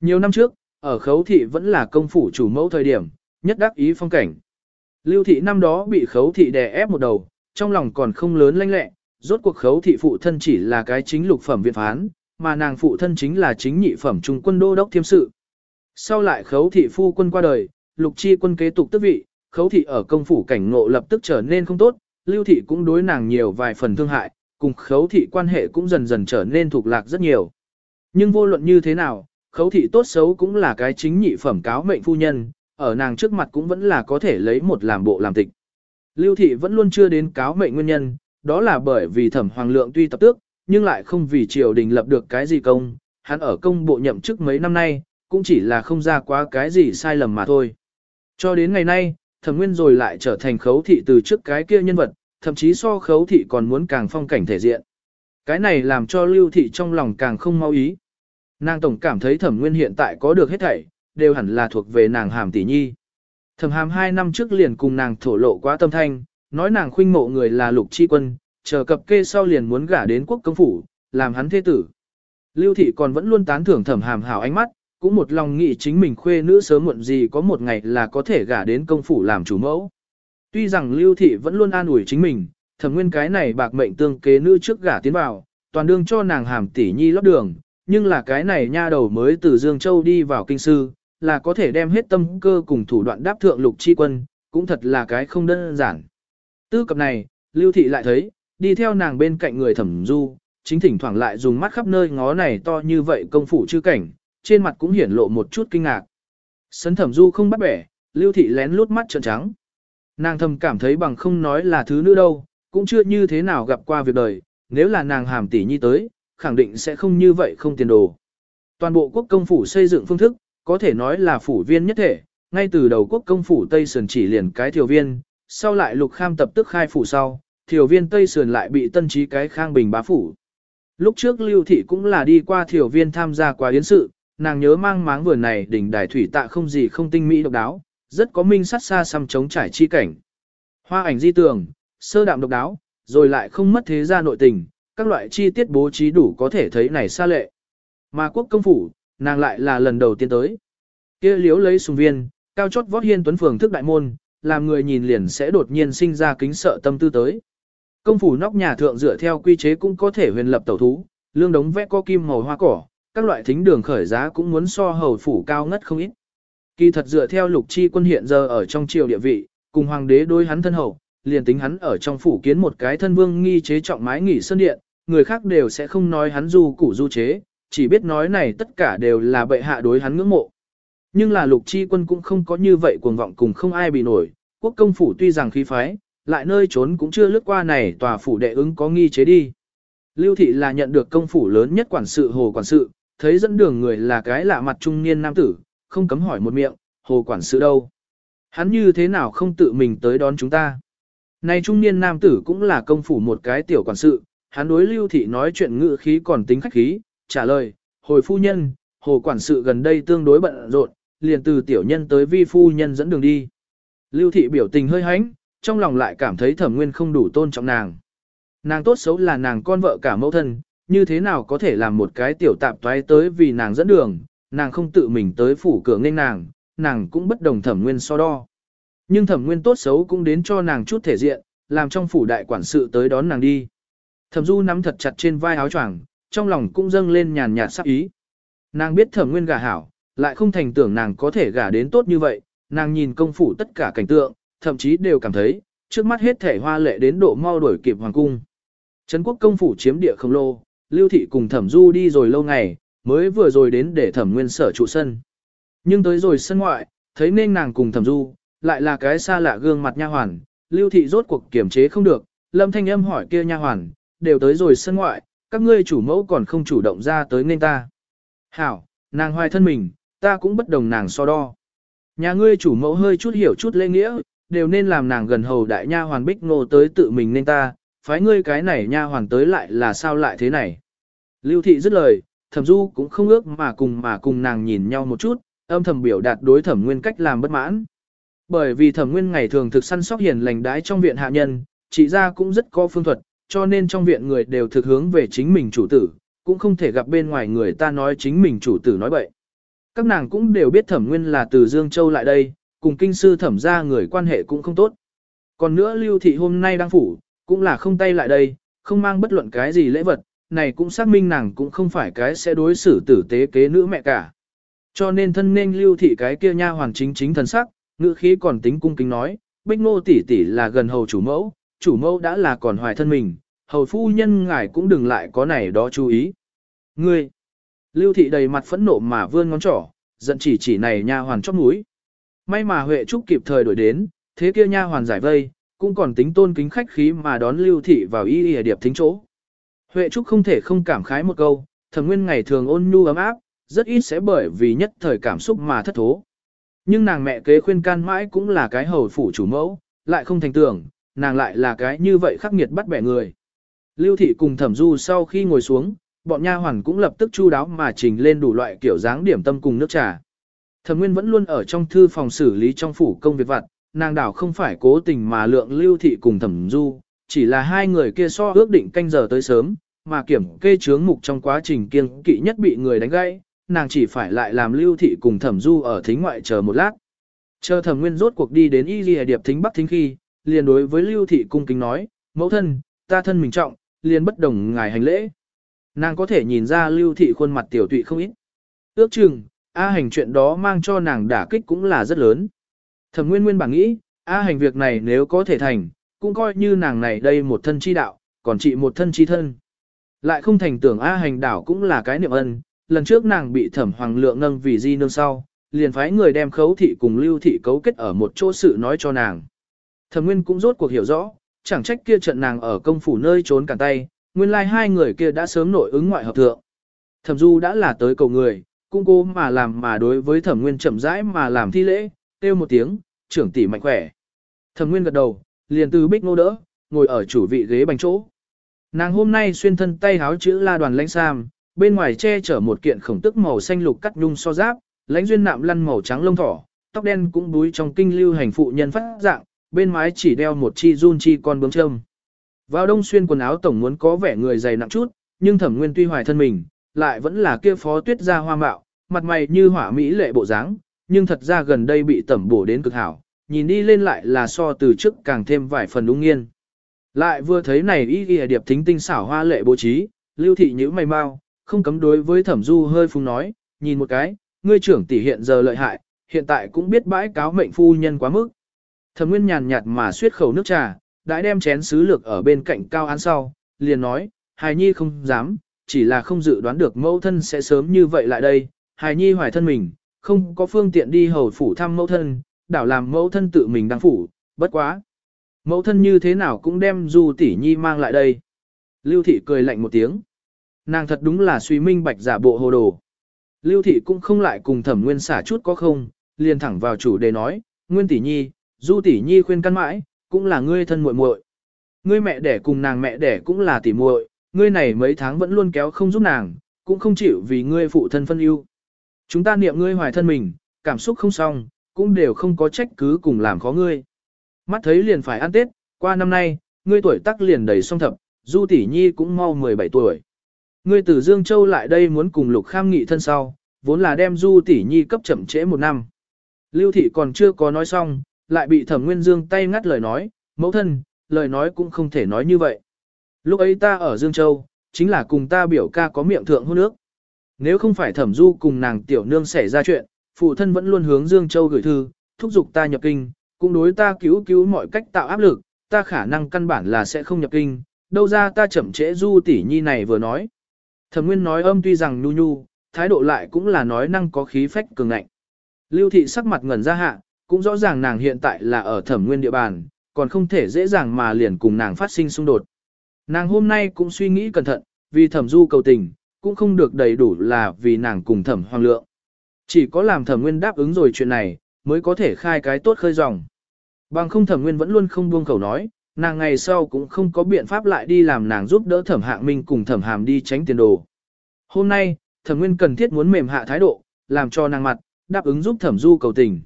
Nhiều năm trước, ở khấu thị vẫn là công phủ chủ mẫu thời điểm, nhất đắc ý phong cảnh. Lưu thị năm đó bị khấu thị đè ép một đầu, trong lòng còn không lớn lanh lẹ, rốt cuộc khấu thị phụ thân chỉ là cái chính lục phẩm viện phán, mà nàng phụ thân chính là chính nhị phẩm trung quân đô đốc thiêm sự. Sau lại khấu thị phu quân qua đời, lục chi quân kế tục tước vị, khấu thị ở công phủ cảnh ngộ lập tức trở nên không tốt, lưu thị cũng đối nàng nhiều vài phần thương hại, cùng khấu thị quan hệ cũng dần dần trở nên thuộc lạc rất nhiều. Nhưng vô luận như thế nào, khấu thị tốt xấu cũng là cái chính nhị phẩm cáo mệnh phu nhân, ở nàng trước mặt cũng vẫn là có thể lấy một làm bộ làm tịch. Lưu thị vẫn luôn chưa đến cáo mệnh nguyên nhân, đó là bởi vì thẩm hoàng lượng tuy tập tước, nhưng lại không vì triều đình lập được cái gì công, hắn ở công bộ nhậm chức mấy năm nay, cũng chỉ là không ra quá cái gì sai lầm mà thôi. Cho đến ngày nay, thẩm nguyên rồi lại trở thành khấu thị từ trước cái kia nhân vật, thậm chí so khấu thị còn muốn càng phong cảnh thể diện. Cái này làm cho lưu thị trong lòng càng không mau ý. Nàng tổng cảm thấy thẩm nguyên hiện tại có được hết thảy, đều hẳn là thuộc về nàng hàm tỷ nhi. Thẩm hàm hai năm trước liền cùng nàng thổ lộ quá tâm thanh, nói nàng khuynh mộ người là lục chi quân, chờ cập kê sau liền muốn gả đến quốc công phủ, làm hắn thế tử. Lưu thị còn vẫn luôn tán thưởng thẩm hàm hảo ánh mắt, cũng một lòng nghĩ chính mình khuê nữ sớm muộn gì có một ngày là có thể gả đến công phủ làm chủ mẫu. Tuy rằng lưu thị vẫn luôn an ủi chính mình, thẩm nguyên cái này bạc mệnh tương kế nữ trước gả tiến vào, toàn đương cho nàng hàm tỷ nhi lót đường, nhưng là cái này nha đầu mới từ Dương Châu đi vào kinh sư, là có thể đem hết tâm cơ cùng thủ đoạn đáp thượng lục chi quân, cũng thật là cái không đơn giản. Tư cập này, lưu thị lại thấy, đi theo nàng bên cạnh người thẩm du, chính thỉnh thoảng lại dùng mắt khắp nơi ngó này to như vậy công phủ chư cảnh, trên mặt cũng hiển lộ một chút kinh ngạc. Sấn thẩm du không bắt bẻ, lưu thị lén lút mắt trợn trắng. Nàng thầm cảm thấy bằng không nói là thứ nữ đâu, cũng chưa như thế nào gặp qua việc đời, nếu là nàng hàm tỷ nhi tới, khẳng định sẽ không như vậy không tiền đồ. Toàn bộ quốc công phủ xây dựng phương thức, có thể nói là phủ viên nhất thể, ngay từ đầu quốc công phủ Tây Sườn chỉ liền cái thiều viên, sau lại lục kham tập tức khai phủ sau, thiều viên Tây Sườn lại bị tân trí cái khang bình bá phủ. Lúc trước lưu thị cũng là đi qua thiều viên tham gia qua yến sự, nàng nhớ mang máng vườn này đỉnh đài thủy tạ không gì không tinh mỹ độc đáo, rất có minh sát xa xăm chống trải chi cảnh. Hoa ảnh di tường, sơ đạm độc đáo, rồi lại không mất thế gia nội tình, các loại chi tiết bố trí đủ có thể thấy này xa lệ. Mà quốc công phủ, nàng lại là lần đầu tiên tới. kia liếu lấy sùng viên, cao chót vót hiên tuấn phường thức đại môn, làm người nhìn liền sẽ đột nhiên sinh ra kính sợ tâm tư tới. Công phủ nóc nhà thượng dựa theo quy chế cũng có thể huyền lập tẩu thú, lương đống vẽ có kim màu hoa cỏ, các loại thính đường khởi giá cũng muốn so hầu phủ cao ngất không ít. Kỳ thật dựa theo lục chi quân hiện giờ ở trong triều địa vị, cùng hoàng đế đối hắn thân hậu, liền tính hắn ở trong phủ kiến một cái thân vương nghi chế trọng mái nghỉ sơn điện, người khác đều sẽ không nói hắn du củ du chế, chỉ biết nói này tất cả đều là bệ hạ đối hắn ngưỡng mộ. Nhưng là lục chi quân cũng không có như vậy cuồng vọng cùng không ai bị nổi, quốc công phủ tuy rằng khí phái, lại nơi trốn cũng chưa lướt qua này tòa phủ đệ ứng có nghi chế đi. Lưu thị là nhận được công phủ lớn nhất quản sự hồ quản sự, thấy dẫn đường người là cái lạ mặt trung niên nam tử, không cấm hỏi một miệng, hồ quản sự đâu? Hắn như thế nào không tự mình tới đón chúng ta? Này trung niên nam tử cũng là công phủ một cái tiểu quản sự, hắn đối lưu thị nói chuyện ngự khí còn tính khách khí, trả lời, hồi phu nhân, hồ quản sự gần đây tương đối bận rộn, liền từ tiểu nhân tới vi phu nhân dẫn đường đi. Lưu thị biểu tình hơi hánh, trong lòng lại cảm thấy thẩm nguyên không đủ tôn trọng nàng. Nàng tốt xấu là nàng con vợ cả mẫu thân, như thế nào có thể làm một cái tiểu tạp toái tới vì nàng dẫn đường, nàng không tự mình tới phủ cửa nên nàng, nàng cũng bất đồng thẩm nguyên so đo. Nhưng thẩm nguyên tốt xấu cũng đến cho nàng chút thể diện, làm trong phủ đại quản sự tới đón nàng đi. Thẩm du nắm thật chặt trên vai áo choàng, trong lòng cũng dâng lên nhàn nhạt sắc ý. Nàng biết thẩm nguyên gả hảo, lại không thành tưởng nàng có thể gả đến tốt như vậy, nàng nhìn công phủ tất cả cảnh tượng, thậm chí đều cảm thấy, trước mắt hết thể hoa lệ đến độ mau đuổi kịp hoàng cung. Trấn quốc công phủ chiếm địa không lô, lưu thị cùng thẩm du đi rồi lâu ngày, mới vừa rồi đến để thẩm nguyên sở trụ sân. Nhưng tới rồi sân ngoại, thấy nên nàng cùng thẩm du, lại là cái xa lạ gương mặt nha hoàn, lưu thị rốt cuộc kiểm chế không được, lâm thanh âm hỏi kia nha hoàn, đều tới rồi sân ngoại, các ngươi chủ mẫu còn không chủ động ra tới nên ta. Hảo, nàng hoài thân mình, ta cũng bất đồng nàng so đo. Nhà ngươi chủ mẫu hơi chút hiểu chút lễ nghĩa, đều nên làm nàng gần hầu đại nha hoàn bích ngô tới tự mình nên ta, phái ngươi cái này nha hoàn tới lại là sao lại thế này. Lưu thị dứt lời, thẩm du cũng không ước mà cùng mà cùng nàng nhìn nhau một chút, âm thầm biểu đạt đối thẩm nguyên cách làm bất mãn. Bởi vì thẩm nguyên ngày thường thực săn sóc hiền lành đái trong viện hạ nhân, chị ra cũng rất có phương thuật, cho nên trong viện người đều thực hướng về chính mình chủ tử, cũng không thể gặp bên ngoài người ta nói chính mình chủ tử nói bậy. Các nàng cũng đều biết thẩm nguyên là từ Dương Châu lại đây, cùng kinh sư thẩm ra người quan hệ cũng không tốt. Còn nữa lưu thị hôm nay đang phủ, cũng là không tay lại đây, không mang bất luận cái gì lễ vật, này cũng xác minh nàng cũng không phải cái sẽ đối xử tử tế kế nữ mẹ cả. Cho nên thân nên lưu thị cái kia nha hoàn chính chính thần sắc, ngữ khí còn tính cung kính nói, bích ngô tỷ tỷ là gần hầu chủ mẫu, chủ mẫu đã là còn hoài thân mình, hầu phu nhân ngài cũng đừng lại có này đó chú ý. Ngươi, lưu thị đầy mặt phẫn nộ mà vươn ngón trỏ, giận chỉ chỉ này nha hoàn chóp mũi. May mà Huệ Trúc kịp thời đổi đến, thế kia nha hoàn giải vây, cũng còn tính tôn kính khách khí mà đón lưu thị vào y y điệp thính chỗ. Huệ Trúc không thể không cảm khái một câu, thẩm nguyên ngày thường ôn nhu ấm áp, rất ít sẽ bởi vì nhất thời cảm xúc mà thất thố. Nhưng nàng mẹ kế khuyên can mãi cũng là cái hầu phủ chủ mẫu, lại không thành tưởng, nàng lại là cái như vậy khắc nghiệt bắt bẻ người. Lưu thị cùng thẩm du sau khi ngồi xuống, bọn nha hoàn cũng lập tức chu đáo mà trình lên đủ loại kiểu dáng điểm tâm cùng nước trà. Thẩm Nguyên vẫn luôn ở trong thư phòng xử lý trong phủ công việc vặt, nàng đảo không phải cố tình mà lượng lưu thị cùng thẩm du, chỉ là hai người kia so ước định canh giờ tới sớm, mà kiểm kê chướng mục trong quá trình kiêng kỵ nhất bị người đánh gãy, nàng chỉ phải lại làm lưu thị cùng thẩm du ở thính ngoại chờ một lát. Chờ thẩm nguyên rốt cuộc đi đến y lìa điệp thính bắc thính khi, liền đối với lưu thị cung kính nói, mẫu thân, ta thân mình trọng, liền bất đồng ngài hành lễ. Nàng có thể nhìn ra lưu thị khuôn mặt tiểu tụy không ít. Ước chừng, A hành chuyện đó mang cho nàng đả kích cũng là rất lớn. Thẩm nguyên nguyên bản nghĩ, A hành việc này nếu có thể thành, cũng coi như nàng này đây một thân chi đạo, còn chị một thân chi thân. Lại không thành tưởng A hành đảo cũng là cái niệm ân, lần trước nàng bị thẩm hoàng lượng nâng vì di nương sau, liền phái người đem khấu thị cùng lưu thị cấu kết ở một chỗ sự nói cho nàng. Thẩm nguyên cũng rốt cuộc hiểu rõ, chẳng trách kia trận nàng ở công phủ nơi trốn cả tay, nguyên lai like hai người kia đã sớm nội ứng ngoại hợp thượng. Thẩm du đã là tới cầu người, cũng cố mà làm mà đối với thẩm nguyên chậm rãi mà làm thi lễ, kêu một tiếng, trưởng tỷ mạnh khỏe. Thẩm nguyên gật đầu, liền từ bích nô đỡ, ngồi ở chủ vị ghế bành chỗ. Nàng hôm nay xuyên thân tay háo chữ la đoàn lãnh sam, bên ngoài che chở một kiện khổng tức màu xanh lục cắt nhung so giáp, lãnh duyên nạm lăn màu trắng lông thỏ, tóc đen cũng búi trong kinh lưu hành phụ nhân phát dạng, bên mái chỉ đeo một chi run chi con bướm châm. Vào đông xuyên quần áo tổng muốn có vẻ người dày nặng chút, nhưng thẩm nguyên tuy hoài thân mình, lại vẫn là kia phó tuyết ra hoa mạo, mặt mày như hỏa mỹ lệ bộ dáng, nhưng thật ra gần đây bị tẩm bổ đến cực hảo, nhìn đi lên lại là so từ trước càng thêm vài phần đúng nghiên. Lại vừa thấy này y ghi điệp thính tinh xảo hoa lệ bố trí, lưu thị nhữ mày mau, không cấm đối với thẩm du hơi phung nói, nhìn một cái, ngươi trưởng tỷ hiện giờ lợi hại, hiện tại cũng biết bãi cáo mệnh phu nhân quá mức. Thẩm nguyên nhàn nhạt mà suyết khẩu nước trà, đã đem chén sứ lược ở bên cạnh cao án sau, liền nói, hài nhi không dám, chỉ là không dự đoán được mẫu thân sẽ sớm như vậy lại đây, hài nhi hoài thân mình, không có phương tiện đi hầu phủ thăm mẫu thân, đảo làm mẫu thân tự mình đăng phủ, bất quá. Mẫu thân như thế nào cũng đem du tỷ nhi mang lại đây. Lưu thị cười lạnh một tiếng. Nàng thật đúng là suy minh bạch giả bộ hồ đồ. Lưu thị cũng không lại cùng thẩm nguyên xả chút có không, liền thẳng vào chủ đề nói, nguyên tỷ nhi, du tỷ nhi khuyên căn mãi, cũng là ngươi thân muội muội. Ngươi mẹ đẻ cùng nàng mẹ đẻ cũng là tỷ muội, ngươi này mấy tháng vẫn luôn kéo không giúp nàng, cũng không chịu vì ngươi phụ thân phân ưu. Chúng ta niệm ngươi hoài thân mình, cảm xúc không xong, cũng đều không có trách cứ cùng làm khó ngươi. Mắt thấy liền phải ăn Tết, qua năm nay, ngươi tuổi tác liền đầy song thập, Du tỷ nhi cũng mau 17 tuổi. Ngươi từ Dương Châu lại đây muốn cùng Lục Kham nghị thân sau, vốn là đem Du tỷ nhi cấp chậm trễ một năm. Lưu thị còn chưa có nói xong, lại bị Thẩm Nguyên Dương tay ngắt lời nói, mẫu thân, lời nói cũng không thể nói như vậy. Lúc ấy ta ở Dương Châu, chính là cùng ta biểu ca có miệng thượng hôn nước. Nếu không phải Thẩm Du cùng nàng tiểu nương xảy ra chuyện, phụ thân vẫn luôn hướng Dương Châu gửi thư, thúc giục ta nhập kinh, cũng đối ta cứu cứu mọi cách tạo áp lực, ta khả năng căn bản là sẽ không nhập kinh, đâu ra ta chậm trễ du tỷ nhi này vừa nói. Thẩm Nguyên nói âm tuy rằng nhu nhu, thái độ lại cũng là nói năng có khí phách cường ngạnh. Lưu thị sắc mặt ngẩn ra hạ, cũng rõ ràng nàng hiện tại là ở Thẩm Nguyên địa bàn, còn không thể dễ dàng mà liền cùng nàng phát sinh xung đột. Nàng hôm nay cũng suy nghĩ cẩn thận, vì Thẩm Du cầu tình, cũng không được đầy đủ là vì nàng cùng Thẩm Hoàng Lượng. Chỉ có làm Thẩm Nguyên đáp ứng rồi chuyện này, mới có thể khai cái tốt khơi dòng. Bằng không Thẩm Nguyên vẫn luôn không buông khẩu nói, nàng ngày sau cũng không có biện pháp lại đi làm nàng giúp đỡ thẩm hạng minh cùng thẩm hàm đi tránh tiền đồ. Hôm nay, thẩm nguyên cần thiết muốn mềm hạ thái độ, làm cho nàng mặt, đáp ứng giúp thẩm du cầu tình.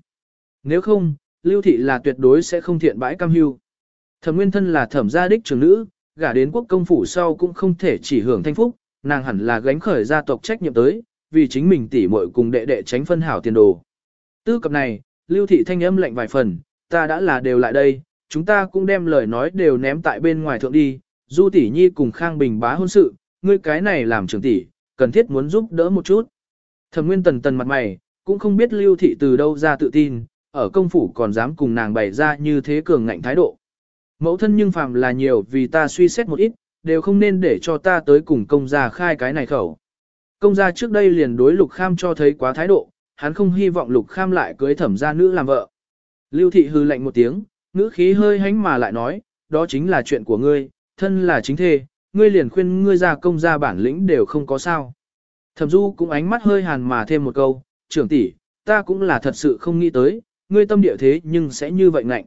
Nếu không, lưu thị là tuyệt đối sẽ không thiện bãi cam hưu. Thẩm nguyên thân là thẩm gia đích trưởng nữ, gả đến quốc công phủ sau cũng không thể chỉ hưởng thanh phúc, nàng hẳn là gánh khởi gia tộc trách nhiệm tới, vì chính mình tỉ muội cùng đệ đệ tránh phân hảo tiền đồ. Tư cập này, lưu thị thanh âm lệnh vài phần, ta đã là đều lại đây, chúng ta cũng đem lời nói đều ném tại bên ngoài thượng đi, Du tỷ nhi cùng Khang Bình bá hôn sự, ngươi cái này làm trưởng tỷ, cần thiết muốn giúp đỡ một chút. Thẩm Nguyên Tần tần mặt mày, cũng không biết Lưu thị từ đâu ra tự tin, ở công phủ còn dám cùng nàng bày ra như thế cường ngạnh thái độ. Mẫu thân nhưng phàm là nhiều vì ta suy xét một ít, đều không nên để cho ta tới cùng công gia khai cái này khẩu. Công gia trước đây liền đối Lục Kham cho thấy quá thái độ, hắn không hy vọng Lục Kham lại cưới thẩm gia nữ làm vợ. Lưu thị hư lạnh một tiếng, ngữ khí hơi hánh mà lại nói, đó chính là chuyện của ngươi, thân là chính thê, ngươi liền khuyên ngươi ra công gia bản lĩnh đều không có sao. Thẩm Du cũng ánh mắt hơi hàn mà thêm một câu, trưởng tỷ, ta cũng là thật sự không nghĩ tới, ngươi tâm địa thế nhưng sẽ như vậy ngạnh.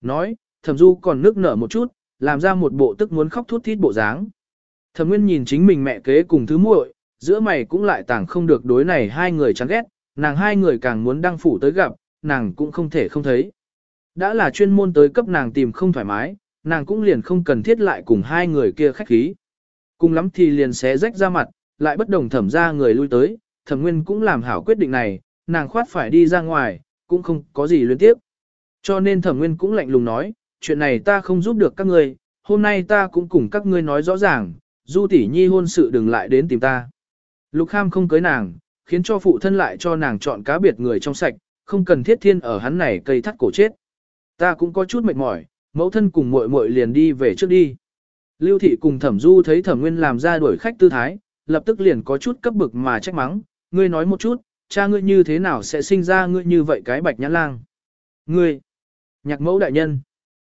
Nói, Thẩm Du còn nước nở một chút, làm ra một bộ tức muốn khóc thút thít bộ dáng. Thẩm Nguyên nhìn chính mình mẹ kế cùng thứ muội, giữa mày cũng lại tàng không được đối này hai người chán ghét, nàng hai người càng muốn đăng phủ tới gặp, nàng cũng không thể không thấy. Đã là chuyên môn tới cấp nàng tìm không thoải mái, nàng cũng liền không cần thiết lại cùng hai người kia khách khí. Cùng lắm thì liền xé rách ra mặt, lại bất đồng thẩm ra người lui tới, thẩm nguyên cũng làm hảo quyết định này, nàng khoát phải đi ra ngoài, cũng không có gì liên tiếp. Cho nên thẩm nguyên cũng lạnh lùng nói, chuyện này ta không giúp được các ngươi, hôm nay ta cũng cùng các ngươi nói rõ ràng, du tỷ nhi hôn sự đừng lại đến tìm ta. Lục Kham không cưới nàng, khiến cho phụ thân lại cho nàng chọn cá biệt người trong sạch, không cần thiết thiên ở hắn này cây thắt cổ chết. Ta cũng có chút mệt mỏi, mẫu thân cùng muội muội liền đi về trước đi. Lưu thị cùng thẩm du thấy thẩm nguyên làm ra đuổi khách tư thái, lập tức liền có chút cấp bực mà trách mắng, ngươi nói một chút, cha ngươi như thế nào sẽ sinh ra ngươi như vậy cái bạch nhãn lang. Ngươi, nhạc mẫu đại nhân.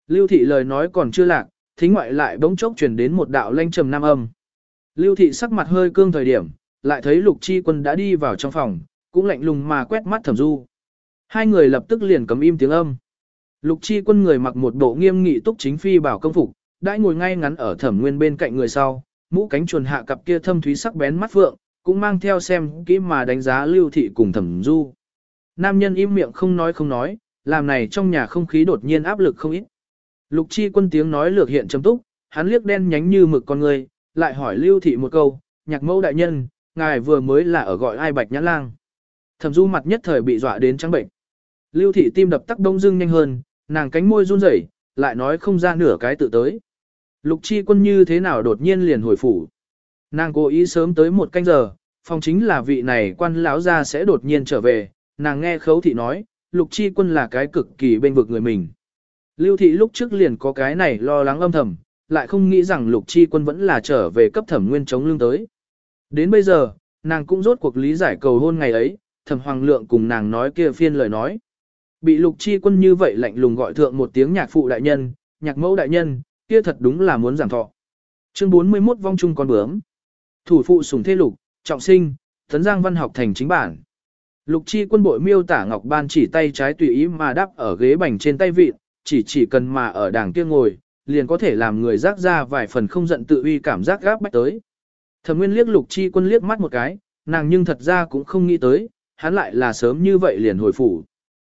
Lưu thị lời nói còn chưa lạc, thính ngoại lại bỗng chốc truyền đến một đạo lanh trầm nam âm. Lưu thị sắc mặt hơi cương thời điểm, lại thấy lục chi quân đã đi vào trong phòng, cũng lạnh lùng mà quét mắt thẩm du. Hai người lập tức liền cấm im tiếng âm. Lục chi quân người mặc một bộ nghiêm nghị túc chính phi bảo công phục, đã ngồi ngay ngắn ở thẩm nguyên bên cạnh người sau, mũ cánh chuồn hạ cặp kia thâm thúy sắc bén mắt phượng, cũng mang theo xem kỹ mà đánh giá lưu thị cùng thẩm du. Nam nhân im miệng không nói không nói, làm này trong nhà không khí đột nhiên áp lực không ít. Lục chi quân tiếng nói lược hiện chấm túc, hắn liếc đen nhánh như mực con người, lại hỏi lưu thị một câu, nhạc mẫu đại nhân, ngài vừa mới là ở gọi ai bạch nhãn lang. Thẩm du mặt nhất thời bị dọa đến trắng bệnh. Lưu thị tim đập tắc đông dưng nhanh hơn, nàng cánh môi run rẩy, lại nói không ra nửa cái tự tới. Lục chi quân như thế nào đột nhiên liền hồi phủ. Nàng cố ý sớm tới một canh giờ, phòng chính là vị này quan lão gia sẽ đột nhiên trở về, nàng nghe khấu thị nói, lục chi quân là cái cực kỳ bên vực người mình. Lưu thị lúc trước liền có cái này lo lắng âm thầm, lại không nghĩ rằng lục chi quân vẫn là trở về cấp thẩm nguyên chống lưng tới. Đến bây giờ, nàng cũng rốt cuộc lý giải cầu hôn ngày ấy, thẩm hoàng lượng cùng nàng nói kia phiên lời nói. Bị lục chi quân như vậy lạnh lùng gọi thượng một tiếng nhạc phụ đại nhân, nhạc mẫu đại nhân, kia thật đúng là muốn giảm thọ. Chương 41 vong chung con bướm. Thủ phụ sủng thế lục, trọng sinh, tấn giang văn học thành chính bản. Lục chi quân bội miêu tả ngọc ban chỉ tay trái tùy ý mà đắp ở ghế bành trên tay vịt, chỉ chỉ cần mà ở đàng kia ngồi, liền có thể làm người rác ra vài phần không giận tự uy cảm giác gáp bách tới. Thẩm Nguyên liếc Lục Chi Quân liếc mắt một cái, nàng nhưng thật ra cũng không nghĩ tới, hắn lại là sớm như vậy liền hồi phủ.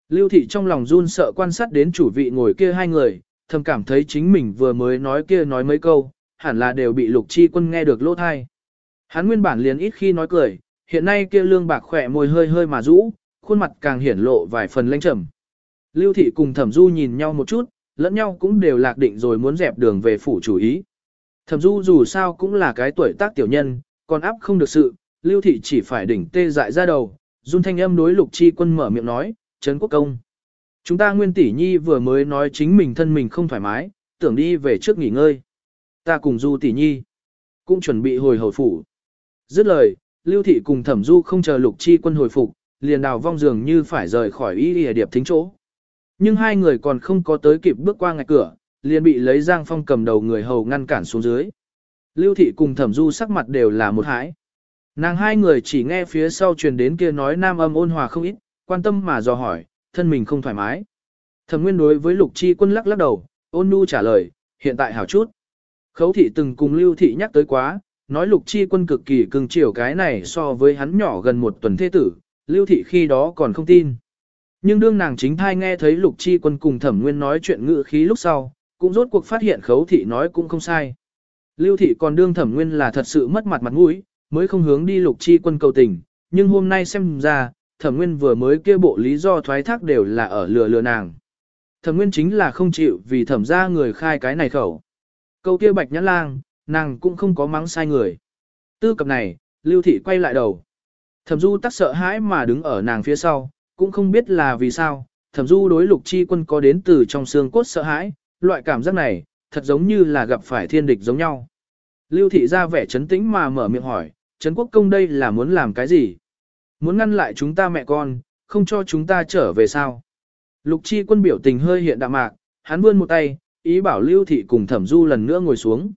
Lưu thị trong lòng run sợ quan sát đến chủ vị ngồi kia hai người, thầm cảm thấy chính mình vừa mới nói kia nói mấy câu, hẳn là đều bị Lục Chi Quân nghe được lỗ thai. Hắn nguyên bản liền ít khi nói cười, hiện nay kia lương bạc khỏe môi hơi hơi mà rũ, khuôn mặt càng hiển lộ vài phần lãnh trầm. Lưu thị cùng Thẩm Du nhìn nhau một chút, lẫn nhau cũng đều lạc định rồi muốn dẹp đường về phủ chủ ý. Thẩm Du dù sao cũng là cái tuổi tác tiểu nhân, còn áp không được sự, Lưu thị chỉ phải đỉnh tê dại ra đầu, run thanh âm đối Lục Chi Quân mở miệng nói, "Trấn Quốc công, chúng ta Nguyên tỷ nhi vừa mới nói chính mình thân mình không thoải mái, tưởng đi về trước nghỉ ngơi. Ta cùng Du tỷ nhi cũng chuẩn bị hồi hồi phủ." Dứt lời, Lưu thị cùng Thẩm Du không chờ Lục Chi Quân hồi phục, liền đào vong giường như phải rời khỏi ý địa điệp thính chỗ. Nhưng hai người còn không có tới kịp bước qua ngạch cửa, liền bị lấy Giang Phong cầm đầu người hầu ngăn cản xuống dưới. Lưu thị cùng thẩm du sắc mặt đều là một hãi. Nàng hai người chỉ nghe phía sau truyền đến kia nói nam âm ôn hòa không ít, quan tâm mà dò hỏi, thân mình không thoải mái. Thẩm nguyên đối với lục chi quân lắc lắc đầu, ôn nu trả lời, hiện tại hảo chút. Khấu thị từng cùng lưu thị nhắc tới quá, nói lục chi quân cực kỳ cưng chiều cái này so với hắn nhỏ gần một tuần thế tử, lưu thị khi đó còn không tin. Nhưng đương nàng chính thai nghe thấy lục chi quân cùng thẩm nguyên nói chuyện ngự khí lúc sau, cũng rốt cuộc phát hiện khấu thị nói cũng không sai. Lưu thị còn đương thẩm nguyên là thật sự mất mặt mặt mũi, mới không hướng đi lục chi quân cầu tình, nhưng hôm nay xem ra, thẩm nguyên vừa mới kia bộ lý do thoái thác đều là ở lừa lừa nàng. Thẩm nguyên chính là không chịu vì thẩm ra người khai cái này khẩu. Câu kia bạch nhãn lang, nàng cũng không có mắng sai người. Tư cập này, lưu thị quay lại đầu. Thẩm du tắc sợ hãi mà đứng ở nàng phía sau, cũng không biết là vì sao, thẩm du đối lục chi quân có đến từ trong xương cốt sợ hãi, loại cảm giác này, thật giống như là gặp phải thiên địch giống nhau. Lưu thị ra vẻ chấn tĩnh mà mở miệng hỏi, Trấn Quốc Công đây là muốn làm cái gì? Muốn ngăn lại chúng ta mẹ con, không cho chúng ta trở về sao? Lục chi quân biểu tình hơi hiện đạm mạc, hắn vươn một tay, ý bảo lưu thị cùng thẩm du lần nữa ngồi xuống.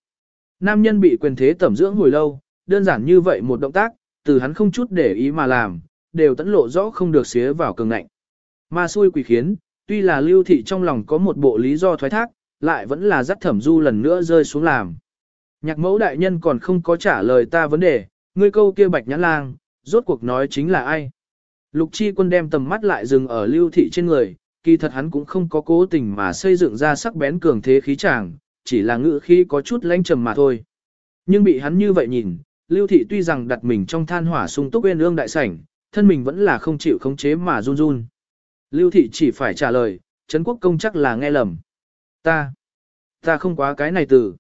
Nam nhân bị quyền thế tẩm dưỡng hồi lâu, đơn giản như vậy một động tác, từ hắn không chút để ý mà làm, đều tẫn lộ rõ không được xía vào cường ngạnh. Mà xui quỷ khiến, tuy là lưu thị trong lòng có một bộ lý do thoái thác, lại vẫn là dắt thẩm du lần nữa rơi xuống làm. Nhạc mẫu đại nhân còn không có trả lời ta vấn đề, ngươi câu kia bạch nhãn lang, rốt cuộc nói chính là ai. Lục chi quân đem tầm mắt lại dừng ở lưu thị trên người, kỳ thật hắn cũng không có cố tình mà xây dựng ra sắc bén cường thế khí chàng, chỉ là ngữ khí có chút lanh trầm mà thôi. Nhưng bị hắn như vậy nhìn, lưu thị tuy rằng đặt mình trong than hỏa sung túc bên ương đại sảnh, thân mình vẫn là không chịu khống chế mà run run. Lưu thị chỉ phải trả lời, Trấn quốc công chắc là nghe lầm. Ta, ta không quá cái này từ.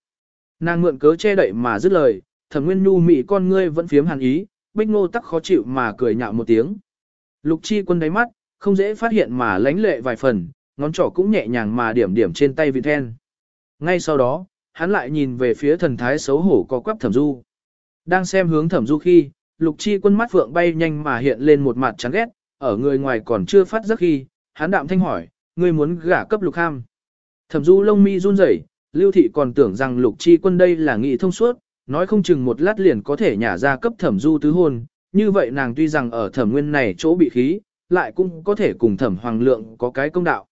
Nàng mượn cớ che đậy mà dứt lời, thẩm nguyên nhu mị con ngươi vẫn phiếm hàn ý, bích ngô tắc khó chịu mà cười nhạo một tiếng. Lục chi quân đáy mắt, không dễ phát hiện mà lánh lệ vài phần, ngón trỏ cũng nhẹ nhàng mà điểm điểm trên tay vị then. Ngay sau đó, hắn lại nhìn về phía thần thái xấu hổ có quắp thẩm du. Đang xem hướng thẩm du khi, lục chi quân mắt phượng bay nhanh mà hiện lên một mặt chán ghét, ở người ngoài còn chưa phát giác khi, hắn đạm thanh hỏi, ngươi muốn gả cấp lục ham. Thẩm du lông mi run rẩy, lưu thị còn tưởng rằng lục chi quân đây là nghị thông suốt, nói không chừng một lát liền có thể nhả ra cấp thẩm du tứ hôn, như vậy nàng tuy rằng ở thẩm nguyên này chỗ bị khí, lại cũng có thể cùng thẩm hoàng lượng có cái công đạo.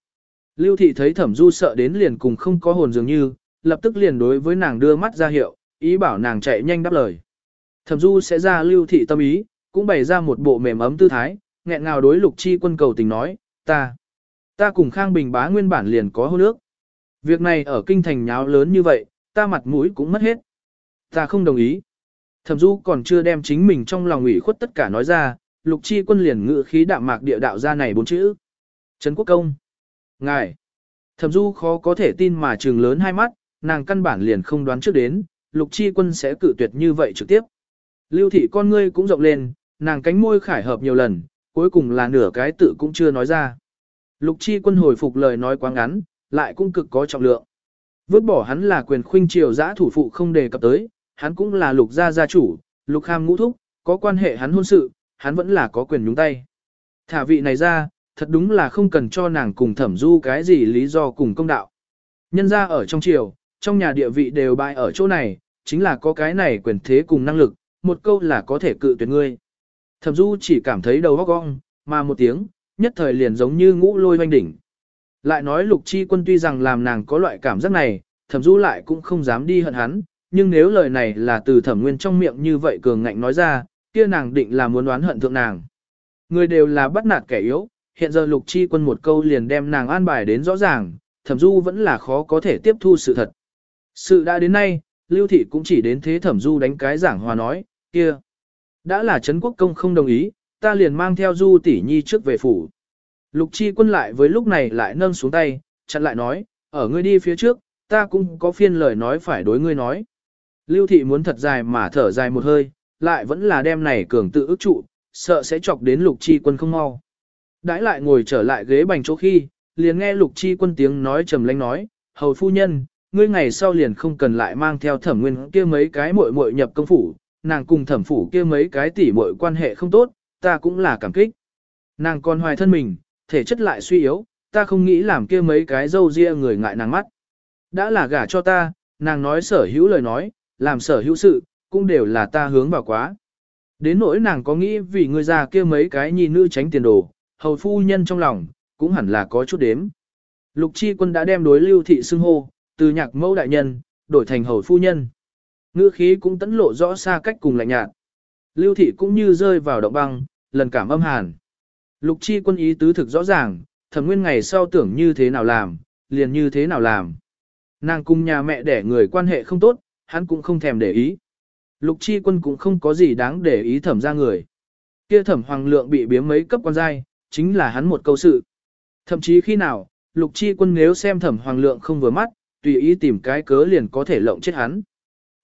Lưu thị thấy thẩm du sợ đến liền cùng không có hồn dường như, lập tức liền đối với nàng đưa mắt ra hiệu, ý bảo nàng chạy nhanh đáp lời. Thẩm du sẽ ra lưu thị tâm ý, cũng bày ra một bộ mềm ấm tư thái, nghẹn ngào đối lục chi quân cầu tình nói, ta, ta cùng Khang Bình bá nguyên bản liền có hôn ước. Việc này ở kinh thành nháo lớn như vậy, ta mặt mũi cũng mất hết. Ta không đồng ý. Thẩm du còn chưa đem chính mình trong lòng ủy khuất tất cả nói ra, lục chi quân liền ngự khí đạm mạc địa đạo ra này bốn chữ. Trấn quốc công. Ngài. Thẩm du khó có thể tin mà trường lớn hai mắt, nàng căn bản liền không đoán trước đến, lục chi quân sẽ cự tuyệt như vậy trực tiếp. Lưu thị con ngươi cũng rộng lên, nàng cánh môi khải hợp nhiều lần, cuối cùng là nửa cái tự cũng chưa nói ra. Lục chi quân hồi phục lời nói quá ngắn, lại cũng cực có trọng lượng. Vứt bỏ hắn là quyền khuynh triều giã thủ phụ không đề cập tới, hắn cũng là lục gia gia chủ, lục ham ngũ thúc, có quan hệ hắn hôn sự, hắn vẫn là có quyền nhúng tay. Thả vị này ra, thật đúng là không cần cho nàng cùng thẩm du cái gì lý do cùng công đạo. Nhân ra ở trong triều, trong nhà địa vị đều bại ở chỗ này, chính là có cái này quyền thế cùng năng lực, một câu là có thể cự tuyệt ngươi. Thẩm du chỉ cảm thấy đầu óc cong, mà một tiếng, nhất thời liền giống như ngũ lôi hoanh đỉnh. Lại nói lục chi quân tuy rằng làm nàng có loại cảm giác này, thẩm du lại cũng không dám đi hận hắn, nhưng nếu lời này là từ thẩm nguyên trong miệng như vậy cường ngạnh nói ra, kia nàng định là muốn đoán hận thượng nàng. Người đều là bắt nạt kẻ yếu, hiện giờ lục chi quân một câu liền đem nàng an bài đến rõ ràng, thẩm du vẫn là khó có thể tiếp thu sự thật. Sự đã đến nay, lưu thị cũng chỉ đến thế thẩm du đánh cái giảng hòa nói, kia. Đã là Trấn quốc công không đồng ý, ta liền mang theo du tỷ nhi trước về phủ. Lục chi quân lại với lúc này lại nâng xuống tay, chặn lại nói, ở ngươi đi phía trước, ta cũng có phiên lời nói phải đối ngươi nói. Lưu thị muốn thật dài mà thở dài một hơi, lại vẫn là đem này cường tự ức trụ, sợ sẽ chọc đến lục chi quân không mau. Đãi lại ngồi trở lại ghế bành chỗ khi, liền nghe lục chi quân tiếng nói trầm lánh nói, hầu phu nhân, ngươi ngày sau liền không cần lại mang theo thẩm nguyên kia mấy cái muội muội nhập công phủ, nàng cùng thẩm phủ kia mấy cái tỉ muội quan hệ không tốt, ta cũng là cảm kích. Nàng còn hoài thân mình, thể chất lại suy yếu, ta không nghĩ làm kia mấy cái dâu ria người ngại nàng mắt. Đã là gả cho ta, nàng nói sở hữu lời nói, làm sở hữu sự, cũng đều là ta hướng vào quá. Đến nỗi nàng có nghĩ vì người già kia mấy cái nhìn nữ tránh tiền đồ, hầu phu nhân trong lòng, cũng hẳn là có chút đếm. Lục chi quân đã đem đối lưu thị xưng hô, từ nhạc mẫu đại nhân, đổi thành hầu phu nhân. Ngữ khí cũng tẫn lộ rõ xa cách cùng lạnh nhạt. Lưu thị cũng như rơi vào động băng, lần cảm âm hàn. Lục chi quân ý tứ thực rõ ràng, thẩm nguyên ngày sau tưởng như thế nào làm, liền như thế nào làm. Nàng cùng nhà mẹ đẻ người quan hệ không tốt, hắn cũng không thèm để ý. Lục chi quân cũng không có gì đáng để ý thẩm ra người. Kia thẩm hoàng lượng bị biếm mấy cấp quan giai, chính là hắn một câu sự. Thậm chí khi nào, lục chi quân nếu xem thẩm hoàng lượng không vừa mắt, tùy ý tìm cái cớ liền có thể lộng chết hắn.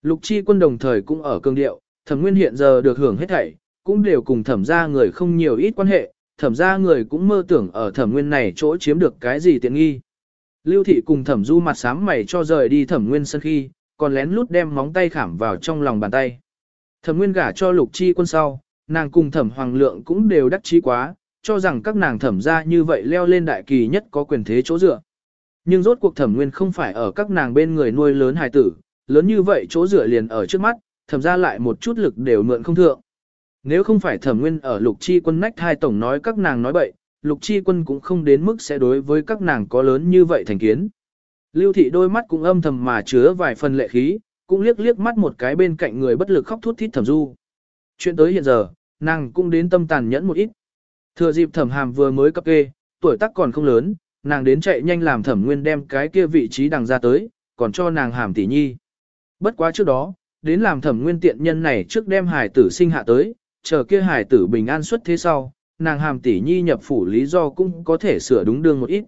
Lục chi quân đồng thời cũng ở cương điệu, thẩm nguyên hiện giờ được hưởng hết thảy, cũng đều cùng thẩm ra người không nhiều ít quan hệ, thẩm ra người cũng mơ tưởng ở thẩm nguyên này chỗ chiếm được cái gì tiện nghi. Lưu thị cùng thẩm du mặt sám mày cho rời đi thẩm nguyên sân khi, còn lén lút đem móng tay khảm vào trong lòng bàn tay. Thẩm nguyên gả cho lục chi quân sau, nàng cùng thẩm hoàng lượng cũng đều đắc chí quá, cho rằng các nàng thẩm ra như vậy leo lên đại kỳ nhất có quyền thế chỗ dựa. Nhưng rốt cuộc thẩm nguyên không phải ở các nàng bên người nuôi lớn hài tử, lớn như vậy chỗ rửa liền ở trước mắt, thẩm ra lại một chút lực đều mượn không thượng. Nếu không phải thẩm nguyên ở lục chi quân nách hai tổng nói các nàng nói bậy, lục chi quân cũng không đến mức sẽ đối với các nàng có lớn như vậy thành kiến. Lưu thị đôi mắt cũng âm thầm mà chứa vài phần lệ khí, cũng liếc liếc mắt một cái bên cạnh người bất lực khóc thút thít thẩm du. Chuyện tới hiện giờ, nàng cũng đến tâm tàn nhẫn một ít. Thừa dịp thẩm hàm vừa mới cấp kê, tuổi tác còn không lớn, nàng đến chạy nhanh làm thẩm nguyên đem cái kia vị trí đằng ra tới, còn cho nàng hàm tỷ nhi. Bất quá trước đó, đến làm thẩm nguyên tiện nhân này trước đem hải tử sinh hạ tới, chờ kia hải tử bình an xuất thế sau, nàng hàm tỷ nhi nhập phủ lý do cũng có thể sửa đúng đương một ít.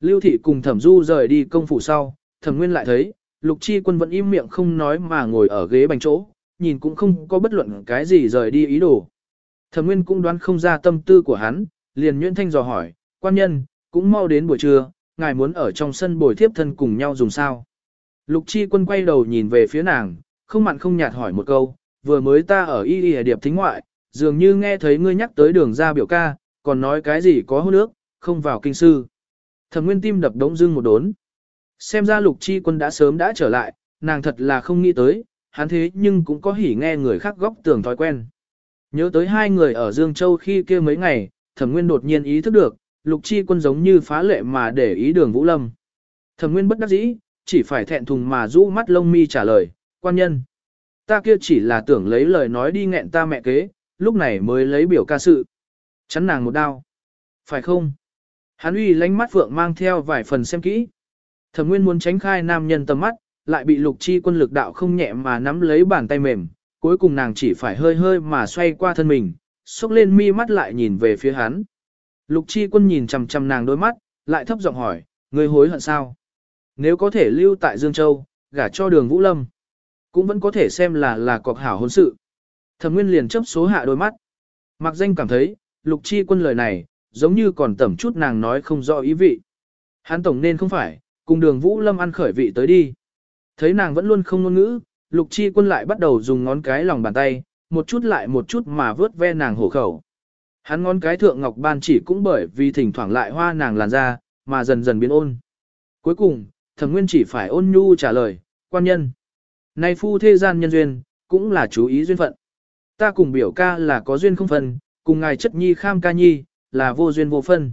Lưu thị cùng thẩm du rời đi công phủ sau, thẩm nguyên lại thấy, lục chi quân vẫn im miệng không nói mà ngồi ở ghế bành chỗ, nhìn cũng không có bất luận cái gì rời đi ý đồ. Thẩm nguyên cũng đoán không ra tâm tư của hắn, liền nhuyễn thanh dò hỏi, quan nhân, cũng mau đến buổi trưa, ngài muốn ở trong sân bồi thiếp thân cùng nhau dùng sao. Lục chi quân quay đầu nhìn về phía nàng, không mặn không nhạt hỏi một câu, vừa mới ta ở y y điệp thính ngoại, dường như nghe thấy ngươi nhắc tới đường ra biểu ca, còn nói cái gì có hôn nước, không vào kinh sư. Thẩm nguyên tim đập đống dưng một đốn. Xem ra lục chi quân đã sớm đã trở lại, nàng thật là không nghĩ tới, hắn thế nhưng cũng có hỉ nghe người khác góc tưởng thói quen. Nhớ tới hai người ở Dương Châu khi kia mấy ngày, thẩm nguyên đột nhiên ý thức được, lục chi quân giống như phá lệ mà để ý đường Vũ Lâm. Thẩm nguyên bất đắc dĩ, chỉ phải thẹn thùng mà rũ mắt lông mi trả lời, quan nhân. Ta kia chỉ là tưởng lấy lời nói đi nghẹn ta mẹ kế, lúc này mới lấy biểu ca sự. Chắn nàng một đao. Phải không? Hắn uy lánh mắt vượng mang theo vài phần xem kỹ. Thẩm Nguyên muốn tránh khai nam nhân tầm mắt, lại bị lục chi quân lực đạo không nhẹ mà nắm lấy bàn tay mềm, cuối cùng nàng chỉ phải hơi hơi mà xoay qua thân mình, xúc lên mi mắt lại nhìn về phía hắn. Lục chi quân nhìn chằm chằm nàng đôi mắt, lại thấp giọng hỏi, người hối hận sao? Nếu có thể lưu tại Dương Châu, gả cho đường Vũ Lâm, cũng vẫn có thể xem là là cọc hảo hôn sự. Thẩm Nguyên liền chấp số hạ đôi mắt. Mặc danh cảm thấy, lục chi quân lời này, giống như còn tẩm chút nàng nói không rõ ý vị. Hắn tổng nên không phải, cùng đường Vũ Lâm ăn khởi vị tới đi. Thấy nàng vẫn luôn không ngôn ngữ, lục chi quân lại bắt đầu dùng ngón cái lòng bàn tay, một chút lại một chút mà vớt ve nàng hổ khẩu. Hắn ngón cái thượng ngọc ban chỉ cũng bởi vì thỉnh thoảng lại hoa nàng làn ra, mà dần dần biến ôn. Cuối cùng, thẩm nguyên chỉ phải ôn nhu trả lời, quan nhân. Nay phu thế gian nhân duyên, cũng là chú ý duyên phận. Ta cùng biểu ca là có duyên không phân, cùng ngài chất nhi kham ca nhi, là vô duyên vô phân.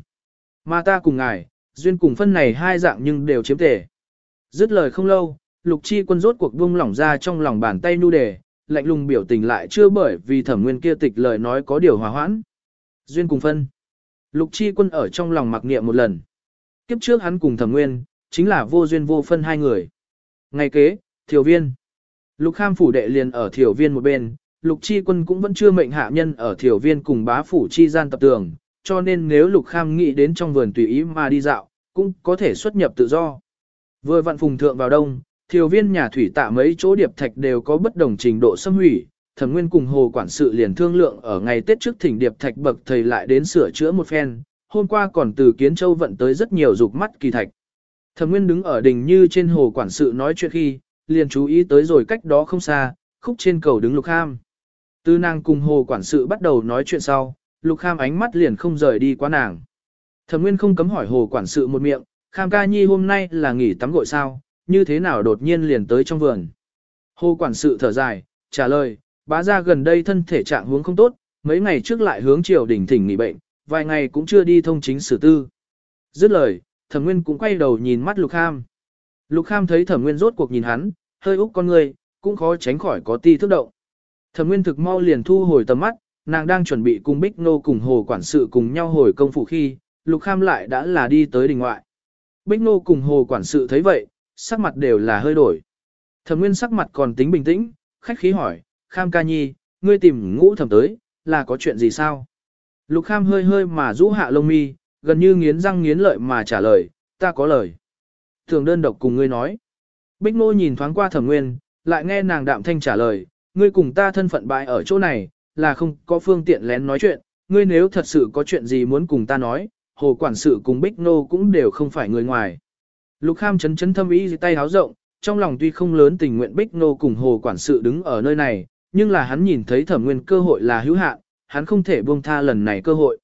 Mà ta cùng ngài, duyên cùng phân này hai dạng nhưng đều chiếm tể. Dứt lời không lâu, lục chi quân rốt cuộc buông lỏng ra trong lòng bàn tay nu đề, lạnh lùng biểu tình lại chưa bởi vì thẩm nguyên kia tịch lời nói có điều hòa hoãn. Duyên cùng phân. Lục chi quân ở trong lòng mặc niệm một lần. Kiếp trước hắn cùng thẩm nguyên, chính là vô duyên vô phân hai người. Ngày kế, thiểu viên. Lục kham phủ đệ liền ở thiểu viên một bên, lục chi quân cũng vẫn chưa mệnh hạ nhân ở thiểu viên cùng bá phủ chi gian tập tường, cho nên nếu lục kham nghĩ đến trong vườn tùy ý mà đi dạo, cũng có thể xuất nhập tự do. Vừa vặn phùng thượng vào đông, thiểu viên nhà thủy tạ mấy chỗ điệp thạch đều có bất đồng trình độ xâm hủy, thẩm nguyên cùng hồ quản sự liền thương lượng ở ngày Tết trước thỉnh điệp thạch bậc thầy lại đến sửa chữa một phen, hôm qua còn từ Kiến Châu vận tới rất nhiều dục mắt kỳ thạch. Thẩm nguyên đứng ở đỉnh như trên hồ quản sự nói chuyện khi, liền chú ý tới rồi cách đó không xa, khúc trên cầu đứng lục kham. Tư nàng cùng hồ quản sự bắt đầu nói chuyện sau, lục kham ánh mắt liền không rời đi qua nàng. Thẩm nguyên không cấm hỏi hồ quản sự một miệng, kham ca nhi hôm nay là nghỉ tắm gội sao, như thế nào đột nhiên liền tới trong vườn. Hồ quản sự thở dài, trả lời, bá ra gần đây thân thể trạng huống không tốt, mấy ngày trước lại hướng triều đỉnh thỉnh nghỉ bệnh, vài ngày cũng chưa đi thông chính sử tư. Dứt lời, thẩm nguyên cũng quay đầu nhìn mắt lục kham. Lục kham thấy thẩm nguyên rốt cuộc nhìn hắn, hơi úc con người, cũng khó tránh khỏi có ti thức động. Thẩm nguyên thực mau liền thu hồi tầm mắt, nàng đang chuẩn bị cùng Bích Nô cùng hồ quản sự cùng nhau hồi công phủ khi, lục kham lại đã là đi tới đình ngoại. Bích Nô cùng hồ quản sự thấy vậy, sắc mặt đều là hơi đổi. Thẩm nguyên sắc mặt còn tính bình tĩnh, khách khí hỏi, kham ca nhi, ngươi tìm ngũ thẩm tới, là có chuyện gì sao? Lục kham hơi hơi mà rũ hạ lông mi, gần như nghiến răng nghiến lợi mà trả lời, ta có lời. Thường đơn độc cùng ngươi nói. Bích Nô nhìn thoáng qua thẩm nguyên, lại nghe nàng đạm thanh trả lời, ngươi cùng ta thân phận bại ở chỗ này, là không có phương tiện lén nói chuyện, ngươi nếu thật sự có chuyện gì muốn cùng ta nói, hồ quản sự cùng Bích Nô cũng đều không phải người ngoài. Lục Ham chấn chấn thâm ý tay háo rộng, trong lòng tuy không lớn tình nguyện Bích Nô cùng hồ quản sự đứng ở nơi này, nhưng là hắn nhìn thấy thẩm nguyên cơ hội là hữu hạn, hắn không thể buông tha lần này cơ hội.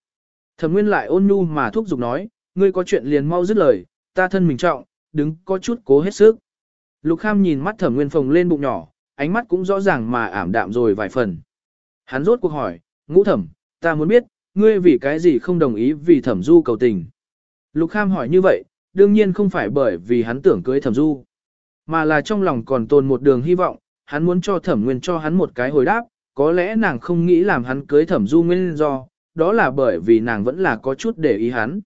Thẩm nguyên lại ôn nhu mà thúc giục nói, ngươi có chuyện liền mau dứt lời, ta thân mình trọng, đứng có chút cố hết sức. Lục Kham nhìn mắt thẩm nguyên phồng lên bụng nhỏ, ánh mắt cũng rõ ràng mà ảm đạm rồi vài phần. Hắn rốt cuộc hỏi, ngũ thẩm, ta muốn biết, ngươi vì cái gì không đồng ý vì thẩm du cầu tình. Lục Kham hỏi như vậy, đương nhiên không phải bởi vì hắn tưởng cưới thẩm du, mà là trong lòng còn tồn một đường hy vọng, hắn muốn cho thẩm nguyên cho hắn một cái hồi đáp, có lẽ nàng không nghĩ làm hắn cưới thẩm du nguyên do, đó là bởi vì nàng vẫn là có chút để ý hắn.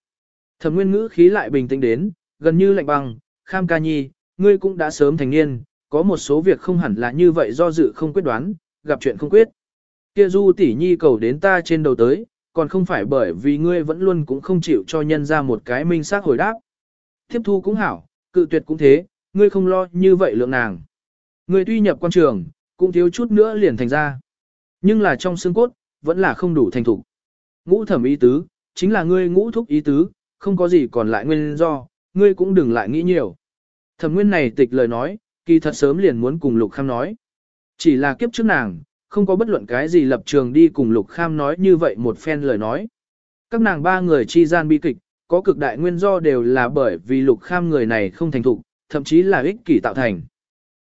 Thẩm nguyên ngữ khí lại bình tĩnh đến, gần như lạnh băng, kham ca nhi, ngươi cũng đã sớm thành niên, có một số việc không hẳn là như vậy do dự không quyết đoán, gặp chuyện không quyết. Kia du tỷ nhi cầu đến ta trên đầu tới, còn không phải bởi vì ngươi vẫn luôn cũng không chịu cho nhân ra một cái minh xác hồi đáp. Tiếp thu cũng hảo, cự tuyệt cũng thế, ngươi không lo như vậy lượng nàng. Ngươi tuy nhập quan trường, cũng thiếu chút nữa liền thành ra. Nhưng là trong xương cốt, vẫn là không đủ thành thục. Ngũ thẩm ý tứ, chính là ngươi ngũ thúc ý tứ, không có gì còn lại nguyên do, ngươi cũng đừng lại nghĩ nhiều. Thẩm nguyên này tịch lời nói, kỳ thật sớm liền muốn cùng Lục Kham nói. Chỉ là kiếp trước nàng, không có bất luận cái gì lập trường đi cùng Lục Kham nói như vậy một phen lời nói. Các nàng ba người chi gian bi kịch, có cực đại nguyên do đều là bởi vì Lục Kham người này không thành thục, thậm chí là ích kỷ tạo thành.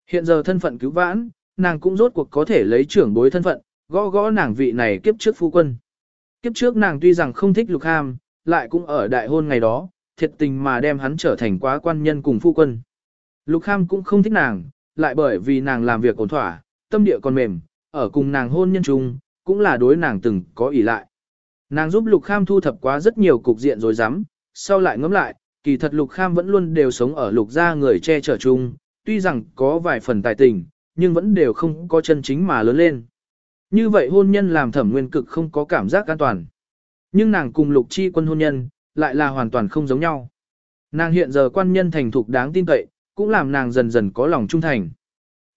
Hiện giờ thân phận cứu vãn, nàng cũng rốt cuộc có thể lấy trưởng bối thân phận, gõ gõ nàng vị này kiếp trước phu quân. Kiếp trước nàng tuy rằng không thích Lục Kham, lại cũng ở đại hôn ngày đó, thiệt tình mà đem hắn trở thành quá quan nhân cùng phu quân. Lục Kham cũng không thích nàng, lại bởi vì nàng làm việc ổn thỏa, tâm địa còn mềm, ở cùng nàng hôn nhân chung, cũng là đối nàng từng có ỷ lại. Nàng giúp Lục Kham thu thập quá rất nhiều cục diện rồi dám, sau lại ngẫm lại, kỳ thật Lục Kham vẫn luôn đều sống ở Lục gia người che chở chung, tuy rằng có vài phần tài tình, nhưng vẫn đều không có chân chính mà lớn lên. Như vậy hôn nhân làm thẩm nguyên cực không có cảm giác an toàn. Nhưng nàng cùng Lục Chi quân hôn nhân, lại là hoàn toàn không giống nhau. Nàng hiện giờ quan nhân thành thục đáng tin cậy, cũng làm nàng dần dần có lòng trung thành.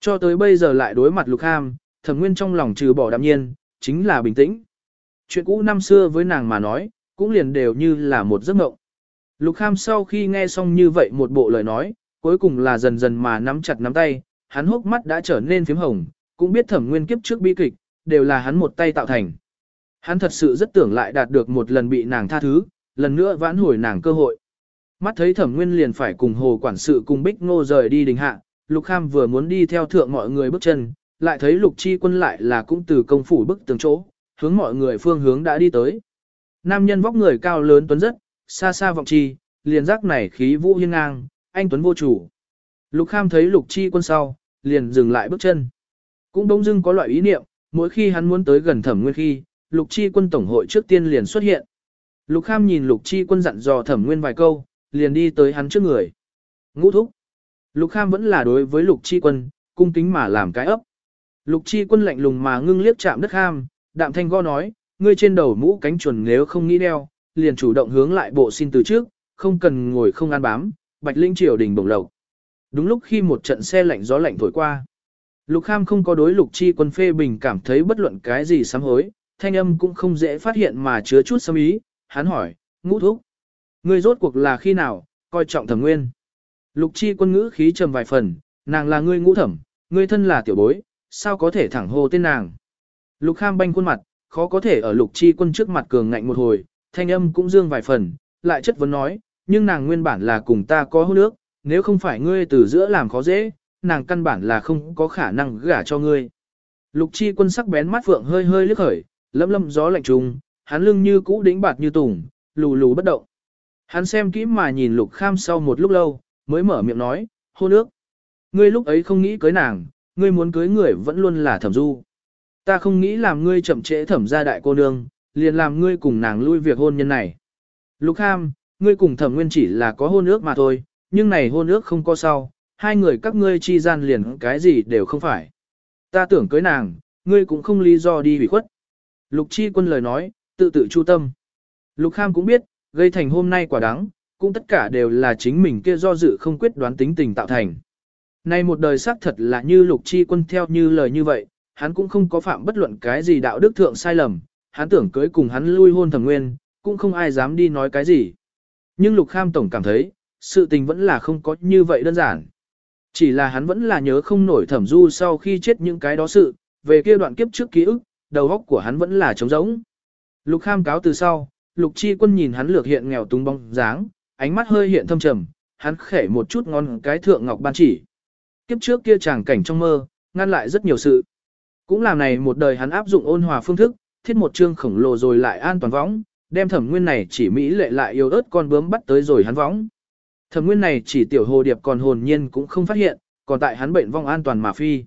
Cho tới bây giờ lại đối mặt Lục ham thẩm nguyên trong lòng trừ bỏ đạm nhiên, chính là bình tĩnh. Chuyện cũ năm xưa với nàng mà nói, cũng liền đều như là một giấc mộng. Lục ham sau khi nghe xong như vậy một bộ lời nói, cuối cùng là dần dần mà nắm chặt nắm tay, hắn hốc mắt đã trở nên phím hồng, cũng biết thẩm nguyên kiếp trước bi kịch, đều là hắn một tay tạo thành. Hắn thật sự rất tưởng lại đạt được một lần bị nàng tha thứ, lần nữa vãn hồi nàng cơ hội. Mắt thấy thẩm nguyên liền phải cùng hồ quản sự cùng bích ngô rời đi đình hạ, lục kham vừa muốn đi theo thượng mọi người bước chân, lại thấy lục chi quân lại là cũng từ công phủ bức tường chỗ, hướng mọi người phương hướng đã đi tới. Nam nhân vóc người cao lớn tuấn rất, xa xa vọng chi, liền giác này khí vũ hiên ngang, anh tuấn vô chủ. Lục kham thấy lục chi quân sau, liền dừng lại bước chân. Cũng đông dưng có loại ý niệm, mỗi khi hắn muốn tới gần thẩm nguyên khi, lục chi quân tổng hội trước tiên liền xuất hiện. Lục kham nhìn lục chi quân dặn dò thẩm nguyên vài câu, liền đi tới hắn trước người. Ngũ thúc. Lục kham vẫn là đối với lục chi quân, cung kính mà làm cái ấp. Lục chi quân lạnh lùng mà ngưng liếc chạm đất kham, đạm thanh go nói, ngươi trên đầu mũ cánh chuẩn nếu không nghĩ đeo, liền chủ động hướng lại bộ xin từ trước, không cần ngồi không ăn bám, bạch linh triều đình bổng lộc. Đúng lúc khi một trận xe lạnh gió lạnh thổi qua. Lục Kham không có đối Lục Chi quân phê bình cảm thấy bất luận cái gì sám hối, thanh âm cũng không dễ phát hiện mà chứa chút sâm ý, hắn hỏi, ngũ thúc. Ngươi rốt cuộc là khi nào, coi trọng thẩm nguyên. Lục Chi quân ngữ khí trầm vài phần, nàng là ngươi ngũ thẩm, ngươi thân là tiểu bối, sao có thể thẳng hô tên nàng. Lục Kham banh khuôn mặt, khó có thể ở Lục Chi quân trước mặt cường ngạnh một hồi, thanh âm cũng dương vài phần, lại chất vấn nói, nhưng nàng nguyên bản là cùng ta có hôn nước, nếu không phải ngươi từ giữa làm khó dễ, nàng căn bản là không có khả năng gả cho ngươi. Lục chi quân sắc bén mắt phượng hơi hơi liếc khởi, lâm lâm gió lạnh trùng, hắn lưng như cũ đĩnh bạt như tùng, lù lù bất động. Hắn xem kỹ mà nhìn lục kham sau một lúc lâu, mới mở miệng nói, hôn nước. Ngươi lúc ấy không nghĩ cưới nàng, ngươi muốn cưới người vẫn luôn là thẩm du. Ta không nghĩ làm ngươi chậm trễ thẩm gia đại cô nương, liền làm ngươi cùng nàng lui việc hôn nhân này. Lục kham, ngươi cùng thẩm nguyên chỉ là có hôn ước mà thôi, nhưng này hôn ước không có sau, hai người các ngươi chi gian liền cái gì đều không phải. Ta tưởng cưới nàng, ngươi cũng không lý do đi hủy khuất. Lục chi quân lời nói, tự tự chu tâm. Lục kham cũng biết, gây thành hôm nay quả đắng, cũng tất cả đều là chính mình kia do dự không quyết đoán tính tình tạo thành. Nay một đời xác thật là như lục chi quân theo như lời như vậy, hắn cũng không có phạm bất luận cái gì đạo đức thượng sai lầm, hắn tưởng cưới cùng hắn lui hôn thẩm nguyên, cũng không ai dám đi nói cái gì. Nhưng lục kham tổng cảm thấy, sự tình vẫn là không có như vậy đơn giản. Chỉ là hắn vẫn là nhớ không nổi thẩm du sau khi chết những cái đó sự, về kia đoạn kiếp trước ký ức, đầu óc của hắn vẫn là trống rỗng. Lục kham cáo từ sau, lục chi quân nhìn hắn lược hiện nghèo túng bóng dáng, ánh mắt hơi hiện thâm trầm, hắn khẽ một chút ngon cái thượng ngọc ban chỉ. Kiếp trước kia chàng cảnh trong mơ, ngăn lại rất nhiều sự. Cũng làm này một đời hắn áp dụng ôn hòa phương thức, thiết một chương khổng lồ rồi lại an toàn võng, đem thẩm nguyên này chỉ mỹ lệ lại yêu ớt con bướm bắt tới rồi hắn võng. Thẩm nguyên này chỉ tiểu hồ điệp còn hồn nhiên cũng không phát hiện, còn tại hắn bệnh vong an toàn mà phi.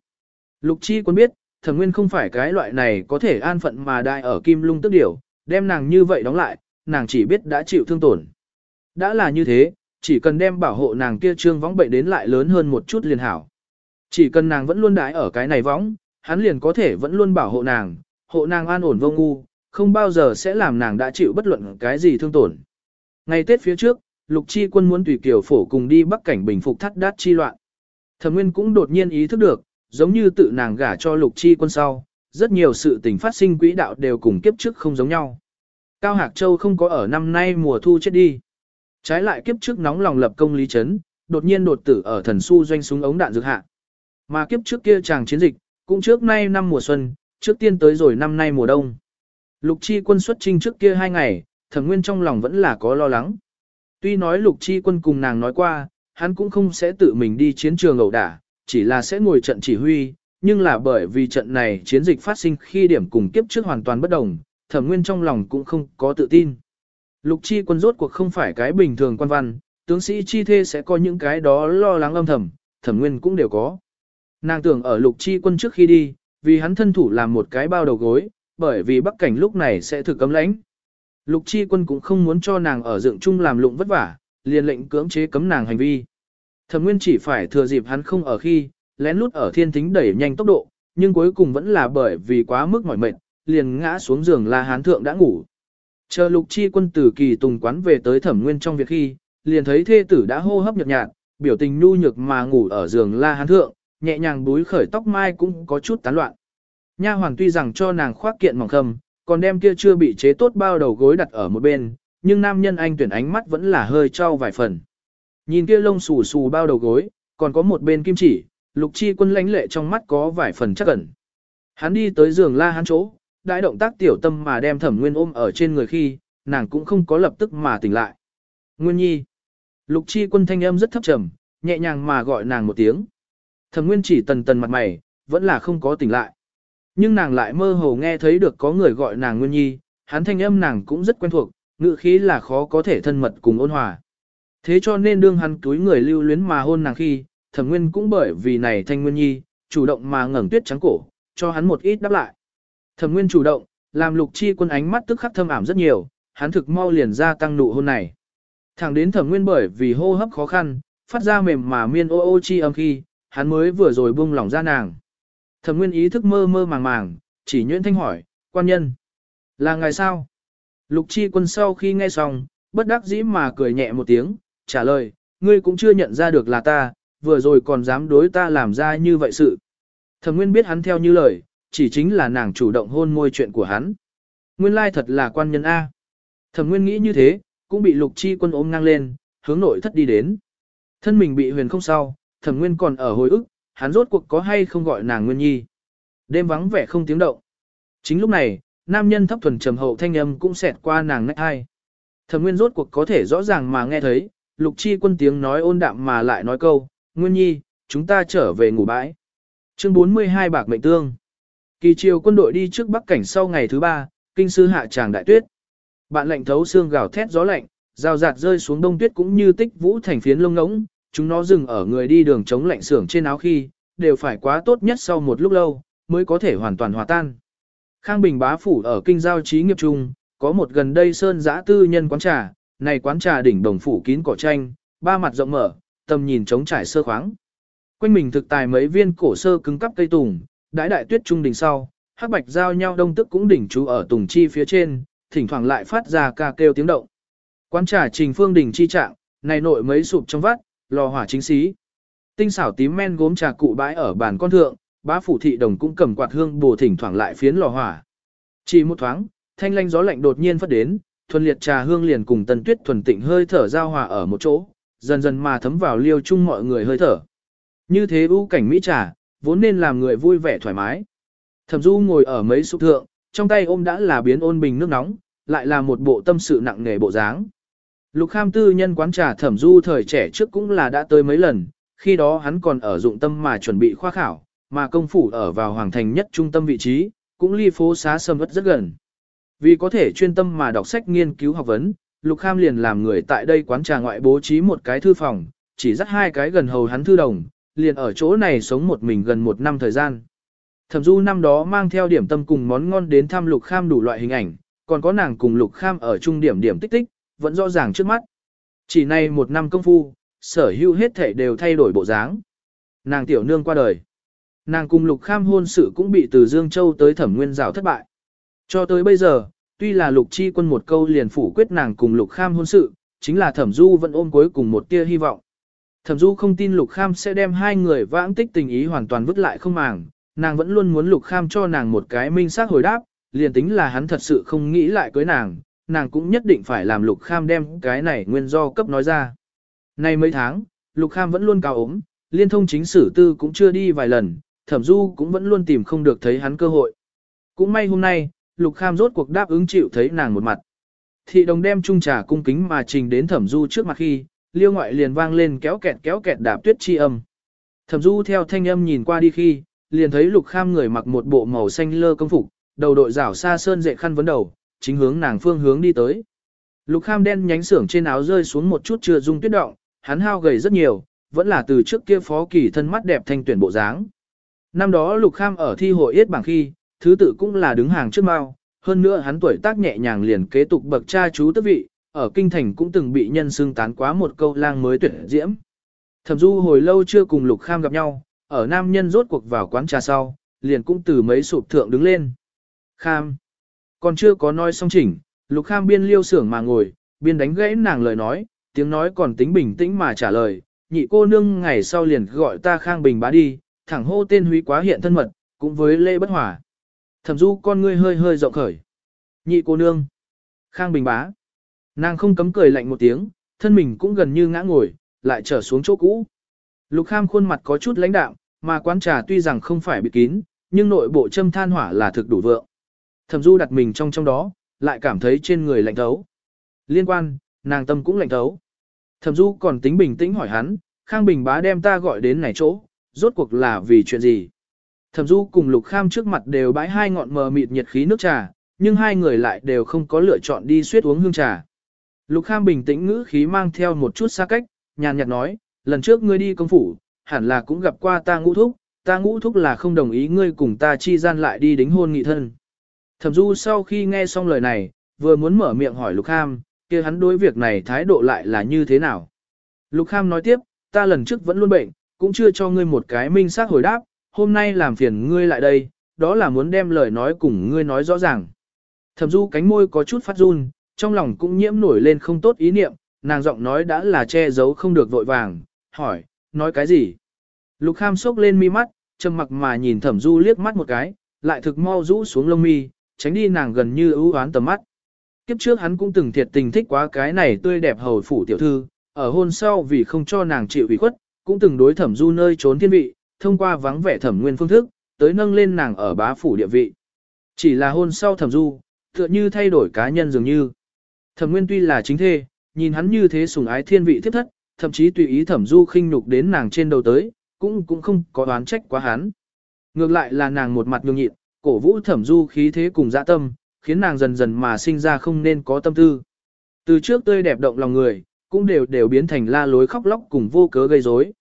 Lục chi quân biết, thẩm nguyên không phải cái loại này có thể an phận mà đại ở kim lung tức điểu, đem nàng như vậy đóng lại, nàng chỉ biết đã chịu thương tổn. Đã là như thế, chỉ cần đem bảo hộ nàng kia trương võng bệnh đến lại lớn hơn một chút liền hảo. Chỉ cần nàng vẫn luôn đái ở cái này võng, hắn liền có thể vẫn luôn bảo hộ nàng, hộ nàng an ổn vô ngu, không bao giờ sẽ làm nàng đã chịu bất luận cái gì thương tổn. Ngày Tết phía trước, Lục Chi quân muốn tùy kiều phổ cùng đi bắc cảnh bình phục thắt đát chi loạn. Thẩm Nguyên cũng đột nhiên ý thức được, giống như tự nàng gả cho Lục Chi quân sau, rất nhiều sự tình phát sinh quỹ đạo đều cùng kiếp trước không giống nhau. Cao Hạc Châu không có ở năm nay mùa thu chết đi. Trái lại kiếp trước nóng lòng lập công lý chấn, đột nhiên đột tử ở thần su doanh súng ống đạn dược hạ. Mà kiếp trước kia chàng chiến dịch, cũng trước nay năm mùa xuân, trước tiên tới rồi năm nay mùa đông. Lục chi quân xuất trinh trước kia hai ngày, thẩm nguyên trong lòng vẫn là có lo lắng. Tuy nói lục chi quân cùng nàng nói qua, hắn cũng không sẽ tự mình đi chiến trường ẩu đả, chỉ là sẽ ngồi trận chỉ huy, nhưng là bởi vì trận này chiến dịch phát sinh khi điểm cùng kiếp trước hoàn toàn bất đồng, thẩm nguyên trong lòng cũng không có tự tin. Lục chi quân rốt cuộc không phải cái bình thường quan văn, tướng sĩ chi thê sẽ có những cái đó lo lắng âm thầm, thẩm nguyên cũng đều có. Nàng tưởng ở lục chi quân trước khi đi, vì hắn thân thủ làm một cái bao đầu gối, bởi vì bắc cảnh lúc này sẽ thực cấm lãnh. Lục chi quân cũng không muốn cho nàng ở dựng chung làm lụng vất vả, liền lệnh cưỡng chế cấm nàng hành vi. Thẩm nguyên chỉ phải thừa dịp hắn không ở khi, lén lút ở thiên thính đẩy nhanh tốc độ, nhưng cuối cùng vẫn là bởi vì quá mức mỏi mệt, liền ngã xuống giường là hán thượng đã ngủ. Chờ lục chi quân từ kỳ tùng quán về tới thẩm nguyên trong việc khi, liền thấy thê tử đã hô hấp nhợt nhạt, biểu tình nhu nhược mà ngủ ở giường la hán thượng, nhẹ nhàng búi khởi tóc mai cũng có chút tán loạn. Nha hoàng tuy rằng cho nàng khoác kiện mỏng khâm, còn đem kia chưa bị chế tốt bao đầu gối đặt ở một bên, nhưng nam nhân anh tuyển ánh mắt vẫn là hơi trao vài phần. Nhìn kia lông xù xù bao đầu gối, còn có một bên kim chỉ, lục chi quân lãnh lệ trong mắt có vài phần chắc ẩn. Hắn đi tới giường la hắn chỗ, đại động tác tiểu tâm mà đem thẩm nguyên ôm ở trên người khi, nàng cũng không có lập tức mà tỉnh lại. Nguyên nhi. Lục chi quân thanh âm rất thấp trầm, nhẹ nhàng mà gọi nàng một tiếng. Thẩm nguyên chỉ tần tần mặt mày, vẫn là không có tỉnh lại. Nhưng nàng lại mơ hồ nghe thấy được có người gọi nàng Nguyên Nhi, hắn thanh âm nàng cũng rất quen thuộc, ngữ khí là khó có thể thân mật cùng ôn hòa. Thế cho nên đương hắn túi người lưu luyến mà hôn nàng khi, thẩm nguyên cũng bởi vì này thanh Nguyên Nhi, chủ động mà ngẩng tuyết trắng cổ, cho hắn một ít đáp lại. Thẩm nguyên chủ động, làm lục chi quân ánh mắt tức khắc thâm ảm rất nhiều, hắn thực mau liền ra tăng nụ hôn này. Thẳng đến thẩm nguyên bởi vì hô hấp khó khăn, phát ra mềm mà miên ô ô chi âm khi, hắn mới vừa rồi buông lỏng ra nàng. Thẩm nguyên ý thức mơ mơ màng màng, chỉ nhuyễn thanh hỏi, quan nhân. Là ngày sao? Lục chi quân sau khi nghe xong, bất đắc dĩ mà cười nhẹ một tiếng, trả lời, ngươi cũng chưa nhận ra được là ta, vừa rồi còn dám đối ta làm ra như vậy sự. Thẩm nguyên biết hắn theo như lời, chỉ chính là nàng chủ động hôn môi chuyện của hắn. Nguyên lai thật là quan nhân A. Thẩm nguyên nghĩ như thế, cũng bị lục chi quân ôm ngang lên, hướng nội thất đi đến. Thân mình bị huyền không sao, thẩm nguyên còn ở hồi ức, hắn rốt cuộc có hay không gọi nàng Nguyên Nhi. Đêm vắng vẻ không tiếng động. Chính lúc này, nam nhân thấp thuần trầm hậu thanh âm cũng xẹt qua nàng nách hai. Thẩm Nguyên rốt cuộc có thể rõ ràng mà nghe thấy, Lục Chi quân tiếng nói ôn đạm mà lại nói câu, Nguyên Nhi, chúng ta trở về ngủ bãi. Chương 42 Bạc Mệnh Tương Kỳ triều quân đội đi trước Bắc Cảnh sau ngày thứ ba, kinh sư hạ tràng đại tuyết. Bạn lệnh thấu xương gào thét gió lạnh, rào rạt rơi xuống đông tuyết cũng như tích vũ thành phiến lông ngỗng, chúng nó dừng ở người đi đường chống lạnh xưởng trên áo khi, đều phải quá tốt nhất sau một lúc lâu, mới có thể hoàn toàn hòa tan. Khang Bình bá phủ ở kinh giao trí nghiệp trung, có một gần đây sơn giã tư nhân quán trà, này quán trà đỉnh đồng phủ kín cỏ tranh, ba mặt rộng mở, tầm nhìn trống trải sơ khoáng. Quanh mình thực tài mấy viên cổ sơ cứng cắp cây tùng, đái đại tuyết trung đỉnh sau, hắc bạch giao nhau đông tức cũng đỉnh trú ở tùng chi phía trên, thỉnh thoảng lại phát ra ca kêu tiếng động. Quán trà trình phương đỉnh chi trạng, này nội mấy sụp trong vắt, lò hỏa chính xí. Tinh xảo tím men gốm trà cụ bãi ở bàn con thượng, bá phủ thị đồng cũng cầm quạt hương bổ thỉnh thoảng lại phiến lò hỏa. Chỉ một thoáng, thanh lanh gió lạnh đột nhiên phất đến, thuần liệt trà hương liền cùng tần tuyết thuần tịnh hơi thở giao hòa ở một chỗ, dần dần mà thấm vào liêu chung mọi người hơi thở. Như thế ưu cảnh mỹ trà, vốn nên làm người vui vẻ thoải mái. Thẩm Du ngồi ở mấy sụp thượng, trong tay ôm đã là biến ôn bình nước nóng, lại là một bộ tâm sự nặng nề bộ dáng. Lục Kham tư nhân quán trà thẩm du thời trẻ trước cũng là đã tới mấy lần, khi đó hắn còn ở dụng tâm mà chuẩn bị khoa khảo, mà công phủ ở vào hoàng thành nhất trung tâm vị trí, cũng ly phố xá sâm vất rất gần. Vì có thể chuyên tâm mà đọc sách nghiên cứu học vấn, Lục Kham liền làm người tại đây quán trà ngoại bố trí một cái thư phòng, chỉ dắt hai cái gần hầu hắn thư đồng, liền ở chỗ này sống một mình gần một năm thời gian. Thẩm Du năm đó mang theo điểm tâm cùng món ngon đến thăm Lục Kham đủ loại hình ảnh, còn có nàng cùng Lục Kham ở trung điểm điểm tích tích, vẫn rõ ràng trước mắt. Chỉ nay một năm công phu, sở hữu hết thể đều thay đổi bộ dáng. Nàng tiểu nương qua đời. Nàng cùng Lục Kham hôn sự cũng bị từ Dương Châu tới Thẩm Nguyên rào thất bại. Cho tới bây giờ, tuy là Lục Chi quân một câu liền phủ quyết nàng cùng Lục Kham hôn sự, chính là Thẩm Du vẫn ôm cuối cùng một tia hy vọng. Thẩm Du không tin Lục Kham sẽ đem hai người vãng tích tình ý hoàn toàn vứt lại không màng, nàng vẫn luôn muốn Lục Kham cho nàng một cái minh xác hồi đáp, liền tính là hắn thật sự không nghĩ lại cưới nàng, nàng cũng nhất định phải làm Lục Kham đem cái này nguyên do cấp nói ra. Nay mấy tháng, Lục Kham vẫn luôn cao ốm, liên thông chính sử tư cũng chưa đi vài lần, Thẩm Du cũng vẫn luôn tìm không được thấy hắn cơ hội. Cũng may hôm nay, Lục Kham rốt cuộc đáp ứng chịu thấy nàng một mặt. Thị đồng đem chung trà cung kính mà trình đến Thẩm Du trước mặt khi, liêu ngoại liền vang lên kéo kẹt kéo kẹt đạp tuyết chi âm. Thẩm Du theo thanh âm nhìn qua đi khi, liền thấy Lục Kham người mặc một bộ màu xanh lơ công phục, đầu đội rảo xa sơn dệ khăn vấn đầu, chính hướng nàng phương hướng đi tới. Lục Kham đen nhánh xưởng trên áo rơi xuống một chút chưa dung tuyết động, hắn hao gầy rất nhiều, vẫn là từ trước kia phó kỳ thân mắt đẹp thanh tuyển bộ dáng. Năm đó Lục Kham ở thi hội yết bảng khi, thứ tự cũng là đứng hàng trước mao, hơn nữa hắn tuổi tác nhẹ nhàng liền kế tục bậc cha chú tước vị, ở kinh thành cũng từng bị nhân xưng tán quá một câu lang mới tuyển diễm. Thẩm Du hồi lâu chưa cùng Lục Kham gặp nhau, ở nam nhân rốt cuộc vào quán trà sau, liền cũng từ mấy sụp thượng đứng lên. Kham. Còn chưa có nói xong chỉnh, Lục Kham biên liêu sưởng mà ngồi, biên đánh gãy nàng lời nói, tiếng nói còn tính bình tĩnh mà trả lời, nhị cô nương ngày sau liền gọi ta Khang Bình bá đi, thẳng hô tên húy quá hiện thân mật, cũng với lê bất hỏa. Thẩm du con ngươi hơi hơi rộng khởi. Nhị cô nương. Khang Bình bá. Nàng không cấm cười lạnh một tiếng, thân mình cũng gần như ngã ngồi, lại trở xuống chỗ cũ. Lục Kham khuôn mặt có chút lãnh đạm, mà quán trà tuy rằng không phải bị kín, nhưng nội bộ châm than hỏa là thực đủ vượng. Thẩm Du đặt mình trong trong đó, lại cảm thấy trên người lạnh thấu. Liên quan, nàng tâm cũng lạnh thấu. Thẩm Du còn tính bình tĩnh hỏi hắn, Khang Bình bá đem ta gọi đến này chỗ, rốt cuộc là vì chuyện gì? Thẩm Du cùng Lục Kham trước mặt đều bãi hai ngọn mờ mịt nhiệt khí nước trà, nhưng hai người lại đều không có lựa chọn đi suýt uống hương trà. Lục Kham bình tĩnh ngữ khí mang theo một chút xa cách, nhàn nhạt nói, lần trước ngươi đi công phủ, hẳn là cũng gặp qua ta ngũ thúc, ta ngũ thúc là không đồng ý ngươi cùng ta chi gian lại đi đính hôn nghị thân. Thẩm Du sau khi nghe xong lời này, vừa muốn mở miệng hỏi Lục Kham, kia hắn đối việc này thái độ lại là như thế nào? Lục Kham nói tiếp, ta lần trước vẫn luôn bệnh, cũng chưa cho ngươi một cái minh xác hồi đáp, hôm nay làm phiền ngươi lại đây, đó là muốn đem lời nói cùng ngươi nói rõ ràng. Thẩm Du cánh môi có chút phát run, trong lòng cũng nhiễm nổi lên không tốt ý niệm, nàng giọng nói đã là che giấu không được vội vàng, hỏi, nói cái gì? Lục Kham sốc lên mi mắt, trầm mặc mà nhìn Thẩm Du liếc mắt một cái, lại thực mau rũ xuống lông mi, tránh đi nàng gần như ưu oán tầm mắt. Kiếp trước hắn cũng từng thiệt tình thích quá cái này tươi đẹp hầu phủ tiểu thư, ở hôn sau vì không cho nàng chịu ủy khuất, cũng từng đối Thẩm Du nơi trốn thiên vị, thông qua vắng vẻ Thẩm Nguyên phương thức, tới nâng lên nàng ở bá phủ địa vị. Chỉ là hôn sau Thẩm Du, tựa như thay đổi cá nhân dường như. Thẩm Nguyên tuy là chính thê, nhìn hắn như thế sùng ái thiên vị thiết thất, thậm chí tùy ý Thẩm Du khinh nhục đến nàng trên đầu tới, cũng cũng không có đoán trách quá hắn. Ngược lại là nàng một mặt nhường nhịn, cổ vũ Thẩm Du khí thế cùng dạ tâm, khiến nàng dần dần mà sinh ra không nên có tâm tư. Từ trước tươi đẹp động lòng người, cũng đều đều biến thành la lối khóc lóc cùng vô cớ gây rối.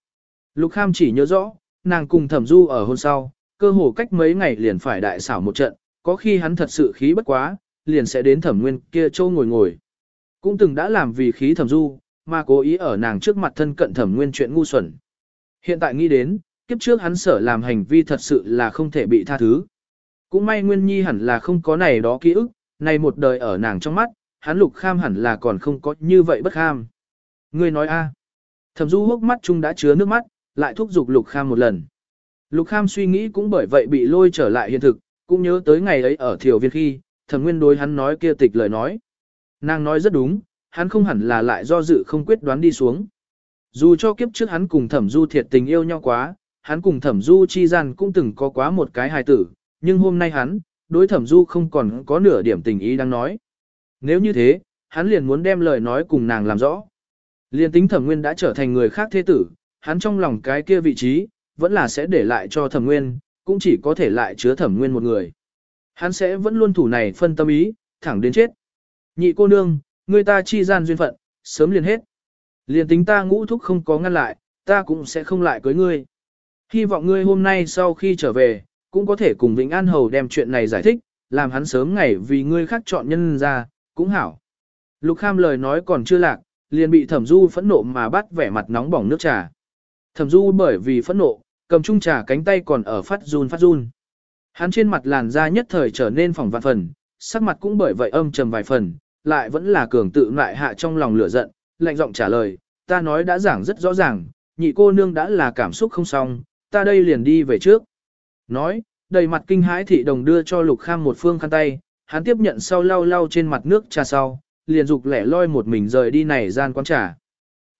Lục Kham chỉ nhớ rõ, nàng cùng Thẩm Du ở hôn sau, cơ hồ cách mấy ngày liền phải đại xảo một trận, có khi hắn thật sự khí bất quá, liền sẽ đến Thẩm Nguyên kia châu ngồi ngồi. Cũng từng đã làm vì khí thẩm du, mà cố ý ở nàng trước mặt thân cận thẩm nguyên chuyện ngu xuẩn. Hiện tại nghĩ đến, kiếp trước hắn sở làm hành vi thật sự là không thể bị tha thứ. Cũng may Nguyên Nhi hẳn là không có này đó ký ức, này một đời ở nàng trong mắt, hắn lục kham hẳn là còn không có như vậy bất kham. Ngươi nói a? À. Thẩm du hốc mắt chung đã chứa nước mắt, lại thúc giục lục kham một lần. Lục kham suy nghĩ cũng bởi vậy bị lôi trở lại hiện thực, cũng nhớ tới ngày ấy ở thiểu viên khi, thẩm nguyên đối hắn nói kia tịch lời nói. Nàng nói rất đúng, hắn không hẳn là lại do dự không quyết đoán đi xuống. Dù cho kiếp trước hắn cùng thẩm du thiệt tình yêu nhau quá, hắn cùng thẩm du chi gian cũng từng có quá một cái hài tử, nhưng hôm nay hắn, đối thẩm du không còn có nửa điểm tình ý đang nói. Nếu như thế, hắn liền muốn đem lời nói cùng nàng làm rõ. Liên tính thẩm nguyên đã trở thành người khác thế tử, hắn trong lòng cái kia vị trí, vẫn là sẽ để lại cho thẩm nguyên, cũng chỉ có thể lại chứa thẩm nguyên một người. Hắn sẽ vẫn luôn thủ này phân tâm ý, thẳng đến chết. Nhị cô nương, người ta chi gian duyên phận, sớm liền hết. Liền tính ta ngũ thúc không có ngăn lại, ta cũng sẽ không lại cưới ngươi. Hy vọng ngươi hôm nay sau khi trở về, cũng có thể cùng Vĩnh An Hầu đem chuyện này giải thích, làm hắn sớm ngày vì ngươi khác chọn nhân ra, cũng hảo. Lục Kham lời nói còn chưa lạc, liền bị Thẩm Du phẫn nộ mà bắt vẻ mặt nóng bỏng nước trà. Thẩm Du bởi vì phẫn nộ, cầm chung trà cánh tay còn ở phát run phát run. Hắn trên mặt làn da nhất thời trở nên phỏng vạn phần, sắc mặt cũng bởi vậy âm trầm vài phần, lại vẫn là cường tự lại hạ trong lòng lửa giận, lạnh giọng trả lời, ta nói đã giảng rất rõ ràng, nhị cô nương đã là cảm xúc không xong, ta đây liền đi về trước. Nói, đầy mặt kinh hãi thị đồng đưa cho lục kham một phương khăn tay, hắn tiếp nhận sau lau lau trên mặt nước trà sau, liền dục lẻ loi một mình rời đi này gian quán trà.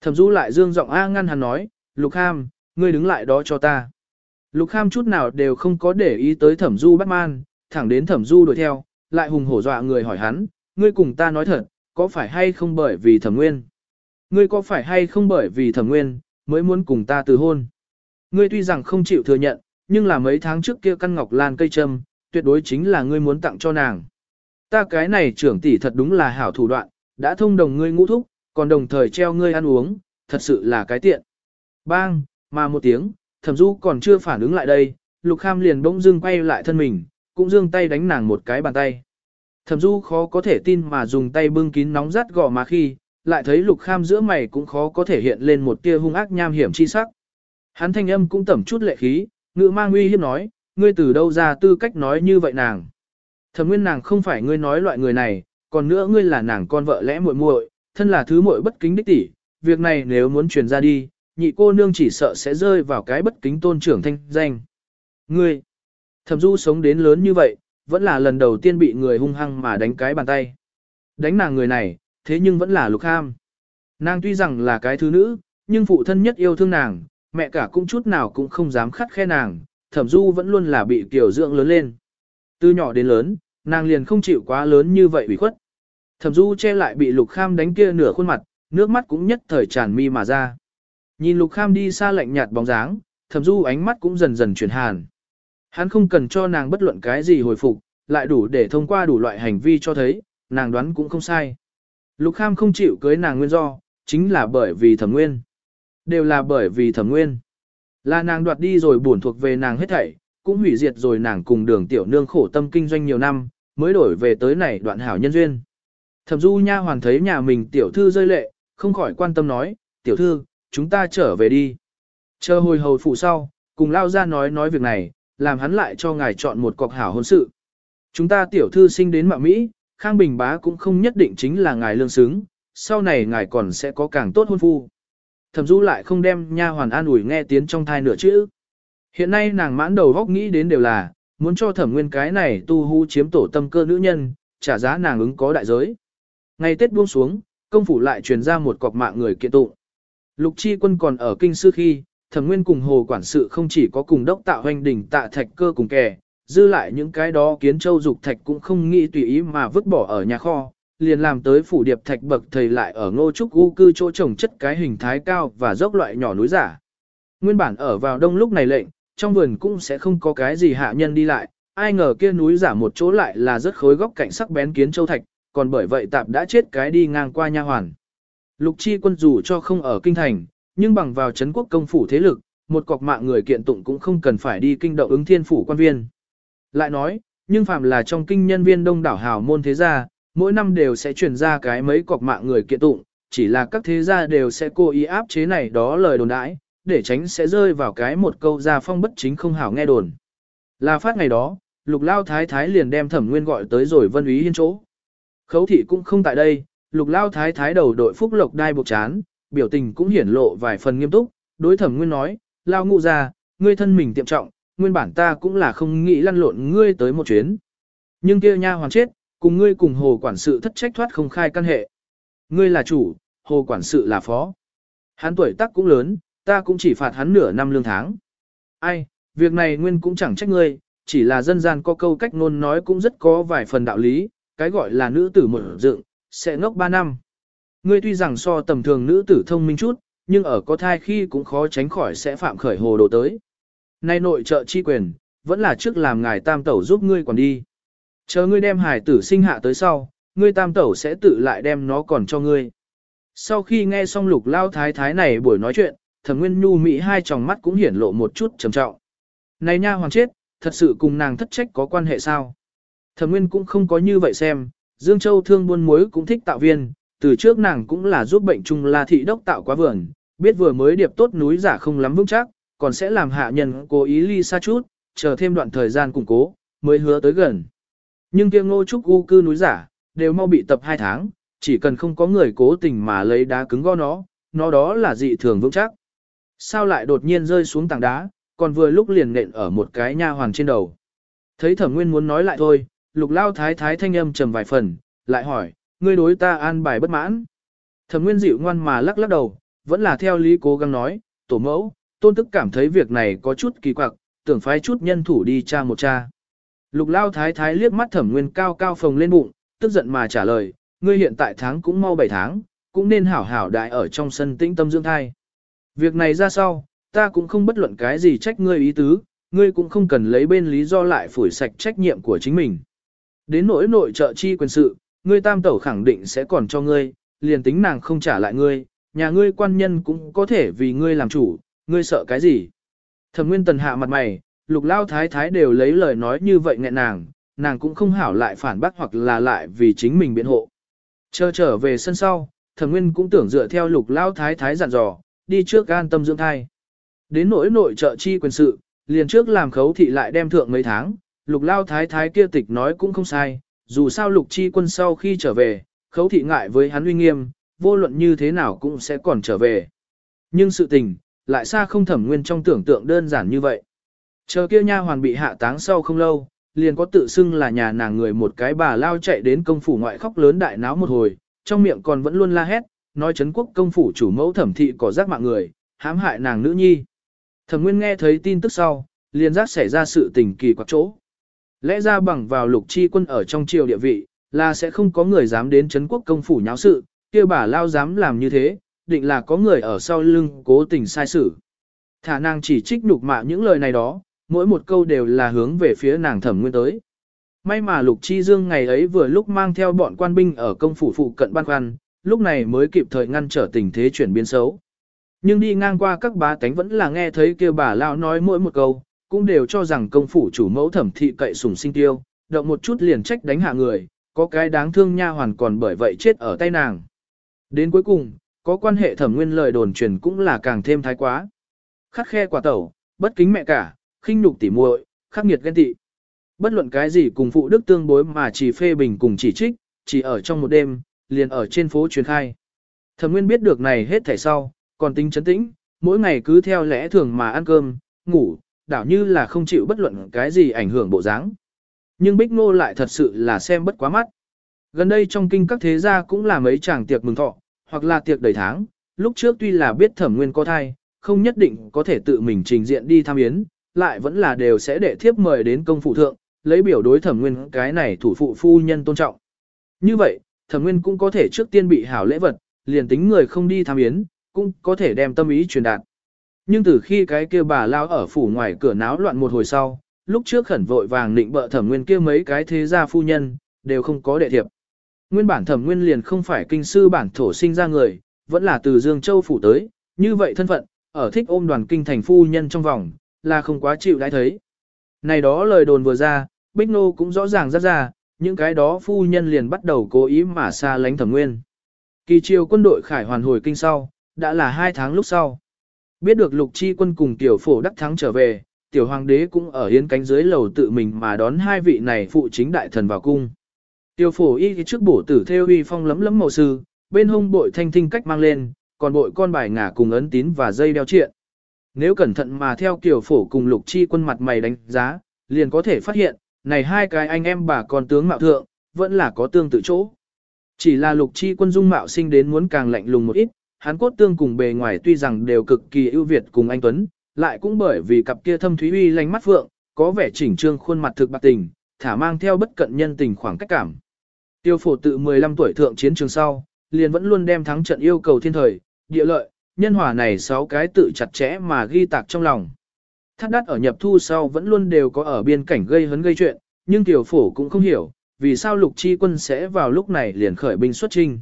Thẩm Du lại dương giọng a ngăn hắn nói, Lục Kham, ngươi đứng lại đó cho ta. Lục Kham chút nào đều không có để ý tới Thẩm Du bắt man, thẳng đến Thẩm Du đuổi theo, lại hùng hổ dọa người hỏi hắn, ngươi cùng ta nói thật, có phải hay không bởi vì Thẩm Nguyên? Ngươi có phải hay không bởi vì Thẩm Nguyên, mới muốn cùng ta từ hôn? Ngươi tuy rằng không chịu thừa nhận, nhưng là mấy tháng trước kia căn ngọc lan cây trâm, tuyệt đối chính là ngươi muốn tặng cho nàng. Ta cái này trưởng tỷ thật đúng là hảo thủ đoạn, đã thông đồng ngươi ngũ thúc, còn đồng thời treo ngươi ăn uống, thật sự là cái tiện. Bang, mà một tiếng, thẩm du còn chưa phản ứng lại đây, lục kham liền bỗng dưng quay lại thân mình, cũng dương tay đánh nàng một cái bàn tay. Thẩm du khó có thể tin mà dùng tay bưng kín nóng rát gò má khi, lại thấy lục kham giữa mày cũng khó có thể hiện lên một tia hung ác nham hiểm chi sắc. Hắn thanh âm cũng tẩm chút lệ khí, ngự mang uy hiếp nói, ngươi từ đâu ra tư cách nói như vậy nàng. Thẩm nguyên nàng không phải ngươi nói loại người này, còn nữa ngươi là nàng con vợ lẽ muội muội, thân là thứ muội bất kính đích tỷ, việc này nếu muốn truyền ra đi, nhị cô nương chỉ sợ sẽ rơi vào cái bất kính tôn trưởng thanh danh. Ngươi, thẩm du sống đến lớn như vậy, vẫn là lần đầu tiên bị người hung hăng mà đánh cái bàn tay. Đánh nàng người này, thế nhưng vẫn là lục ham. Nàng tuy rằng là cái thứ nữ, nhưng phụ thân nhất yêu thương nàng, mẹ cả cũng chút nào cũng không dám khắt khe nàng, thẩm du vẫn luôn là bị tiểu dưỡng lớn lên. Từ nhỏ đến lớn, nàng liền không chịu quá lớn như vậy ủy khuất. Thẩm du che lại bị lục kham đánh kia nửa khuôn mặt, nước mắt cũng nhất thời tràn mi mà ra. Nhìn lục kham đi xa lạnh nhạt bóng dáng, thẩm du ánh mắt cũng dần dần chuyển hàn. Hắn không cần cho nàng bất luận cái gì hồi phục, lại đủ để thông qua đủ loại hành vi cho thấy, nàng đoán cũng không sai. Lục kham không chịu cưới nàng nguyên do, chính là bởi vì thẩm nguyên. Đều là bởi vì thẩm nguyên. Là nàng đoạt đi rồi buồn thuộc về nàng hết thảy, cũng hủy diệt rồi nàng cùng đường tiểu nương khổ tâm kinh doanh nhiều năm, mới đổi về tới này đoạn hảo nhân duyên. Thẩm du nha hoàn thấy nhà mình tiểu thư rơi lệ, không khỏi quan tâm nói, tiểu thư, chúng ta trở về đi. Chờ hồi hầu phụ sau, cùng lao ra nói nói việc này, làm hắn lại cho ngài chọn một cọc hảo hôn sự. Chúng ta tiểu thư sinh đến mạng Mỹ, Khang Bình Bá cũng không nhất định chính là ngài lương xứng, sau này ngài còn sẽ có càng tốt hôn phu. Thẩm du lại không đem nha hoàn an ủi nghe tiếng trong thai nửa chữ. Hiện nay nàng mãn đầu góc nghĩ đến đều là, muốn cho thẩm nguyên cái này tu hú chiếm tổ tâm cơ nữ nhân, trả giá nàng ứng có đại giới. Ngày Tết buông xuống, công phủ lại truyền ra một cọc mạng người kiện tụng. Lục chi quân còn ở kinh sư khi, thẩm nguyên cùng hồ quản sự không chỉ có cùng đốc tạo hoành đỉnh tạ thạch cơ cùng kẻ, dư lại những cái đó kiến châu dục thạch cũng không nghĩ tùy ý mà vứt bỏ ở nhà kho, liền làm tới phủ điệp thạch bậc thầy lại ở ngô trúc u cư chỗ trồng chất cái hình thái cao và dốc loại nhỏ núi giả. Nguyên bản ở vào đông lúc này lệnh, trong vườn cũng sẽ không có cái gì hạ nhân đi lại, ai ngờ kia núi giả một chỗ lại là rất khối góc cạnh sắc bén kiến châu thạch, còn bởi vậy tạp đã chết cái đi ngang qua nha hoàn. Lục chi quân dù cho không ở kinh thành, nhưng bằng vào chấn quốc công phủ thế lực, một cọc mạng người kiện tụng cũng không cần phải đi kinh động ứng thiên phủ quan viên. Lại nói, nhưng phạm là trong kinh nhân viên đông đảo hào môn thế gia, mỗi năm đều sẽ truyền ra cái mấy cọc mạng người kiện tụng, chỉ là các thế gia đều sẽ cố ý áp chế này đó lời đồn đãi, để tránh sẽ rơi vào cái một câu gia phong bất chính không hảo nghe đồn. Là phát ngày đó, lục lao thái thái liền đem thẩm nguyên gọi tới rồi vân ý hiên chỗ. Khấu thị cũng không tại đây, lục lao thái thái đầu đội phúc lộc đai buộc chán, biểu tình cũng hiển lộ vài phần nghiêm túc, đối thẩm nguyên nói, lao ngụ ra, ngươi thân mình tiệm trọng, nguyên bản ta cũng là không nghĩ lăn lộn ngươi tới một chuyến. Nhưng kia nha hoàn chết, cùng ngươi cùng hồ quản sự thất trách thoát không khai căn hệ. Ngươi là chủ, hồ quản sự là phó. Hắn tuổi tác cũng lớn, ta cũng chỉ phạt hắn nửa năm lương tháng. Ai, việc này nguyên cũng chẳng trách ngươi, chỉ là dân gian có câu cách ngôn nói cũng rất có vài phần đạo lý, cái gọi là nữ tử một dựng, sẽ ngốc 3 năm. Ngươi tuy rằng so tầm thường nữ tử thông minh chút, nhưng ở có thai khi cũng khó tránh khỏi sẽ phạm khởi hồ đồ tới. Nay nội trợ chi quyền, vẫn là trước làm ngài tam tẩu giúp ngươi còn đi. Chờ ngươi đem hải tử sinh hạ tới sau, ngươi tam tẩu sẽ tự lại đem nó còn cho ngươi. Sau khi nghe xong lục lao thái thái này buổi nói chuyện, thẩm nguyên nhu mỹ hai tròng mắt cũng hiển lộ một chút trầm trọng. Này nha hoàng chết, thật sự cùng nàng thất trách có quan hệ sao? Thẩm nguyên cũng không có như vậy xem, Dương Châu thương buôn muối cũng thích tạo viên, từ trước nàng cũng là giúp bệnh trung la thị đốc tạo quá vườn, biết vừa mới điệp tốt núi giả không lắm vững chắc, còn sẽ làm hạ nhân cố ý ly xa chút, chờ thêm đoạn thời gian củng cố, mới hứa tới gần. Nhưng kia ngô trúc u cư núi giả, đều mau bị tập 2 tháng, chỉ cần không có người cố tình mà lấy đá cứng gõ nó, nó đó là dị thường vững chắc. Sao lại đột nhiên rơi xuống tảng đá, còn vừa lúc liền nện ở một cái nha hoàn trên đầu. Thấy thẩm nguyên muốn nói lại thôi, lục lao thái thái thanh âm trầm vài phần, lại hỏi, ngươi đối ta an bài bất mãn. Thẩm nguyên dịu ngoan mà lắc lắc đầu, vẫn là theo lý cố gắng nói, tổ mẫu, tôn tức cảm thấy việc này có chút kỳ quặc, tưởng phái chút nhân thủ đi tra một cha. Lục lao thái thái liếc mắt thẩm nguyên cao cao phồng lên bụng, tức giận mà trả lời, ngươi hiện tại tháng cũng mau 7 tháng, cũng nên hảo hảo đại ở trong sân tĩnh tâm dưỡng thai. Việc này ra sau, ta cũng không bất luận cái gì trách ngươi ý tứ, ngươi cũng không cần lấy bên lý do lại phủi sạch trách nhiệm của chính mình. Đến nỗi nội trợ chi quyền sự, ngươi tam tẩu khẳng định sẽ còn cho ngươi, liền tính nàng không trả lại ngươi, nhà ngươi quan nhân cũng có thể vì ngươi làm chủ, ngươi sợ cái gì. Thẩm nguyên tần hạ mặt mày, lục lao thái thái đều lấy lời nói như vậy nghẹn nàng, nàng cũng không hảo lại phản bác hoặc là lại vì chính mình biện hộ. Chờ trở về sân sau, thẩm nguyên cũng tưởng dựa theo lục lao thái thái dặn dò, đi trước an tâm dưỡng thai. Đến nỗi nội trợ chi quyền sự, liền trước làm khấu thị lại đem thượng mấy tháng, lục lao thái thái kia tịch nói cũng không sai, dù sao lục chi quân sau khi trở về, khấu thị ngại với hắn uy nghiêm, vô luận như thế nào cũng sẽ còn trở về. Nhưng sự tình, lại xa không thẩm nguyên trong tưởng tượng đơn giản như vậy. Chờ kia nha hoàn bị hạ táng sau không lâu, liền có tự xưng là nhà nàng người một cái bà lao chạy đến công phủ ngoại khóc lớn đại náo một hồi, trong miệng còn vẫn luôn la hét, nói chấn quốc công phủ chủ mẫu thẩm thị có giác mạng người, hãm hại nàng nữ nhi. Thẩm Nguyên nghe thấy tin tức sau, liền giác xảy ra sự tình kỳ quặc chỗ. Lẽ ra bằng vào lục chi quân ở trong triều địa vị, là sẽ không có người dám đến chấn quốc công phủ nháo sự, kia bà lao dám làm như thế, định là có người ở sau lưng cố tình sai sự. Thả nàng chỉ trích nhục mạ những lời này đó, mỗi một câu đều là hướng về phía nàng thẩm nguyên tới. May mà Lục Chi Dương ngày ấy vừa lúc mang theo bọn quan binh ở công phủ phụ cận ban quan, lúc này mới kịp thời ngăn trở tình thế chuyển biến xấu. Nhưng đi ngang qua các bá tánh vẫn là nghe thấy kia bà lão nói mỗi một câu, cũng đều cho rằng công phủ chủ mẫu thẩm thị cậy sủng sinh tiêu, động một chút liền trách đánh hạ người, có cái đáng thương nha hoàn còn bởi vậy chết ở tay nàng. Đến cuối cùng, có quan hệ thẩm nguyên lời đồn truyền cũng là càng thêm thái quá. Khắc khe quả tẩu, bất kính mẹ cả, khinh nhục tỉ muội, khắc nghiệt ghen tị. Bất luận cái gì cùng phụ đức tương bối mà chỉ phê bình cùng chỉ trích, chỉ ở trong một đêm, liền ở trên phố truyền khai. Thẩm Nguyên biết được này hết thảy sau, còn tính chấn tĩnh, mỗi ngày cứ theo lẽ thường mà ăn cơm, ngủ, đảo như là không chịu bất luận cái gì ảnh hưởng bộ dáng. Nhưng Bích Ngô lại thật sự là xem bất quá mắt. Gần đây trong kinh các thế gia cũng là mấy chàng tiệc mừng thọ, hoặc là tiệc đầy tháng, lúc trước tuy là biết Thẩm Nguyên có thai, không nhất định có thể tự mình trình diện đi tham yến, lại vẫn là đều sẽ để thiếp mời đến công phụ thượng, lấy biểu đối Thẩm Nguyên cái này thủ phụ phu nhân tôn trọng. Như vậy, Thẩm Nguyên cũng có thể trước tiên bị hảo lễ vật, liền tính người không đi tham yến, cũng có thể đem tâm ý truyền đạt. Nhưng từ khi cái kia bà lao ở phủ ngoài cửa náo loạn một hồi sau, lúc trước khẩn vội vàng định bợ thẩm nguyên kia mấy cái thế gia phu nhân, đều không có đệ thiệp. Nguyên bản thẩm nguyên liền không phải kinh sư bản thổ sinh ra người, vẫn là từ Dương Châu phủ tới, như vậy thân phận, ở thích ôm đoàn kinh thành phu nhân trong vòng, là không quá chịu đãi thấy. Này đó lời đồn vừa ra, Bích Nô cũng rõ ràng rất ra, những cái đó phu nhân liền bắt đầu cố ý mà xa lánh thẩm nguyên. Kỳ triều quân đội khải hoàn hồi kinh sau, đã là hai tháng lúc sau. Biết được lục chi quân cùng tiểu phổ đắc thắng trở về, tiểu hoàng đế cũng ở hiến cánh dưới lầu tự mình mà đón hai vị này phụ chính đại thần vào cung. Tiểu phổ y trước bổ tử theo uy phong lấm lấm màu sư, bên hông bội thanh thinh cách mang lên, còn bội con bài ngả cùng ấn tín và dây đeo triện. Nếu cẩn thận mà theo kiểu phổ cùng lục chi quân mặt mày đánh giá, liền có thể phát hiện, này hai cái anh em bà con tướng mạo thượng, vẫn là có tương tự chỗ. Chỉ là lục chi quân dung mạo sinh đến muốn càng lạnh lùng một ít, hắn cốt tương cùng bề ngoài tuy rằng đều cực kỳ ưu việt cùng anh Tuấn, lại cũng bởi vì cặp kia thâm thúy uy lánh mắt phượng, có vẻ chỉnh trương khuôn mặt thực bạc tình, thả mang theo bất cận nhân tình khoảng cách cảm. Tiêu phổ tự 15 tuổi thượng chiến trường sau, liền vẫn luôn đem thắng trận yêu cầu thiên thời, địa lợi, nhân hòa này sáu cái tự chặt chẽ mà ghi tạc trong lòng. Thắt đắt ở nhập thu sau vẫn luôn đều có ở biên cảnh gây hấn gây chuyện, nhưng tiểu phổ cũng không hiểu, vì sao lục chi quân sẽ vào lúc này liền khởi binh xuất trinh.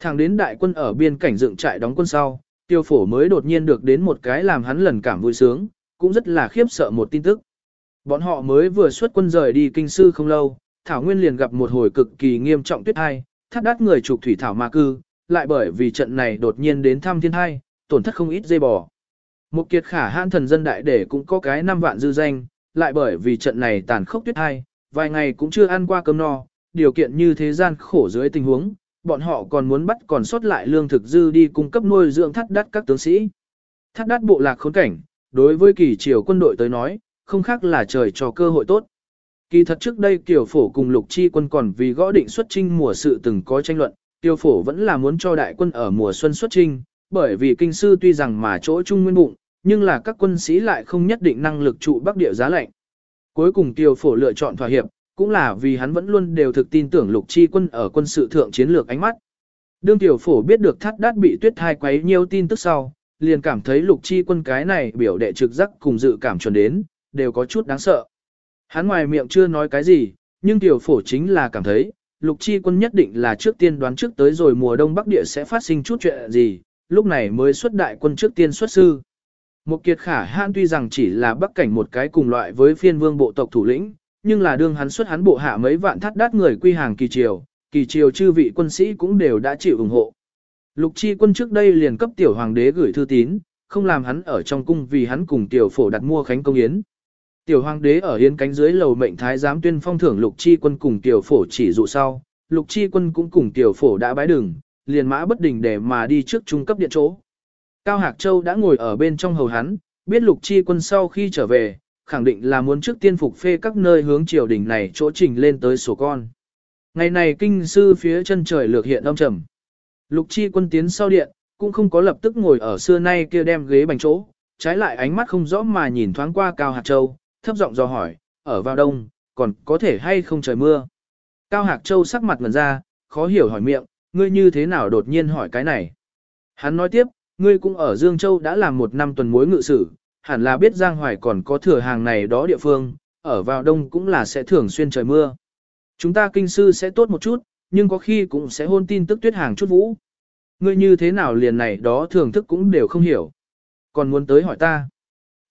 Thẳng đến đại quân ở biên cảnh dựng trại đóng quân sau, tiêu phổ mới đột nhiên được đến một cái làm hắn lần cảm vui sướng, cũng rất là khiếp sợ một tin tức. Bọn họ mới vừa xuất quân rời đi kinh sư không lâu, Thảo Nguyên liền gặp một hồi cực kỳ nghiêm trọng tuyết hai, thắt đắt người trục thủy thảo ma cư, lại bởi vì trận này đột nhiên đến thăm thiên hai, tổn thất không ít dây bò. Một kiệt khả hãn thần dân đại để cũng có cái năm vạn dư danh, lại bởi vì trận này tàn khốc tuyết hai, vài ngày cũng chưa ăn qua cơm no, điều kiện như thế gian khổ dưới tình huống, bọn họ còn muốn bắt còn sót lại lương thực dư đi cung cấp nuôi dưỡng thắt đắt các tướng sĩ. Thắt đắt bộ lạc khốn cảnh, đối với kỳ triều quân đội tới nói, không khác là trời cho cơ hội tốt. Kỳ thật trước đây Kiều Phổ cùng Lục Chi quân còn vì gõ định xuất trinh mùa sự từng có tranh luận, Tiêu Phổ vẫn là muốn cho đại quân ở mùa xuân xuất trinh, bởi vì kinh sư tuy rằng mà chỗ trung nguyên bụng, nhưng là các quân sĩ lại không nhất định năng lực trụ bắc địa giá lạnh. Cuối cùng Tiêu Phổ lựa chọn thỏa hiệp, cũng là vì hắn vẫn luôn đều thực tin tưởng Lục Chi quân ở quân sự thượng chiến lược ánh mắt. Đương Tiêu Phổ biết được thắt đát bị tuyết thai quấy nhiều tin tức sau, liền cảm thấy Lục Chi quân cái này biểu đệ trực giác cùng dự cảm chuẩn đến, đều có chút đáng sợ. Hắn ngoài miệng chưa nói cái gì, nhưng tiểu phổ chính là cảm thấy, lục chi quân nhất định là trước tiên đoán trước tới rồi mùa đông bắc địa sẽ phát sinh chút chuyện gì, lúc này mới xuất đại quân trước tiên xuất sư. Một kiệt khả hãn tuy rằng chỉ là bắc cảnh một cái cùng loại với phiên vương bộ tộc thủ lĩnh, nhưng là đương hắn xuất hắn bộ hạ mấy vạn thắt đát người quy hàng kỳ triều, kỳ triều chư vị quân sĩ cũng đều đã chịu ủng hộ. Lục chi quân trước đây liền cấp tiểu hoàng đế gửi thư tín, không làm hắn ở trong cung vì hắn cùng tiểu phổ đặt mua khánh công yến. Tiểu hoàng đế ở hiến cánh dưới lầu mệnh thái giám tuyên phong thưởng lục chi quân cùng tiểu phổ chỉ dụ sau, lục chi quân cũng cùng tiểu phổ đã bái đường, liền mã bất đình để mà đi trước trung cấp điện chỗ. Cao Hạc Châu đã ngồi ở bên trong hầu hắn, biết lục chi quân sau khi trở về, khẳng định là muốn trước tiên phục phê các nơi hướng triều đình này chỗ trình lên tới sổ con. Ngày này kinh sư phía chân trời lược hiện âm trầm. Lục chi quân tiến sau điện, cũng không có lập tức ngồi ở xưa nay kia đem ghế bành chỗ, trái lại ánh mắt không rõ mà nhìn thoáng qua Cao Hạc Châu, thấp giọng dò hỏi, ở vào đông, còn có thể hay không trời mưa. Cao Hạc Châu sắc mặt ngần ra, khó hiểu hỏi miệng, ngươi như thế nào đột nhiên hỏi cái này. Hắn nói tiếp, ngươi cũng ở Dương Châu đã làm một năm tuần mối ngự sử, hẳn là biết Giang Hoài còn có thừa hàng này đó địa phương, ở vào đông cũng là sẽ thường xuyên trời mưa. Chúng ta kinh sư sẽ tốt một chút, nhưng có khi cũng sẽ hôn tin tức tuyết hàng chút vũ. Ngươi như thế nào liền này đó thường thức cũng đều không hiểu. Còn muốn tới hỏi ta.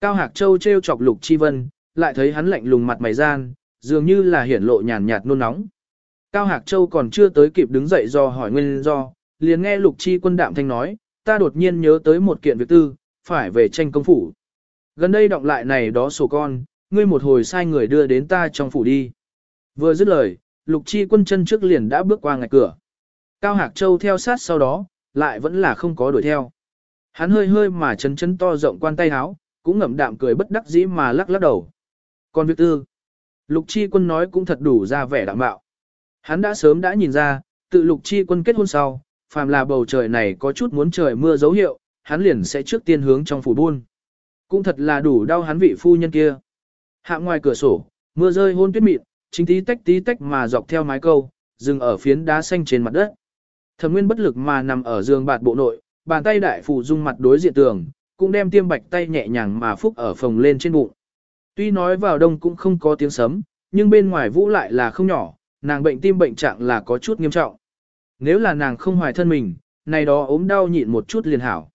Cao Hạc Châu treo chọc Lục Chi Vân, lại thấy hắn lạnh lùng mặt mày gian, dường như là hiển lộ nhàn nhạt nôn nóng. Cao Hạc Châu còn chưa tới kịp đứng dậy do hỏi nguyên do, liền nghe Lục Chi quân đạm thanh nói, ta đột nhiên nhớ tới một kiện việc tư, phải về tranh công phủ. Gần đây động lại này đó sổ con, ngươi một hồi sai người đưa đến ta trong phủ đi. Vừa dứt lời, Lục Chi quân chân trước liền đã bước qua ngạch cửa. Cao Hạc Châu theo sát sau đó, lại vẫn là không có đuổi theo. Hắn hơi hơi mà chấn chấn to rộng quan tay áo, cũng ngậm đạm cười bất đắc dĩ mà lắc lắc đầu. Còn việc tư, Lục Chi Quân nói cũng thật đủ ra vẻ đạm bạo. Hắn đã sớm đã nhìn ra, tự Lục Chi Quân kết hôn sau, phàm là bầu trời này có chút muốn trời mưa dấu hiệu, hắn liền sẽ trước tiên hướng trong phủ buôn. Cũng thật là đủ đau hắn vị phu nhân kia. Hạ ngoài cửa sổ, mưa rơi hôn tuyết mịn, chính tí tách tí tách mà dọc theo mái câu, dừng ở phiến đá xanh trên mặt đất. Thẩm Nguyên bất lực mà nằm ở giường bạt bộ nội, bàn tay đại phủ dung mặt đối diện tường, cũng đem tiêm bạch tay nhẹ nhàng mà phúc ở phòng lên trên bụng. Tuy nói vào đông cũng không có tiếng sấm, nhưng bên ngoài vũ lại là không nhỏ, nàng bệnh tim bệnh trạng là có chút nghiêm trọng. Nếu là nàng không hoài thân mình, này đó ốm đau nhịn một chút liền hảo.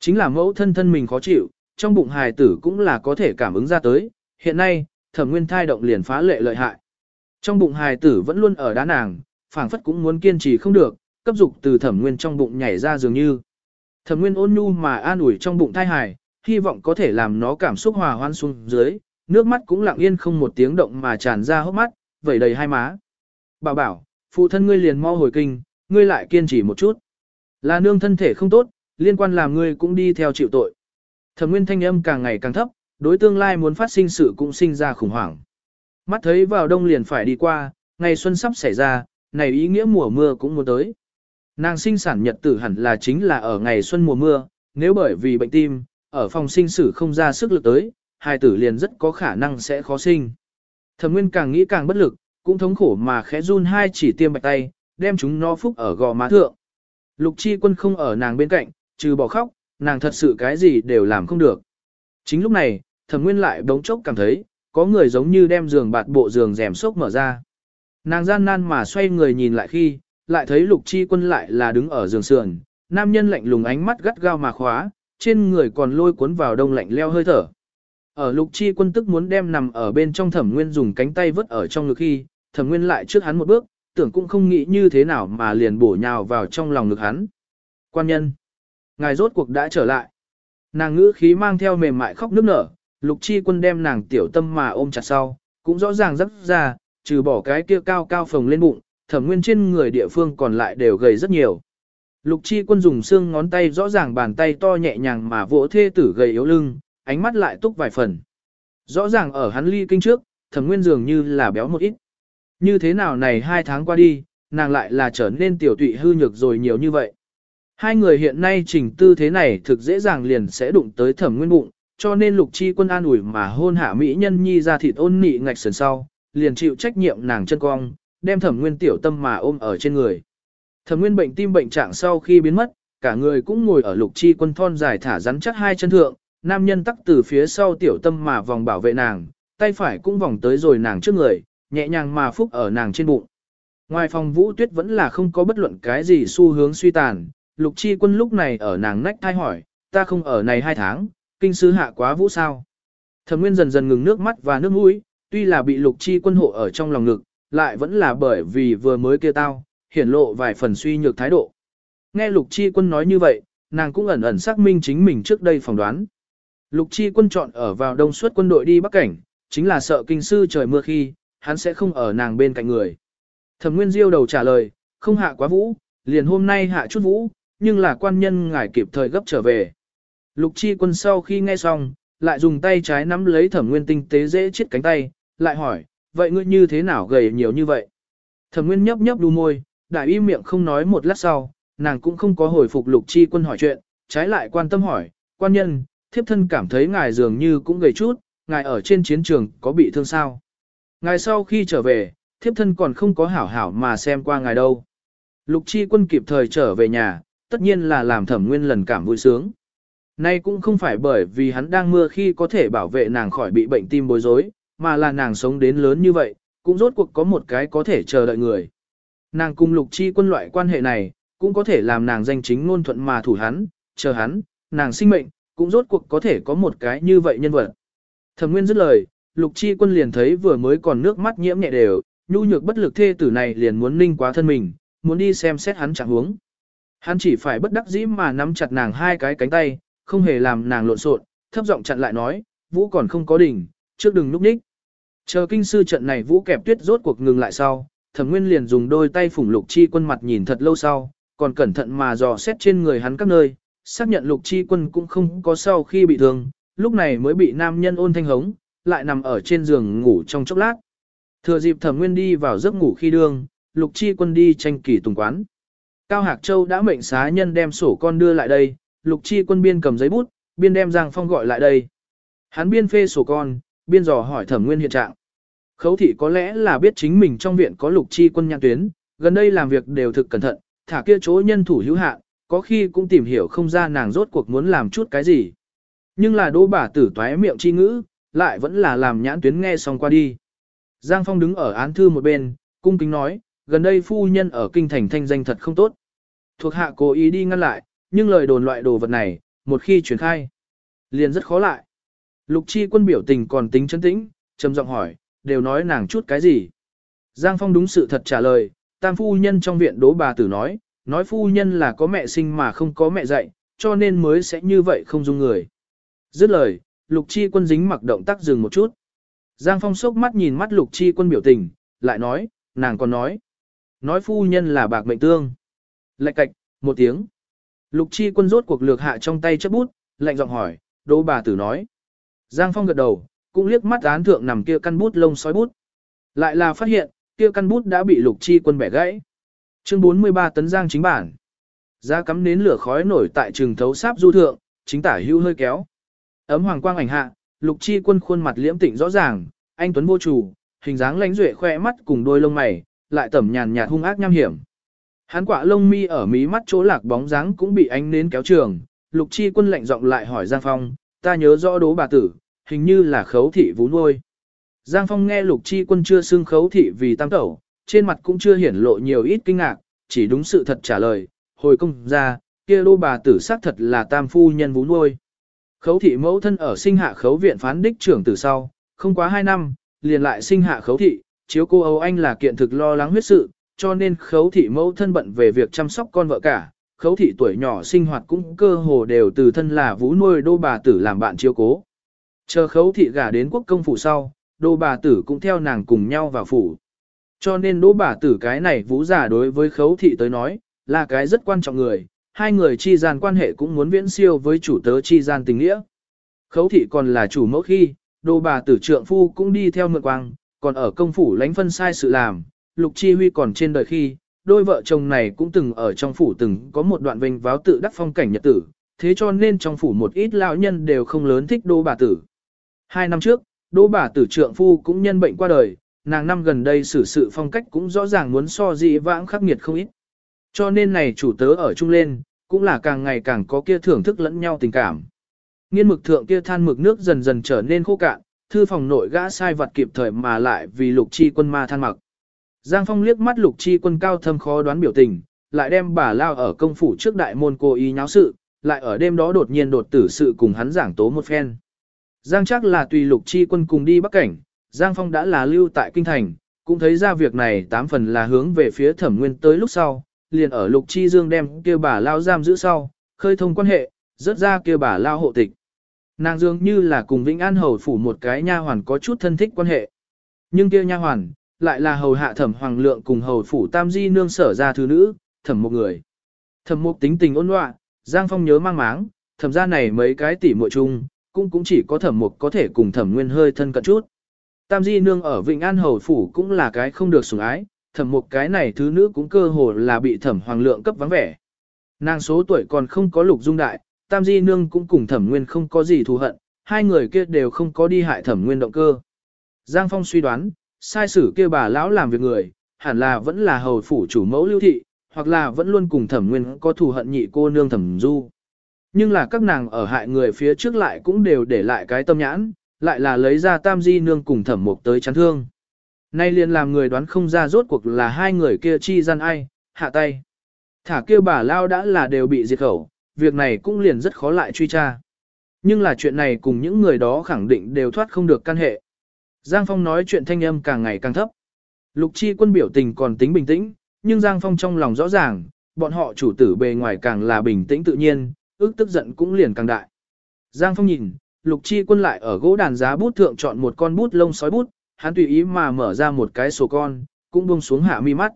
Chính là mẫu thân thân mình khó chịu, trong bụng hài tử cũng là có thể cảm ứng ra tới, hiện nay, thẩm nguyên thai động liền phá lệ lợi hại. Trong bụng hài tử vẫn luôn ở đá nàng, phảng phất cũng muốn kiên trì không được, cấp dục từ thẩm nguyên trong bụng nhảy ra dường như. Thẩm nguyên ôn nhu mà an ủi trong bụng thai hài, hy vọng có thể làm nó cảm xúc hòa hoan xuống dưới, nước mắt cũng lặng yên không một tiếng động mà tràn ra hốc mắt, vẩy đầy hai má. Bảo bảo, phụ thân ngươi liền mau hồi kinh, ngươi lại kiên trì một chút. Là nương thân thể không tốt, liên quan làm ngươi cũng đi theo chịu tội. Thẩm nguyên thanh âm càng ngày càng thấp, đối tương lai muốn phát sinh sự cũng sinh ra khủng hoảng. Mắt thấy vào đông liền phải đi qua, ngày xuân sắp xảy ra, này ý nghĩa mùa mưa cũng muốn tới. Nàng sinh sản nhật tử hẳn là chính là ở ngày xuân mùa mưa, nếu bởi vì bệnh tim, ở phòng sinh sử không ra sức lực tới, hai tử liền rất có khả năng sẽ khó sinh. Thẩm Nguyên càng nghĩ càng bất lực, cũng thống khổ mà khẽ run hai chỉ tiêm bạch tay, đem chúng nó phúc ở gò má thượng. Lục chi quân không ở nàng bên cạnh, trừ bỏ khóc, nàng thật sự cái gì đều làm không được. Chính lúc này, thẩm nguyên lại bỗng chốc cảm thấy, có người giống như đem giường bạt bộ giường rèm sốc mở ra. Nàng gian nan mà xoay người nhìn lại khi, lại thấy lục chi quân lại là đứng ở giường sườn, nam nhân lạnh lùng ánh mắt gắt gao mà khóa, trên người còn lôi cuốn vào đông lạnh leo hơi thở. Ở lục chi quân tức muốn đem nằm ở bên trong thẩm nguyên dùng cánh tay vứt ở trong ngực khi, thẩm nguyên lại trước hắn một bước, tưởng cũng không nghĩ như thế nào mà liền bổ nhào vào trong lòng ngực hắn. Quan nhân, ngài rốt cuộc đã trở lại. Nàng ngữ khí mang theo mềm mại khóc nức nở, lục chi quân đem nàng tiểu tâm mà ôm chặt sau, cũng rõ ràng rất ra, trừ bỏ cái kia cao cao phồng lên bụng, thẩm nguyên trên người địa phương còn lại đều gầy rất nhiều. Lục chi quân dùng xương ngón tay rõ ràng bàn tay to nhẹ nhàng mà vỗ thê tử gầy yếu lưng, ánh mắt lại túc vài phần. Rõ ràng ở hắn ly kinh trước, thẩm nguyên dường như là béo một ít. Như thế nào này hai tháng qua đi, nàng lại là trở nên tiểu tụy hư nhược rồi nhiều như vậy. Hai người hiện nay chỉnh tư thế này thực dễ dàng liền sẽ đụng tới thẩm nguyên bụng, cho nên lục chi quân an ủi mà hôn hạ mỹ nhân nhi ra thịt ôn nị ngạch sườn sau, liền chịu trách nhiệm nàng chân cong, đem thẩm nguyên tiểu tâm mà ôm ở trên người. Thẩm nguyên bệnh tim bệnh trạng sau khi biến mất, cả người cũng ngồi ở lục chi quân thon dài thả rắn chắc hai chân thượng, nam nhân tắc từ phía sau tiểu tâm mà vòng bảo vệ nàng, tay phải cũng vòng tới rồi nàng trước người, nhẹ nhàng mà phúc ở nàng trên bụng. Ngoài phòng vũ tuyết vẫn là không có bất luận cái gì xu hướng suy tàn, lục chi quân lúc này ở nàng nách thai hỏi, ta không ở này hai tháng, kinh sư hạ quá vũ sao. Thẩm nguyên dần dần ngừng nước mắt và nước mũi, tuy là bị lục chi quân hộ ở trong lòng ngực, lại vẫn là bởi vì vừa mới kia tao, hiển lộ vài phần suy nhược thái độ. Nghe lục chi quân nói như vậy, nàng cũng ẩn ẩn xác minh chính mình trước đây phỏng đoán. Lục chi quân chọn ở vào đông suốt quân đội đi Bắc Cảnh, chính là sợ kinh sư trời mưa khi, hắn sẽ không ở nàng bên cạnh người. Thẩm Nguyên Diêu đầu trả lời, không hạ quá vũ, liền hôm nay hạ chút vũ, nhưng là quan nhân ngài kịp thời gấp trở về. Lục chi quân sau khi nghe xong, lại dùng tay trái nắm lấy thẩm nguyên tinh tế dễ chết cánh tay, lại hỏi, vậy ngươi như thế nào gầy nhiều như vậy? Thẩm nguyên nhấp nhấp đu môi, đại im miệng không nói một lát sau, nàng cũng không có hồi phục lục chi quân hỏi chuyện, trái lại quan tâm hỏi, quan nhân, thiếp thân cảm thấy ngài dường như cũng gầy chút, ngài ở trên chiến trường có bị thương sao? Ngài sau khi trở về, thiếp thân còn không có hảo hảo mà xem qua ngài đâu. Lục chi quân kịp thời trở về nhà, tất nhiên là làm thẩm nguyên lần cảm vui sướng. Nay cũng không phải bởi vì hắn đang mưa khi có thể bảo vệ nàng khỏi bị bệnh tim bối rối, mà là nàng sống đến lớn như vậy, cũng rốt cuộc có một cái có thể chờ đợi người. Nàng cùng lục chi quân loại quan hệ này, cũng có thể làm nàng danh chính ngôn thuận mà thủ hắn, chờ hắn, nàng sinh mệnh, cũng rốt cuộc có thể có một cái như vậy nhân vật. Thẩm Nguyên dứt lời, Lục Chi Quân liền thấy vừa mới còn nước mắt nhiễm nhẹ đều, nhu nhược bất lực thê tử này liền muốn ninh quá thân mình, muốn đi xem xét hắn trạng huống. Hắn chỉ phải bất đắc dĩ mà nắm chặt nàng hai cái cánh tay, không hề làm nàng lộn xộn, thấp giọng chặn lại nói, Vũ còn không có đỉnh, trước đừng lúc ních. Chờ kinh sư trận này Vũ kẹp tuyết rốt cuộc ngừng lại sau, Thẩm Nguyên liền dùng đôi tay phủng Lục Chi Quân mặt nhìn thật lâu sau, còn cẩn thận mà dò xét trên người hắn các nơi, xác nhận Lục Chi Quân cũng không có sau khi bị thương, lúc này mới bị nam nhân ôn thanh hống, lại nằm ở trên giường ngủ trong chốc lát. Thừa dịp Thẩm Nguyên đi vào giấc ngủ khi đương, Lục Chi Quân đi tranh kỳ tùng quán. Cao Hạc Châu đã mệnh xá nhân đem sổ con đưa lại đây, Lục Chi Quân biên cầm giấy bút, biên đem Giang Phong gọi lại đây. Hắn biên phê sổ con, biên dò hỏi Thẩm Nguyên hiện trạng. Khấu thị có lẽ là biết chính mình trong viện có Lục Chi Quân nhãn tuyến, gần đây làm việc đều thực cẩn thận, thả kia chỗ nhân thủ hữu hạn, có khi cũng tìm hiểu không ra nàng rốt cuộc muốn làm chút cái gì. Nhưng là đỗ bà tử toái miệng chi ngữ, lại vẫn là làm nhãn tuyến nghe xong qua đi. Giang Phong đứng ở án thư một bên, cung kính nói, gần đây phu nhân ở kinh thành thanh danh thật không tốt. Thuộc hạ cố ý đi ngăn lại, nhưng lời đồn loại đồ vật này, một khi truyền khai, liền rất khó lại. Lục chi quân biểu tình còn tính chân tĩnh, trầm giọng hỏi, đều nói nàng chút cái gì. Giang Phong đúng sự thật trả lời, tam phu nhân trong viện đố bà tử nói, nói phu nhân là có mẹ sinh mà không có mẹ dạy, cho nên mới sẽ như vậy không dung người. Dứt lời, lục chi quân dính mặc động tác dừng một chút. Giang Phong sốc mắt nhìn mắt lục chi quân biểu tình, lại nói, nàng còn nói. Nói phu nhân là bạc mệnh tương. Lạch cạch, một tiếng. Lục chi quân rốt cuộc lược hạ trong tay chấp bút, lạnh giọng hỏi, đô bà tử nói. Giang Phong gật đầu, cũng liếc mắt án thượng nằm kia căn bút lông sói bút. Lại là phát hiện, kia căn bút đã bị lục chi quân bẻ gãy. Chương 43 tấn giang chính bản. giá cắm nến lửa khói nổi tại trường thấu sáp du thượng, chính tả hưu hơi kéo. Ấm hoàng quang ảnh hạ, lục chi quân khuôn mặt liễm tịnh rõ ràng, anh Tuấn vô chủ, hình dáng lãnh duệ khoe mắt cùng đôi lông mày, lại tẩm nhàn nhạt hung ác nham hiểm. Hắn quạ lông mi ở mí mắt chỗ lạc bóng dáng cũng bị ánh nến kéo trường, lục chi quân lạnh giọng lại hỏi Giang Phong, ta nhớ rõ đố bà tử, hình như là khấu thị vú nuôi. Giang Phong nghe lục chi quân chưa xưng khấu thị vì tam tẩu, trên mặt cũng chưa hiển lộ nhiều ít kinh ngạc, chỉ đúng sự thật trả lời, hồi công ra, kia đô bà tử xác thật là tam phu nhân vú nuôi. Khấu thị mẫu thân ở sinh hạ khấu viện phán đích trưởng từ sau, không quá 2 năm, liền lại sinh hạ khấu thị, chiếu cô Âu Anh là kiện thực lo lắng huyết sự, cho nên khấu thị mẫu thân bận về việc chăm sóc con vợ cả, khấu thị tuổi nhỏ sinh hoạt cũng cơ hồ đều từ thân là vũ nuôi đô bà tử làm bạn chiếu cố. Chờ khấu thị gả đến quốc công phủ sau, đô bà tử cũng theo nàng cùng nhau vào phủ. Cho nên Đỗ bà tử cái này vũ giả đối với khấu thị tới nói, là cái rất quan trọng người, hai người chi gian quan hệ cũng muốn viễn siêu với chủ tớ chi gian tình nghĩa. Khấu thị còn là chủ mẫu khi, đô bà tử trượng phu cũng đi theo mượn quang, còn ở công phủ lánh phân sai sự làm, lục chi huy còn trên đời khi, đôi vợ chồng này cũng từng ở trong phủ từng có một đoạn vinh váo tự đắc phong cảnh nhật tử, thế cho nên trong phủ một ít lão nhân đều không lớn thích đô bà tử. Hai năm trước, đô bà tử trượng phu cũng nhân bệnh qua đời, nàng năm gần đây xử sự phong cách cũng rõ ràng muốn so dị vãng khắc nghiệt không ít. Cho nên này chủ tớ ở chung lên, cũng là càng ngày càng có kia thưởng thức lẫn nhau tình cảm. Nghiên mực thượng kia than mực nước dần dần trở nên khô cạn, thư phòng nội gã sai vật kịp thời mà lại vì lục chi quân ma than mặc. Giang Phong liếc mắt lục chi quân cao thâm khó đoán biểu tình, lại đem bà lao ở công phủ trước đại môn cô ý nháo sự, lại ở đêm đó đột nhiên đột tử sự cùng hắn giảng tố một phen. Giang chắc là tùy lục chi quân cùng đi bắc cảnh, Giang Phong đã là lưu tại kinh thành, cũng thấy ra việc này tám phần là hướng về phía thẩm nguyên tới lúc sau, liền ở lục chi dương đem kia bà lao giam giữ sau, khơi thông quan hệ, rớt ra kia bà lao hộ tịch. Nàng dường như là cùng Vĩnh An hầu phủ một cái nha hoàn có chút thân thích quan hệ. Nhưng kia nha hoàn, lại là hầu hạ thẩm hoàng lượng cùng hầu phủ tam di nương sở ra thứ nữ, thẩm một người. Thẩm mục tính tình ôn loạn, Giang Phong nhớ mang máng, thẩm ra này mấy cái tỉ muội chung, cũng cũng chỉ có thẩm mục có thể cùng thẩm nguyên hơi thân cận chút. Tam di nương ở Vịnh An hầu phủ cũng là cái không được sủng ái, thẩm một cái này thứ nữ cũng cơ hồ là bị thẩm hoàng lượng cấp vắng vẻ. Nàng số tuổi còn không có lục dung đại, tam di nương cũng cùng thẩm nguyên không có gì thù hận, hai người kia đều không có đi hại thẩm nguyên động cơ. Giang Phong suy đoán, sai sử kia bà lão làm việc người, hẳn là vẫn là hầu phủ chủ mẫu lưu thị, hoặc là vẫn luôn cùng thẩm nguyên có thù hận nhị cô nương thẩm du. Nhưng là các nàng ở hại người phía trước lại cũng đều để lại cái tâm nhãn, lại là lấy ra tam di nương cùng thẩm mục tới chán thương. Nay liền làm người đoán không ra rốt cuộc là hai người kia chi gian ai, hạ tay. Thả kia bà lao đã là đều bị diệt khẩu, việc này cũng liền rất khó lại truy tra. Nhưng là chuyện này cùng những người đó khẳng định đều thoát không được căn hệ. Giang Phong nói chuyện thanh âm càng ngày càng thấp. Lục chi quân biểu tình còn tính bình tĩnh, nhưng Giang Phong trong lòng rõ ràng, bọn họ chủ tử bề ngoài càng là bình tĩnh tự nhiên, ước tức giận cũng liền càng đại. Giang Phong nhìn, Lục chi quân lại ở gỗ đàn giá bút thượng chọn một con bút lông sói bút, hắn tùy ý mà mở ra một cái sổ con, cũng buông xuống hạ mi mắt.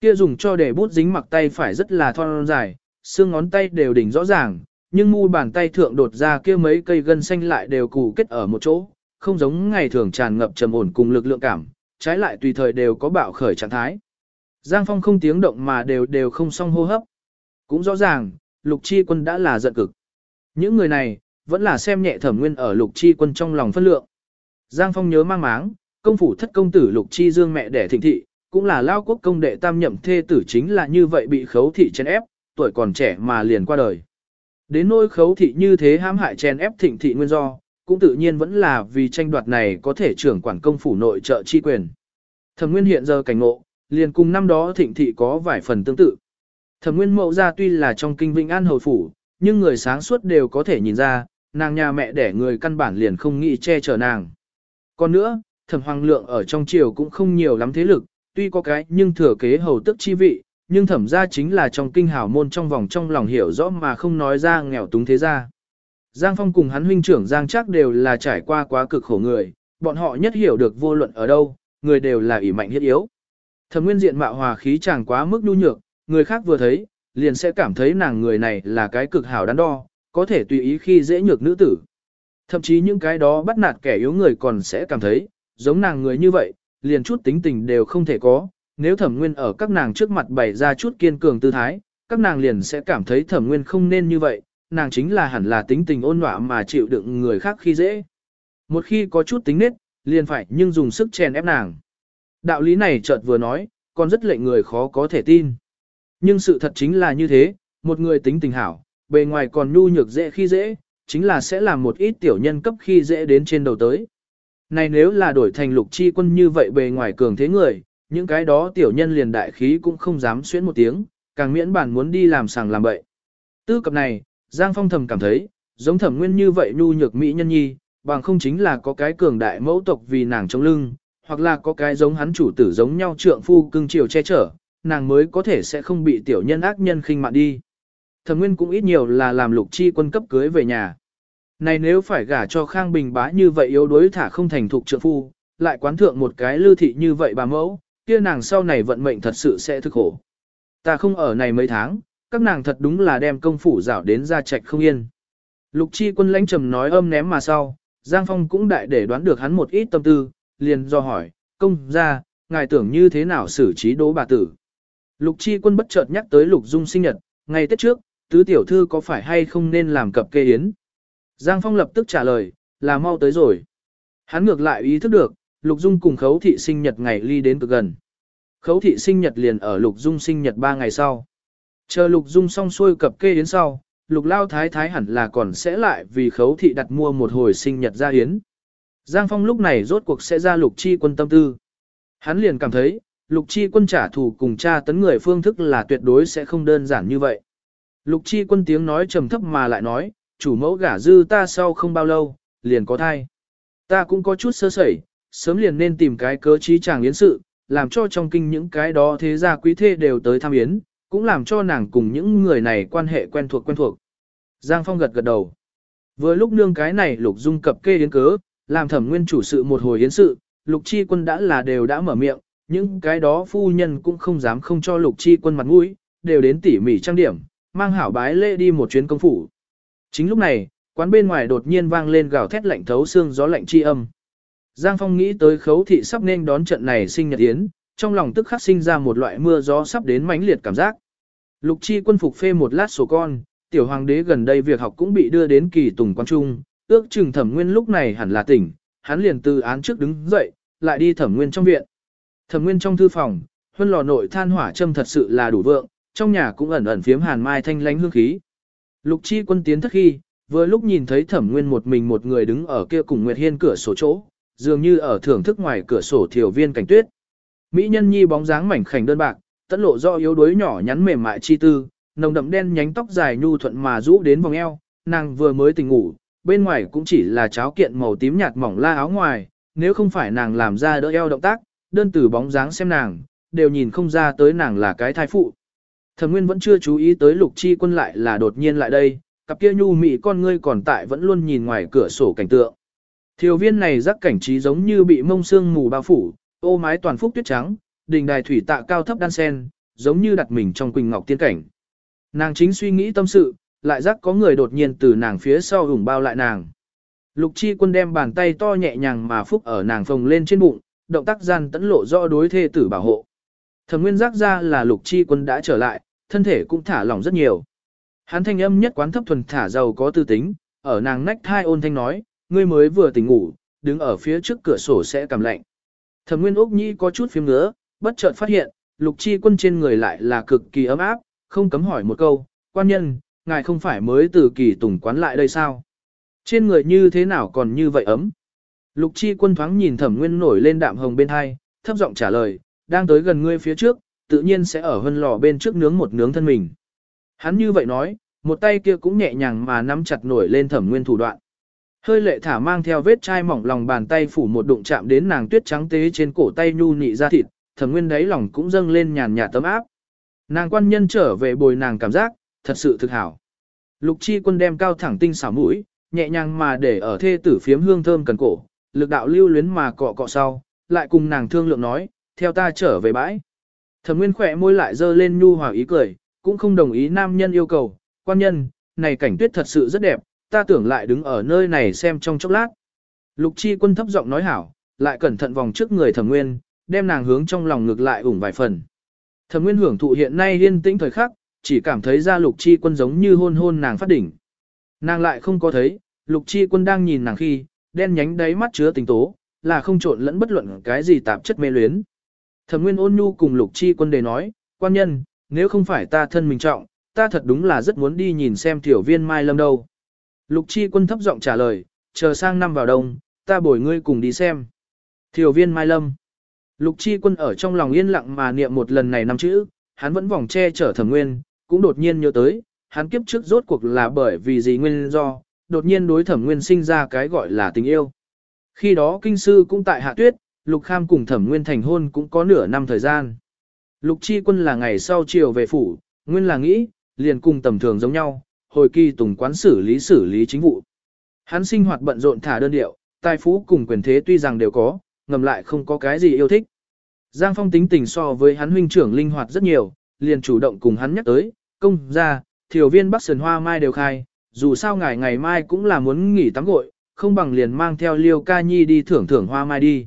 Kia dùng cho để bút dính mặc tay phải rất là thon dài, xương ngón tay đều đỉnh rõ ràng, nhưng mu bàn tay thượng đột ra kia mấy cây gân xanh lại đều củ kết ở một chỗ, không giống ngày thường tràn ngập trầm ổn cùng lực lượng cảm, trái lại tùy thời đều có bạo khởi trạng thái. Giang Phong không tiếng động mà đều đều không xong hô hấp. Cũng rõ ràng, Lục Chi Quân đã là giận cực. Những người này, vẫn là xem nhẹ thẩm nguyên ở Lục Chi Quân trong lòng phân lượng. Giang Phong nhớ mang máng, công phủ thất công tử Lục Chi Dương mẹ đẻ thịnh thị, cũng là lao quốc công đệ tam nhậm thê tử chính là như vậy bị khấu thị chèn ép, tuổi còn trẻ mà liền qua đời. Đến nỗi khấu thị như thế hãm hại chèn ép thịnh thị nguyên do, cũng tự nhiên vẫn là vì tranh đoạt này có thể trưởng quản công phủ nội trợ chi quyền. Thẩm Nguyên hiện giờ cảnh ngộ, liền cùng năm đó thịnh thị có vài phần tương tự. Thẩm Nguyên mậu ra tuy là trong kinh Vĩnh An hầu phủ, nhưng người sáng suốt đều có thể nhìn ra, nàng nhà mẹ đẻ người căn bản liền không nghĩ che chở nàng. Còn nữa, Thẩm Hoàng Lượng ở trong triều cũng không nhiều lắm thế lực, tuy có cái nhưng thừa kế hầu tức chi vị, nhưng thẩm gia chính là trong kinh hào môn trong vòng trong lòng hiểu rõ mà không nói ra nghèo túng thế gia. Giang Phong cùng hắn huynh trưởng Giang Trác đều là trải qua quá cực khổ người, bọn họ nhất hiểu được vô luận ở đâu, người đều là ỷ mạnh hiết yếu. Thẩm Nguyên diện mạo hòa khí chẳng quá mức nhu nhược, người khác vừa thấy, liền sẽ cảm thấy nàng người này là cái cực hảo đắn đo, có thể tùy ý khi dễ nhược nữ tử. Thậm chí những cái đó bắt nạt kẻ yếu người còn sẽ cảm thấy, giống nàng người như vậy, liền chút tính tình đều không thể có, nếu thẩm nguyên ở các nàng trước mặt bày ra chút kiên cường tư thái, các nàng liền sẽ cảm thấy thẩm nguyên không nên như vậy, nàng chính là hẳn là tính tình ôn nọa mà chịu đựng người khác khi dễ. Một khi có chút tính nết, liền phải nhưng dùng sức chèn ép nàng. Đạo lý này chợt vừa nói, còn rất lệnh người khó có thể tin. Nhưng sự thật chính là như thế, một người tính tình hảo, bề ngoài còn nhu nhược dễ khi dễ, chính là sẽ làm một ít tiểu nhân cấp khi dễ đến trên đầu tới. Này nếu là đổi thành lục chi quân như vậy bề ngoài cường thế người, những cái đó tiểu nhân liền đại khí cũng không dám xuyến một tiếng, càng miễn bản muốn đi làm sàng làm bậy. Tư cập này, Giang Phong thầm cảm thấy, giống thẩm nguyên như vậy nhu nhược mỹ nhân nhi, bằng không chính là có cái cường đại mẫu tộc vì nàng chống lưng, hoặc là có cái giống hắn chủ tử giống nhau trượng phu cưng chiều che chở, nàng mới có thể sẽ không bị tiểu nhân ác nhân khinh mạn đi. Thẩm nguyên cũng ít nhiều là làm lục chi quân cấp cưới về nhà. Này nếu phải gả cho Khang Bình bá như vậy yếu đuối thả không thành thục trượng phu, lại quán thượng một cái lưu thị như vậy bà mẫu, kia nàng sau này vận mệnh thật sự sẽ thức khổ. Ta không ở này mấy tháng, các nàng thật đúng là đem công phủ rảo đến ra trạch không yên. Lục chi quân lãnh trầm nói âm ném mà sau, Giang Phong cũng đại để đoán được hắn một ít tâm tư, liền do hỏi, công ra, ngài tưởng như thế nào xử trí đố bà tử. Lục chi quân bất chợt nhắc tới lục dung sinh nhật, ngày Tết trước, tứ tiểu thư có phải hay không nên làm cập kê yến. Giang Phong lập tức trả lời, là mau tới rồi. Hắn ngược lại ý thức được, lục dung cùng khấu thị sinh nhật ngày ly đến cực gần. Khấu thị sinh nhật liền ở lục dung sinh nhật 3 ngày sau. Chờ lục dung xong xuôi cập kê yến sau, lục lao thái thái hẳn là còn sẽ lại vì khấu thị đặt mua một hồi sinh nhật ra yến. Giang Phong lúc này rốt cuộc sẽ ra lục chi quân tâm tư. Hắn liền cảm thấy, lục chi quân trả thù cùng cha tấn người phương thức là tuyệt đối sẽ không đơn giản như vậy. Lục chi quân tiếng nói trầm thấp mà lại nói, chủ mẫu gả dư ta sau không bao lâu, liền có thai. Ta cũng có chút sơ sẩy, sớm liền nên tìm cái cớ trí chàng yến sự, làm cho trong kinh những cái đó thế gia quý thê đều tới tham yến, cũng làm cho nàng cùng những người này quan hệ quen thuộc quen thuộc. Giang Phong gật gật đầu. Vừa lúc nương cái này lục dung cập kê yến cớ, làm thẩm nguyên chủ sự một hồi yến sự, lục chi quân đã là đều đã mở miệng, những cái đó phu nhân cũng không dám không cho lục chi quân mặt mũi, đều đến tỉ mỉ trang điểm, mang hảo bái lễ đi một chuyến công phủ. Chính lúc này, quán bên ngoài đột nhiên vang lên gào thét lạnh thấu xương gió lạnh chi âm. Giang Phong nghĩ tới khấu thị sắp nên đón trận này sinh nhật yến, trong lòng tức khắc sinh ra một loại mưa gió sắp đến mãnh liệt cảm giác. Lục chi quân phục phê một lát sổ con, tiểu hoàng đế gần đây việc học cũng bị đưa đến kỳ tùng quan trung, ước chừng thẩm nguyên lúc này hẳn là tỉnh, hắn liền từ án trước đứng dậy, lại đi thẩm nguyên trong viện. Thẩm nguyên trong thư phòng, huân lò nội than hỏa châm thật sự là đủ vượng, trong nhà cũng ẩn ẩn phiếm hàn mai thanh lánh hương khí. Lục chi quân tiến thất khi, vừa lúc nhìn thấy thẩm nguyên một mình một người đứng ở kia cùng Nguyệt Hiên cửa sổ chỗ, dường như ở thưởng thức ngoài cửa sổ thiểu viên cảnh tuyết. Mỹ nhân nhi bóng dáng mảnh khảnh đơn bạc, tẫn lộ do yếu đuối nhỏ nhắn mềm mại chi tư, nồng đậm đen nhánh tóc dài nhu thuận mà rũ đến vòng eo, nàng vừa mới tỉnh ngủ, bên ngoài cũng chỉ là cháo kiện màu tím nhạt mỏng la áo ngoài, nếu không phải nàng làm ra đỡ eo động tác, đơn từ bóng dáng xem nàng, đều nhìn không ra tới nàng là cái thai phụ. Thẩm Nguyên vẫn chưa chú ý tới Lục Chi Quân lại là đột nhiên lại đây, cặp kia nhu mị con ngươi còn tại vẫn luôn nhìn ngoài cửa sổ cảnh tượng. Thiều viên này rắc cảnh trí giống như bị mông sương mù bao phủ, ô mái toàn phúc tuyết trắng, đình đài thủy tạ cao thấp đan sen, giống như đặt mình trong quỳnh ngọc tiên cảnh. Nàng chính suy nghĩ tâm sự, lại rắc có người đột nhiên từ nàng phía sau hùng bao lại nàng. Lục chi quân đem bàn tay to nhẹ nhàng mà phúc ở nàng phồng lên trên bụng, động tác gian tẫn lộ rõ đối thê tử bảo hộ. Thẩm nguyên giác ra là lục chi quân đã trở lại, thân thể cũng thả lỏng rất nhiều. Hắn thanh âm nhất quán thấp thuần thả giàu có tư tính, ở nàng nách thai ôn thanh nói, ngươi mới vừa tỉnh ngủ, đứng ở phía trước cửa sổ sẽ cảm lạnh. Thẩm Nguyên Úc Nhi có chút phím ngứa, bất chợt phát hiện, Lục Chi Quân trên người lại là cực kỳ ấm áp, không cấm hỏi một câu, quan nhân, ngài không phải mới từ kỳ tùng quán lại đây sao? Trên người như thế nào còn như vậy ấm? Lục Chi Quân thoáng nhìn Thẩm Nguyên nổi lên đạm hồng bên hai, thấp giọng trả lời, đang tới gần ngươi phía trước, tự nhiên sẽ ở hơn lò bên trước nướng một nướng thân mình. Hắn như vậy nói, một tay kia cũng nhẹ nhàng mà nắm chặt nổi lên Thẩm Nguyên thủ đoạn. Hơi lệ thả mang theo vết chai mỏng lòng bàn tay phủ một đụng chạm đến nàng tuyết trắng tế trên cổ tay nhu nị ra thịt, thẩm nguyên đáy lòng cũng dâng lên nhàn nhạt tấm áp. Nàng quan nhân trở về bồi nàng cảm giác, thật sự thực hảo. Lục chi quân đem cao thẳng tinh xảo mũi, nhẹ nhàng mà để ở thê tử phiếm hương thơm cần cổ, lực đạo lưu luyến mà cọ cọ sau, lại cùng nàng thương lượng nói, theo ta trở về bãi. Thẩm nguyên khỏe môi lại dơ lên nhu hòa ý cười, cũng không đồng ý nam nhân yêu cầu, quan nhân, này cảnh tuyết thật sự rất đẹp, ta tưởng lại đứng ở nơi này xem trong chốc lát. Lục chi quân thấp giọng nói hảo, lại cẩn thận vòng trước người thẩm nguyên, đem nàng hướng trong lòng ngược lại ủng vài phần. Thẩm nguyên hưởng thụ hiện nay yên tĩnh thời khắc, chỉ cảm thấy ra lục chi quân giống như hôn hôn nàng phát đỉnh. Nàng lại không có thấy, lục chi quân đang nhìn nàng khi, đen nhánh đáy mắt chứa tình tố, là không trộn lẫn bất luận cái gì tạp chất mê luyến. Thẩm Nguyên ôn nhu cùng Lục Chi quân đề nói, quan nhân, nếu không phải ta thân mình trọng, ta thật đúng là rất muốn đi nhìn xem tiểu viên Mai Lâm đâu. Lục Chi quân thấp giọng trả lời, chờ sang năm vào đông, ta bồi ngươi cùng đi xem. Tiểu viên Mai Lâm. Lục Chi quân ở trong lòng yên lặng mà niệm một lần này năm chữ, hắn vẫn vòng che chở thẩm nguyên, cũng đột nhiên nhớ tới, hắn kiếp trước rốt cuộc là bởi vì gì nguyên do, đột nhiên đối thẩm nguyên sinh ra cái gọi là tình yêu. Khi đó kinh sư cũng tại hạ tuyết, Lục Kham cùng thẩm nguyên thành hôn cũng có nửa năm thời gian. Lục Chi quân là ngày sau chiều về phủ, nguyên là nghĩ, liền cùng tầm thường giống nhau, hồi kỳ tùng quán xử lý xử lý chính vụ. Hắn sinh hoạt bận rộn thả đơn điệu, tài phú cùng quyền thế tuy rằng đều có, ngầm lại không có cái gì yêu thích. Giang Phong tính tình so với hắn huynh trưởng linh hoạt rất nhiều, liền chủ động cùng hắn nhắc tới, công ra, thiểu viên Bắc Sơn Hoa Mai đều khai, dù sao ngày ngày mai cũng là muốn nghỉ tắm gội, không bằng liền mang theo Liêu Ca Nhi đi thưởng thưởng Hoa Mai đi.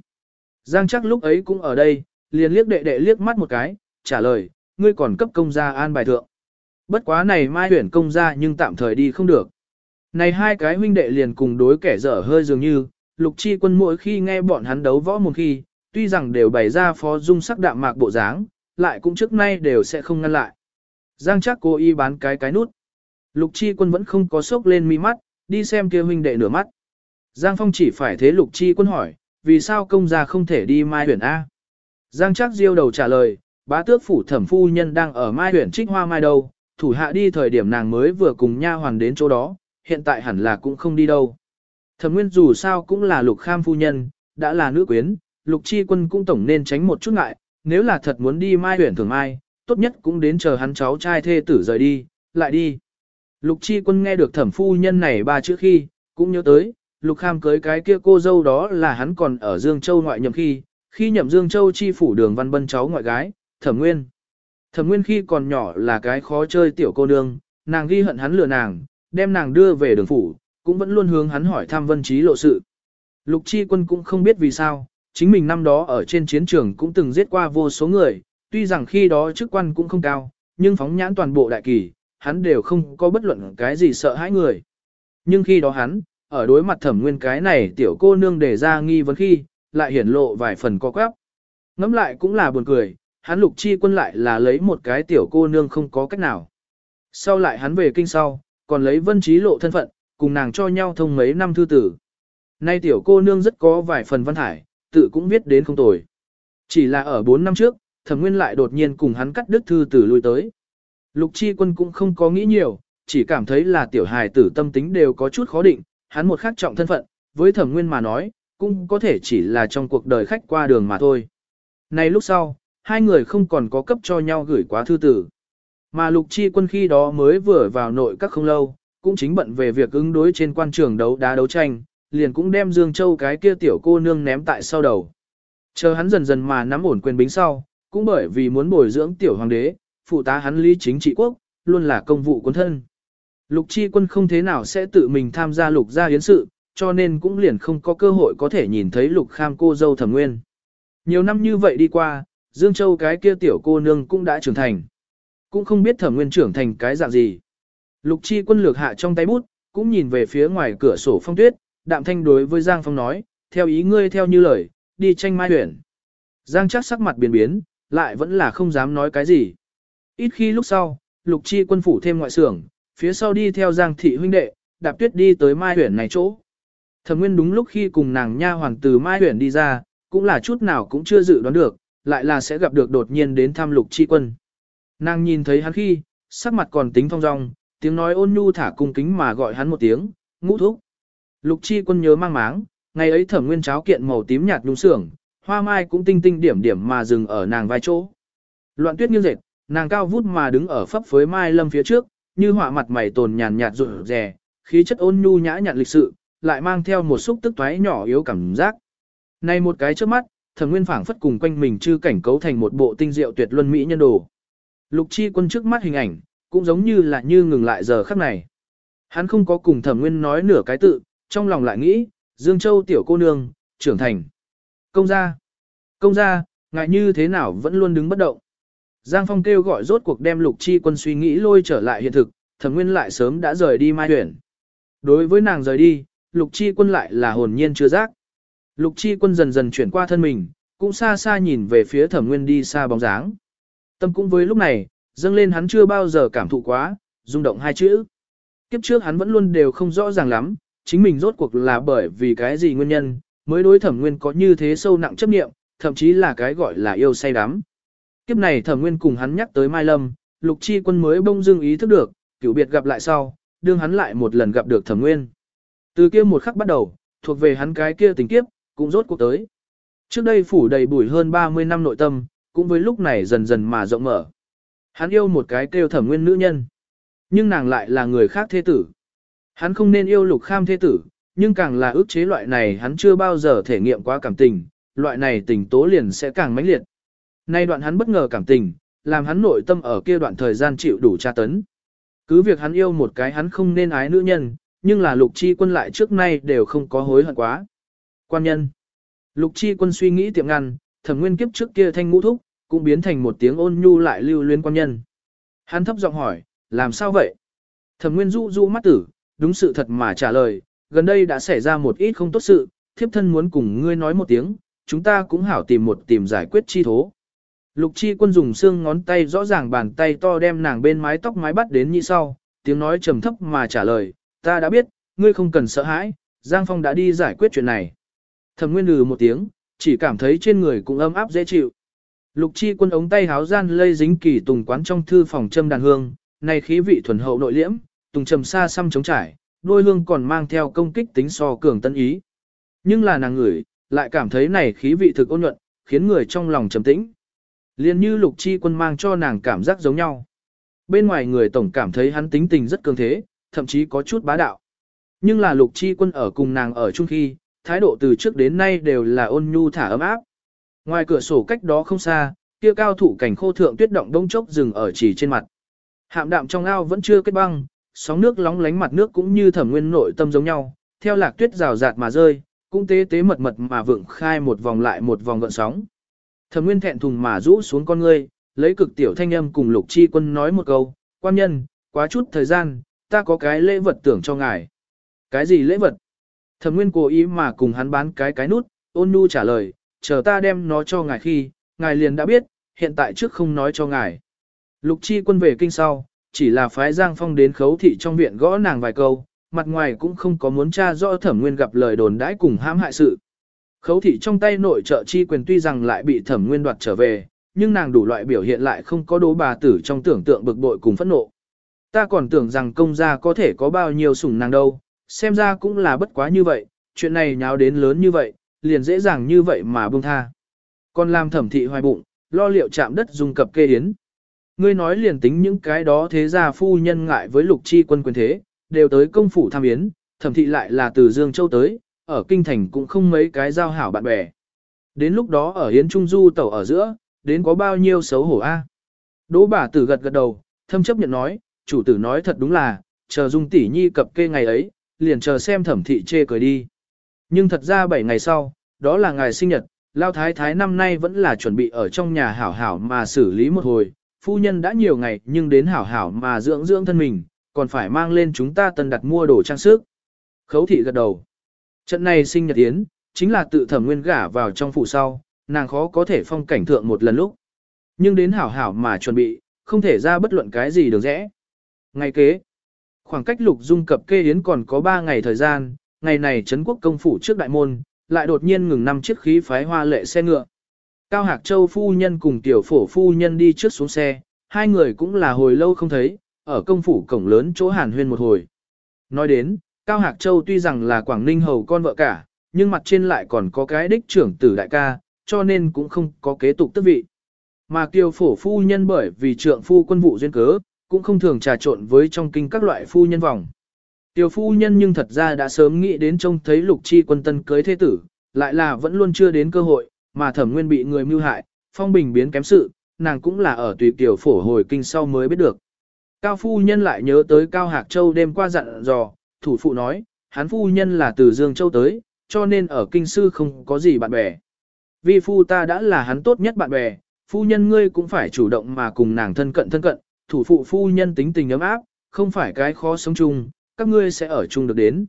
Giang chắc lúc ấy cũng ở đây, liền liếc đệ đệ liếc mắt một cái, trả lời, ngươi còn cấp công gia an bài thượng. Bất quá này mai huyển công gia nhưng tạm thời đi không được. Này hai cái huynh đệ liền cùng đối kẻ dở hơi dường như, lục chi quân mỗi khi nghe bọn hắn đấu võ một khi, tuy rằng đều bày ra phó dung sắc đạm mạc bộ dáng, lại cũng trước nay đều sẽ không ngăn lại. Giang chắc cố ý bán cái cái nút. Lục chi quân vẫn không có sốc lên mi mắt, đi xem kia huynh đệ nửa mắt. Giang phong chỉ phải thế lục chi quân hỏi, vì sao công gia không thể đi mai huyển A. Giang chắc diêu đầu trả lời, bá tước phủ thẩm phu nhân đang ở mai huyển trích hoa mai đâu, thủ hạ đi thời điểm nàng mới vừa cùng nha hoàn đến chỗ đó, hiện tại hẳn là cũng không đi đâu. Thẩm nguyên dù sao cũng là lục kham phu nhân, đã là nữ quyến, lục chi quân cũng tổng nên tránh một chút ngại, nếu là thật muốn đi mai huyển thường mai, tốt nhất cũng đến chờ hắn cháu trai thê tử rời đi, lại đi. Lục chi quân nghe được thẩm phu nhân này ba chữ khi, cũng nhớ tới, lục kham cưới cái kia cô dâu đó là hắn còn ở Dương Châu ngoại nhậm khi, khi nhậm Dương Châu chi phủ đường văn bân cháu ngoại gái, thẩm nguyên. Thẩm nguyên khi còn nhỏ là cái khó chơi tiểu cô nương, nàng ghi hận hắn lừa nàng, đem nàng đưa về đường phủ, cũng vẫn luôn hướng hắn hỏi thăm vân trí lộ sự. Lục chi quân cũng không biết vì sao, chính mình năm đó ở trên chiến trường cũng từng giết qua vô số người, tuy rằng khi đó chức quan cũng không cao, nhưng phóng nhãn toàn bộ đại kỳ, hắn đều không có bất luận cái gì sợ hãi người. Nhưng khi đó hắn, ở đối mặt thẩm nguyên cái này tiểu cô nương để ra nghi vấn khi, lại hiển lộ vài phần co quắp. Ngắm lại cũng là buồn cười, hắn lục chi quân lại là lấy một cái tiểu cô nương không có cách nào. Sau lại hắn về kinh sau, còn lấy vân trí lộ thân phận, cùng nàng cho nhau thông mấy năm thư tử. Nay tiểu cô nương rất có vài phần văn hải, tự cũng viết đến không tồi. Chỉ là ở 4 năm trước, thẩm nguyên lại đột nhiên cùng hắn cắt đứt thư tử lui tới. Lục chi quân cũng không có nghĩ nhiều, chỉ cảm thấy là tiểu hài tử tâm tính đều có chút khó định, hắn một khác trọng thân phận, với thẩm nguyên mà nói, cũng có thể chỉ là trong cuộc đời khách qua đường mà thôi. Này lúc sau, hai người không còn có cấp cho nhau gửi quá thư tử. Mà lục chi quân khi đó mới vừa vào nội các không lâu, cũng chính bận về việc ứng đối trên quan trường đấu đá đấu tranh, liền cũng đem Dương Châu cái kia tiểu cô nương ném tại sau đầu. Chờ hắn dần dần mà nắm ổn quyền bính sau, cũng bởi vì muốn bồi dưỡng tiểu hoàng đế, phụ tá hắn lý chính trị quốc, luôn là công vụ quân thân. Lục chi quân không thế nào sẽ tự mình tham gia lục gia Yến sự, cho nên cũng liền không có cơ hội có thể nhìn thấy lục kham cô dâu thẩm nguyên. Nhiều năm như vậy đi qua, Dương Châu cái kia tiểu cô nương cũng đã trưởng thành. Cũng không biết thẩm nguyên trưởng thành cái dạng gì. Lục chi quân lược hạ trong tay bút, cũng nhìn về phía ngoài cửa sổ phong tuyết, đạm thanh đối với Giang Phong nói, theo ý ngươi theo như lời, đi tranh mai huyển. Giang chắc sắc mặt biến biến, lại vẫn là không dám nói cái gì. Ít khi lúc sau, lục chi quân phủ thêm ngoại xưởng, phía sau đi theo Giang thị huynh đệ, đạp tuyết đi tới mai Huyền này chỗ. Thẩm nguyên đúng lúc khi cùng nàng nha hoàng từ mai Huyền đi ra, cũng là chút nào cũng chưa dự đoán được, lại là sẽ gặp được đột nhiên đến thăm lục chi quân. Nàng nhìn thấy hắn khi, sắc mặt còn tính phong dong tiếng nói ôn nhu thả cung kính mà gọi hắn một tiếng, ngũ thúc. Lục chi quân nhớ mang máng, ngày ấy thẩm nguyên cháo kiện màu tím nhạt nhung sưởng, hoa mai cũng tinh tinh điểm điểm mà dừng ở nàng vai chỗ. Loạn tuyết như dệt, nàng cao vút mà đứng ở phấp phới mai lâm phía trước, như họa mặt mày tồn nhàn nhạt rụt rè, khí chất ôn nhu nhã nhặn lịch sự, lại mang theo một xúc tức toái nhỏ yếu cảm giác. Này một cái trước mắt, thẩm nguyên phảng phất cùng quanh mình chư cảnh cấu thành một bộ tinh diệu tuyệt luân mỹ nhân đồ. Lục chi quân trước mắt hình ảnh, cũng giống như là như ngừng lại giờ khắc này. Hắn không có cùng thẩm nguyên nói nửa cái tự, trong lòng lại nghĩ, Dương Châu tiểu cô nương, trưởng thành. Công gia, công gia, ngại như thế nào vẫn luôn đứng bất động. Giang Phong kêu gọi rốt cuộc đem lục chi quân suy nghĩ lôi trở lại hiện thực, thẩm nguyên lại sớm đã rời đi mai tuyển. Đối với nàng rời đi, lục chi quân lại là hồn nhiên chưa giác. Lục chi quân dần dần chuyển qua thân mình, cũng xa xa nhìn về phía thẩm nguyên đi xa bóng dáng. Tâm cũng với lúc này, dâng lên hắn chưa bao giờ cảm thụ quá, rung động hai chữ. Kiếp trước hắn vẫn luôn đều không rõ ràng lắm, chính mình rốt cuộc là bởi vì cái gì nguyên nhân, mới đối thẩm nguyên có như thế sâu nặng chấp niệm, thậm chí là cái gọi là yêu say đắm. Kiếp này thẩm nguyên cùng hắn nhắc tới Mai Lâm, lục chi quân mới bông dưng ý thức được, cựu biệt gặp lại sau, đương hắn lại một lần gặp được thẩm nguyên. Từ kia một khắc bắt đầu, thuộc về hắn cái kia tình kiếp, cũng rốt cuộc tới. Trước đây phủ đầy bụi hơn 30 năm nội tâm, cũng với lúc này dần dần mà rộng mở. Hắn yêu một cái kêu thẩm nguyên nữ nhân. Nhưng nàng lại là người khác thế tử. Hắn không nên yêu lục kham thế tử, nhưng càng là ước chế loại này hắn chưa bao giờ thể nghiệm qua cảm tình, loại này tình tố liền sẽ càng mãnh liệt. Nay đoạn hắn bất ngờ cảm tình, làm hắn nội tâm ở kia đoạn thời gian chịu đủ tra tấn. Cứ việc hắn yêu một cái hắn không nên ái nữ nhân, nhưng là lục chi quân lại trước nay đều không có hối hận quá. Quan nhân. Lục chi quân suy nghĩ tiệm ngăn, thẩm nguyên kiếp trước kia thanh ngũ thúc, cũng biến thành một tiếng ôn nhu lại lưu luyến quan nhân. Hắn thấp giọng hỏi, làm sao vậy? Thẩm nguyên du du mắt tử, đúng sự thật mà trả lời, gần đây đã xảy ra một ít không tốt sự, thiếp thân muốn cùng ngươi nói một tiếng, chúng ta cũng hảo tìm một tìm giải quyết chi thố. Lục chi quân dùng xương ngón tay rõ ràng bàn tay to đem nàng bên mái tóc mái bắt đến như sau, tiếng nói trầm thấp mà trả lời, ta đã biết, ngươi không cần sợ hãi, Giang Phong đã đi giải quyết chuyện này. Thẩm nguyên lừ một tiếng, chỉ cảm thấy trên người cũng ấm áp dễ chịu. Lục chi quân ống tay háo gian lây dính kỳ tùng quán trong thư phòng châm đàn hương, này khí vị thuần hậu nội liễm, tùng trầm xa xăm chống trải, đôi hương còn mang theo công kích tính so cường tân ý. Nhưng là nàng ngửi, lại cảm thấy này khí vị thực ôn nhuận, khiến người trong lòng trầm tĩnh. Liên như lục chi quân mang cho nàng cảm giác giống nhau. Bên ngoài người tổng cảm thấy hắn tính tình rất cường thế, thậm chí có chút bá đạo. Nhưng là lục chi quân ở cùng nàng ở chung khi, thái độ từ trước đến nay đều là ôn nhu thả ấm áp. Ngoài cửa sổ cách đó không xa, kia cao thủ cảnh khô thượng tuyết động đông chốc dừng ở chỉ trên mặt. Hạm đạm trong ao vẫn chưa kết băng, sóng nước lóng lánh mặt nước cũng như thẩm nguyên nội tâm giống nhau, theo lạc tuyết rào rạt mà rơi, cũng tế tế mật mật mà vượng khai một vòng lại một vòng gợn sóng. Thẩm nguyên thẹn thùng mà rũ xuống con ngươi, lấy cực tiểu thanh âm cùng lục chi quân nói một câu, quan nhân, quá chút thời gian, ta có cái lễ vật tưởng cho ngài. Cái gì lễ vật? Thẩm nguyên cố ý mà cùng hắn bán cái cái nút, ôn nhu trả lời, chờ ta đem nó cho ngài khi, ngài liền đã biết, hiện tại trước không nói cho ngài. Lục chi quân về kinh sau, chỉ là phái Giang Phong đến khấu thị trong viện gõ nàng vài câu, mặt ngoài cũng không có muốn tra rõ thẩm nguyên gặp lời đồn đãi cùng hãm hại sự. Khấu thị trong tay nội trợ chi quyền tuy rằng lại bị thẩm nguyên đoạt trở về, nhưng nàng đủ loại biểu hiện lại không có đố bà tử trong tưởng tượng bực bội cùng phẫn nộ. Ta còn tưởng rằng công gia có thể có bao nhiêu sủng nàng đâu, xem ra cũng là bất quá như vậy, chuyện này nháo đến lớn như vậy, liền dễ dàng như vậy mà buông tha. Còn làm thẩm thị hoài bụng, lo liệu chạm đất dùng cập kê yến. Ngươi nói liền tính những cái đó thế gia phu nhân ngại với lục chi quân quyền thế, đều tới công phủ tham yến, thẩm thị lại là từ Dương Châu tới, ở kinh thành cũng không mấy cái giao hảo bạn bè. Đến lúc đó ở Yến Trung Du tẩu ở giữa, đến có bao nhiêu xấu hổ a? Đỗ bà tử gật gật đầu, thâm chấp nhận nói, chủ tử nói thật đúng là, chờ dung tỷ nhi cập kê ngày ấy, liền chờ xem thẩm thị chê cười đi. Nhưng thật ra 7 ngày sau, đó là ngày sinh nhật, Lao Thái Thái năm nay vẫn là chuẩn bị ở trong nhà hảo hảo mà xử lý một hồi, phu nhân đã nhiều ngày nhưng đến hảo hảo mà dưỡng dưỡng thân mình, còn phải mang lên chúng ta tân đặt mua đồ trang sức. Khấu thị gật đầu. Trận này sinh nhật yến, chính là tự thẩm nguyên gả vào trong phủ sau, nàng khó có thể phong cảnh thượng một lần lúc. Nhưng đến hảo hảo mà chuẩn bị, không thể ra bất luận cái gì được rẽ. Ngày kế, khoảng cách lục dung cập kê yến còn có 3 ngày thời gian, ngày này Trấn quốc công phủ trước đại môn, lại đột nhiên ngừng năm chiếc khí phái hoa lệ xe ngựa. Cao Hạc Châu phu nhân cùng tiểu phổ phu nhân đi trước xuống xe, hai người cũng là hồi lâu không thấy, ở công phủ cổng lớn chỗ hàn huyên một hồi. Nói đến, Cao Hạc Châu tuy rằng là Quảng Ninh hầu con vợ cả, nhưng mặt trên lại còn có cái đích trưởng tử đại ca, cho nên cũng không có kế tục tước vị. Mà kiều phổ phu nhân bởi vì trượng phu quân vụ duyên cớ, cũng không thường trà trộn với trong kinh các loại phu nhân vòng. Tiểu phu nhân nhưng thật ra đã sớm nghĩ đến trông thấy lục chi quân tân cưới thế tử, lại là vẫn luôn chưa đến cơ hội, mà thẩm nguyên bị người mưu hại, phong bình biến kém sự, nàng cũng là ở tùy tiểu phổ hồi kinh sau mới biết được. Cao phu nhân lại nhớ tới Cao Hạc Châu đêm qua dặn dò, thủ phụ nói, hắn phu nhân là từ Dương Châu tới, cho nên ở kinh sư không có gì bạn bè. Vì phu ta đã là hắn tốt nhất bạn bè, phu nhân ngươi cũng phải chủ động mà cùng nàng thân cận thân cận, thủ phụ phu nhân tính tình ấm áp, không phải cái khó sống chung, các ngươi sẽ ở chung được đến.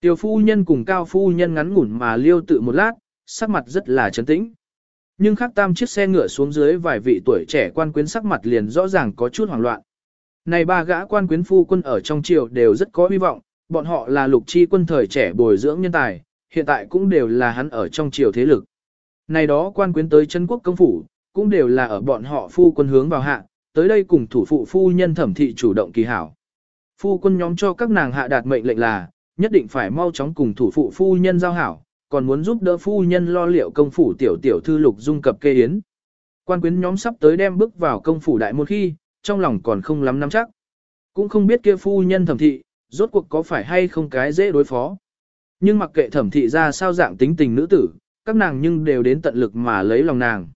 Tiểu phu nhân cùng cao phu nhân ngắn ngủn mà liêu tự một lát, sắc mặt rất là trấn tĩnh. Nhưng khắc tam chiếc xe ngựa xuống dưới vài vị tuổi trẻ quan quyến sắc mặt liền rõ ràng có chút hoảng loạn. Này ba gã quan quyến phu quân ở trong triều đều rất có hy vọng, bọn họ là lục chi quân thời trẻ bồi dưỡng nhân tài, hiện tại cũng đều là hắn ở trong triều thế lực. Này đó quan quyến tới chân quốc công phủ, cũng đều là ở bọn họ phu quân hướng vào hạ, tới đây cùng thủ phụ phu nhân thẩm thị chủ động kỳ hảo. Phu quân nhóm cho các nàng hạ đạt mệnh lệnh là, nhất định phải mau chóng cùng thủ phụ phu nhân giao hảo, còn muốn giúp đỡ phu nhân lo liệu công phủ tiểu tiểu thư lục dung cập kê yến. Quan quyến nhóm sắp tới đem bước vào công phủ đại môn khi, trong lòng còn không lắm nắm chắc. Cũng không biết kia phu nhân thẩm thị, rốt cuộc có phải hay không cái dễ đối phó. Nhưng mặc kệ thẩm thị ra sao dạng tính tình nữ tử, các nàng nhưng đều đến tận lực mà lấy lòng nàng.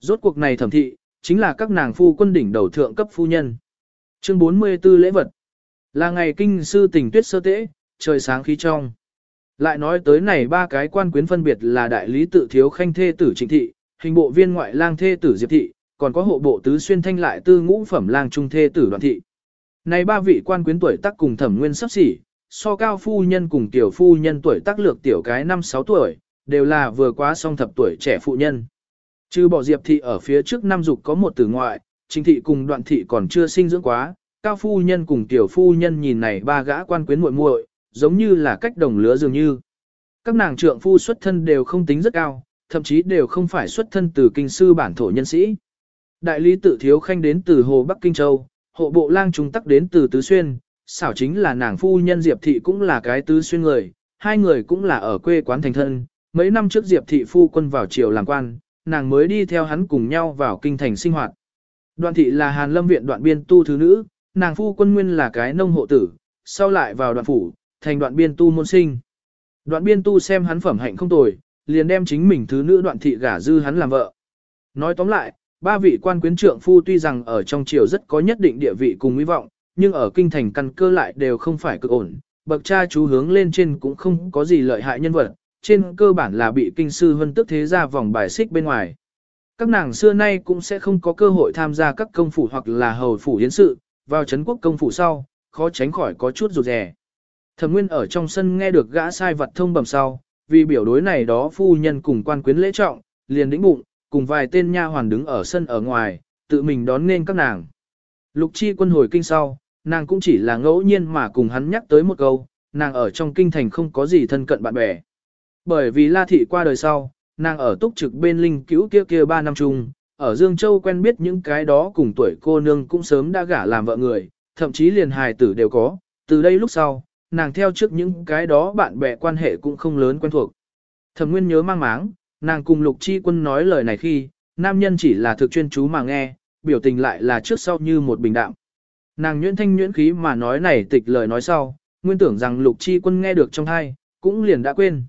Rốt cuộc này thẩm thị, chính là các nàng phu quân đỉnh đầu thượng cấp phu nhân. Chương 44 lễ vật. Là ngày kinh sư tình tuyết sơ tễ, trời sáng khí trong. Lại nói tới này ba cái quan quyến phân biệt là đại lý tự thiếu khanh thê tử trịnh thị, hình bộ viên ngoại lang thê tử diệp thị, còn có hộ bộ tứ xuyên thanh lại tư ngũ phẩm lang trung thê tử đoạn thị. Này ba vị quan quyến tuổi tác cùng thẩm nguyên sắp xỉ, so cao phu nhân cùng tiểu phu nhân tuổi tác lược tiểu cái năm sáu tuổi, đều là vừa quá song thập tuổi trẻ phụ nhân. Chứ bỏ diệp thị ở phía trước năm dục có một tử ngoại, chính thị cùng đoạn thị còn chưa sinh dưỡng quá, cao phu nhân cùng tiểu phu nhân nhìn này ba gã quan quyến muội muội, giống như là cách đồng lứa dường như. Các nàng trượng phu xuất thân đều không tính rất cao, thậm chí đều không phải xuất thân từ kinh sư bản thổ nhân sĩ. Đại lý tự thiếu khanh đến từ Hồ Bắc Kinh Châu, hộ bộ lang trung tắc đến từ Tứ Xuyên, xảo chính là nàng phu nhân Diệp Thị cũng là cái Tứ Xuyên người, hai người cũng là ở quê quán thành thân. Mấy năm trước Diệp Thị phu quân vào triều làm quan, nàng mới đi theo hắn cùng nhau vào kinh thành sinh hoạt. Đoạn Thị là Hàn Lâm Viện đoạn biên tu thứ nữ, nàng phu quân nguyên là cái nông hộ tử, sau lại vào đoạn phủ, thành đoạn biên tu môn sinh. Đoạn biên tu xem hắn phẩm hạnh không tồi, liền đem chính mình thứ nữ đoạn thị gả dư hắn làm vợ. Nói tóm lại, ba vị quan quyến trượng phu tuy rằng ở trong triều rất có nhất định địa vị cùng hy vọng, nhưng ở kinh thành căn cơ lại đều không phải cực ổn, bậc cha chú hướng lên trên cũng không có gì lợi hại nhân vật, trên cơ bản là bị kinh sư vân tức thế ra vòng bài xích bên ngoài. Các nàng xưa nay cũng sẽ không có cơ hội tham gia các công phủ hoặc là hầu phủ yến sự, vào Trấn quốc công phủ sau, khó tránh khỏi có chút rụt rè. Thẩm Nguyên ở trong sân nghe được gã sai vật thông bẩm sau, vì biểu đối này đó phu nhân cùng quan quyến lễ trọng, liền đĩnh bụng, cùng vài tên nha hoàn đứng ở sân ở ngoài, tự mình đón nên các nàng. Lục chi quân hồi kinh sau, nàng cũng chỉ là ngẫu nhiên mà cùng hắn nhắc tới một câu, nàng ở trong kinh thành không có gì thân cận bạn bè. Bởi vì La Thị qua đời sau, nàng ở túc trực bên linh cứu kia kia ba năm chung, ở Dương Châu quen biết những cái đó cùng tuổi cô nương cũng sớm đã gả làm vợ người, thậm chí liền hài tử đều có, từ đây lúc sau, nàng theo trước những cái đó bạn bè quan hệ cũng không lớn quen thuộc. Thẩm Nguyên nhớ mang máng, nàng cùng Lục Chi Quân nói lời này khi, nam nhân chỉ là thực chuyên chú mà nghe, biểu tình lại là trước sau như một bình đạm. Nàng nhuyễn thanh nhuyễn khí mà nói này tịch lời nói sau, nguyên tưởng rằng Lục Chi Quân nghe được trong hai, cũng liền đã quên.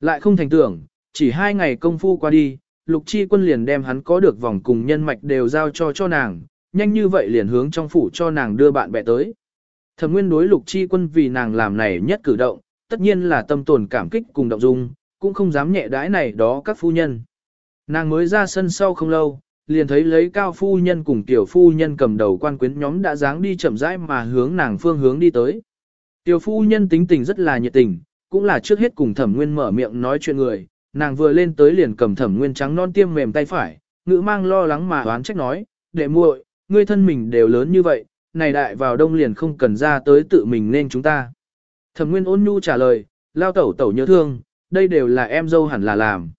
Lại không thành tưởng, chỉ hai ngày công phu qua đi, Lục Chi Quân liền đem hắn có được vòng cùng nhân mạch đều giao cho cho nàng, nhanh như vậy liền hướng trong phủ cho nàng đưa bạn bè tới. Thẩm Nguyên đối Lục Chi Quân vì nàng làm này nhất cử động, tất nhiên là tâm tồn cảm kích cùng động dung, cũng không dám nhẹ đãi này đó các phu nhân. Nàng mới ra sân sau không lâu, liền thấy lấy cao phu nhân cùng tiểu phu nhân cầm đầu quan quyến nhóm đã dáng đi chậm rãi mà hướng nàng phương hướng đi tới. Tiểu phu nhân tính tình rất là nhiệt tình, cũng là trước hết cùng thẩm nguyên mở miệng nói chuyện người, nàng vừa lên tới liền cầm thẩm nguyên trắng non tiêm mềm tay phải, ngữ mang lo lắng mà oán trách nói, đệ muội, ngươi thân mình đều lớn như vậy, này đại vào đông liền không cần ra tới tự mình nên chúng ta. Thẩm nguyên ôn nhu trả lời, lao tẩu tẩu nhớ thương, đây đều là em dâu hẳn là làm.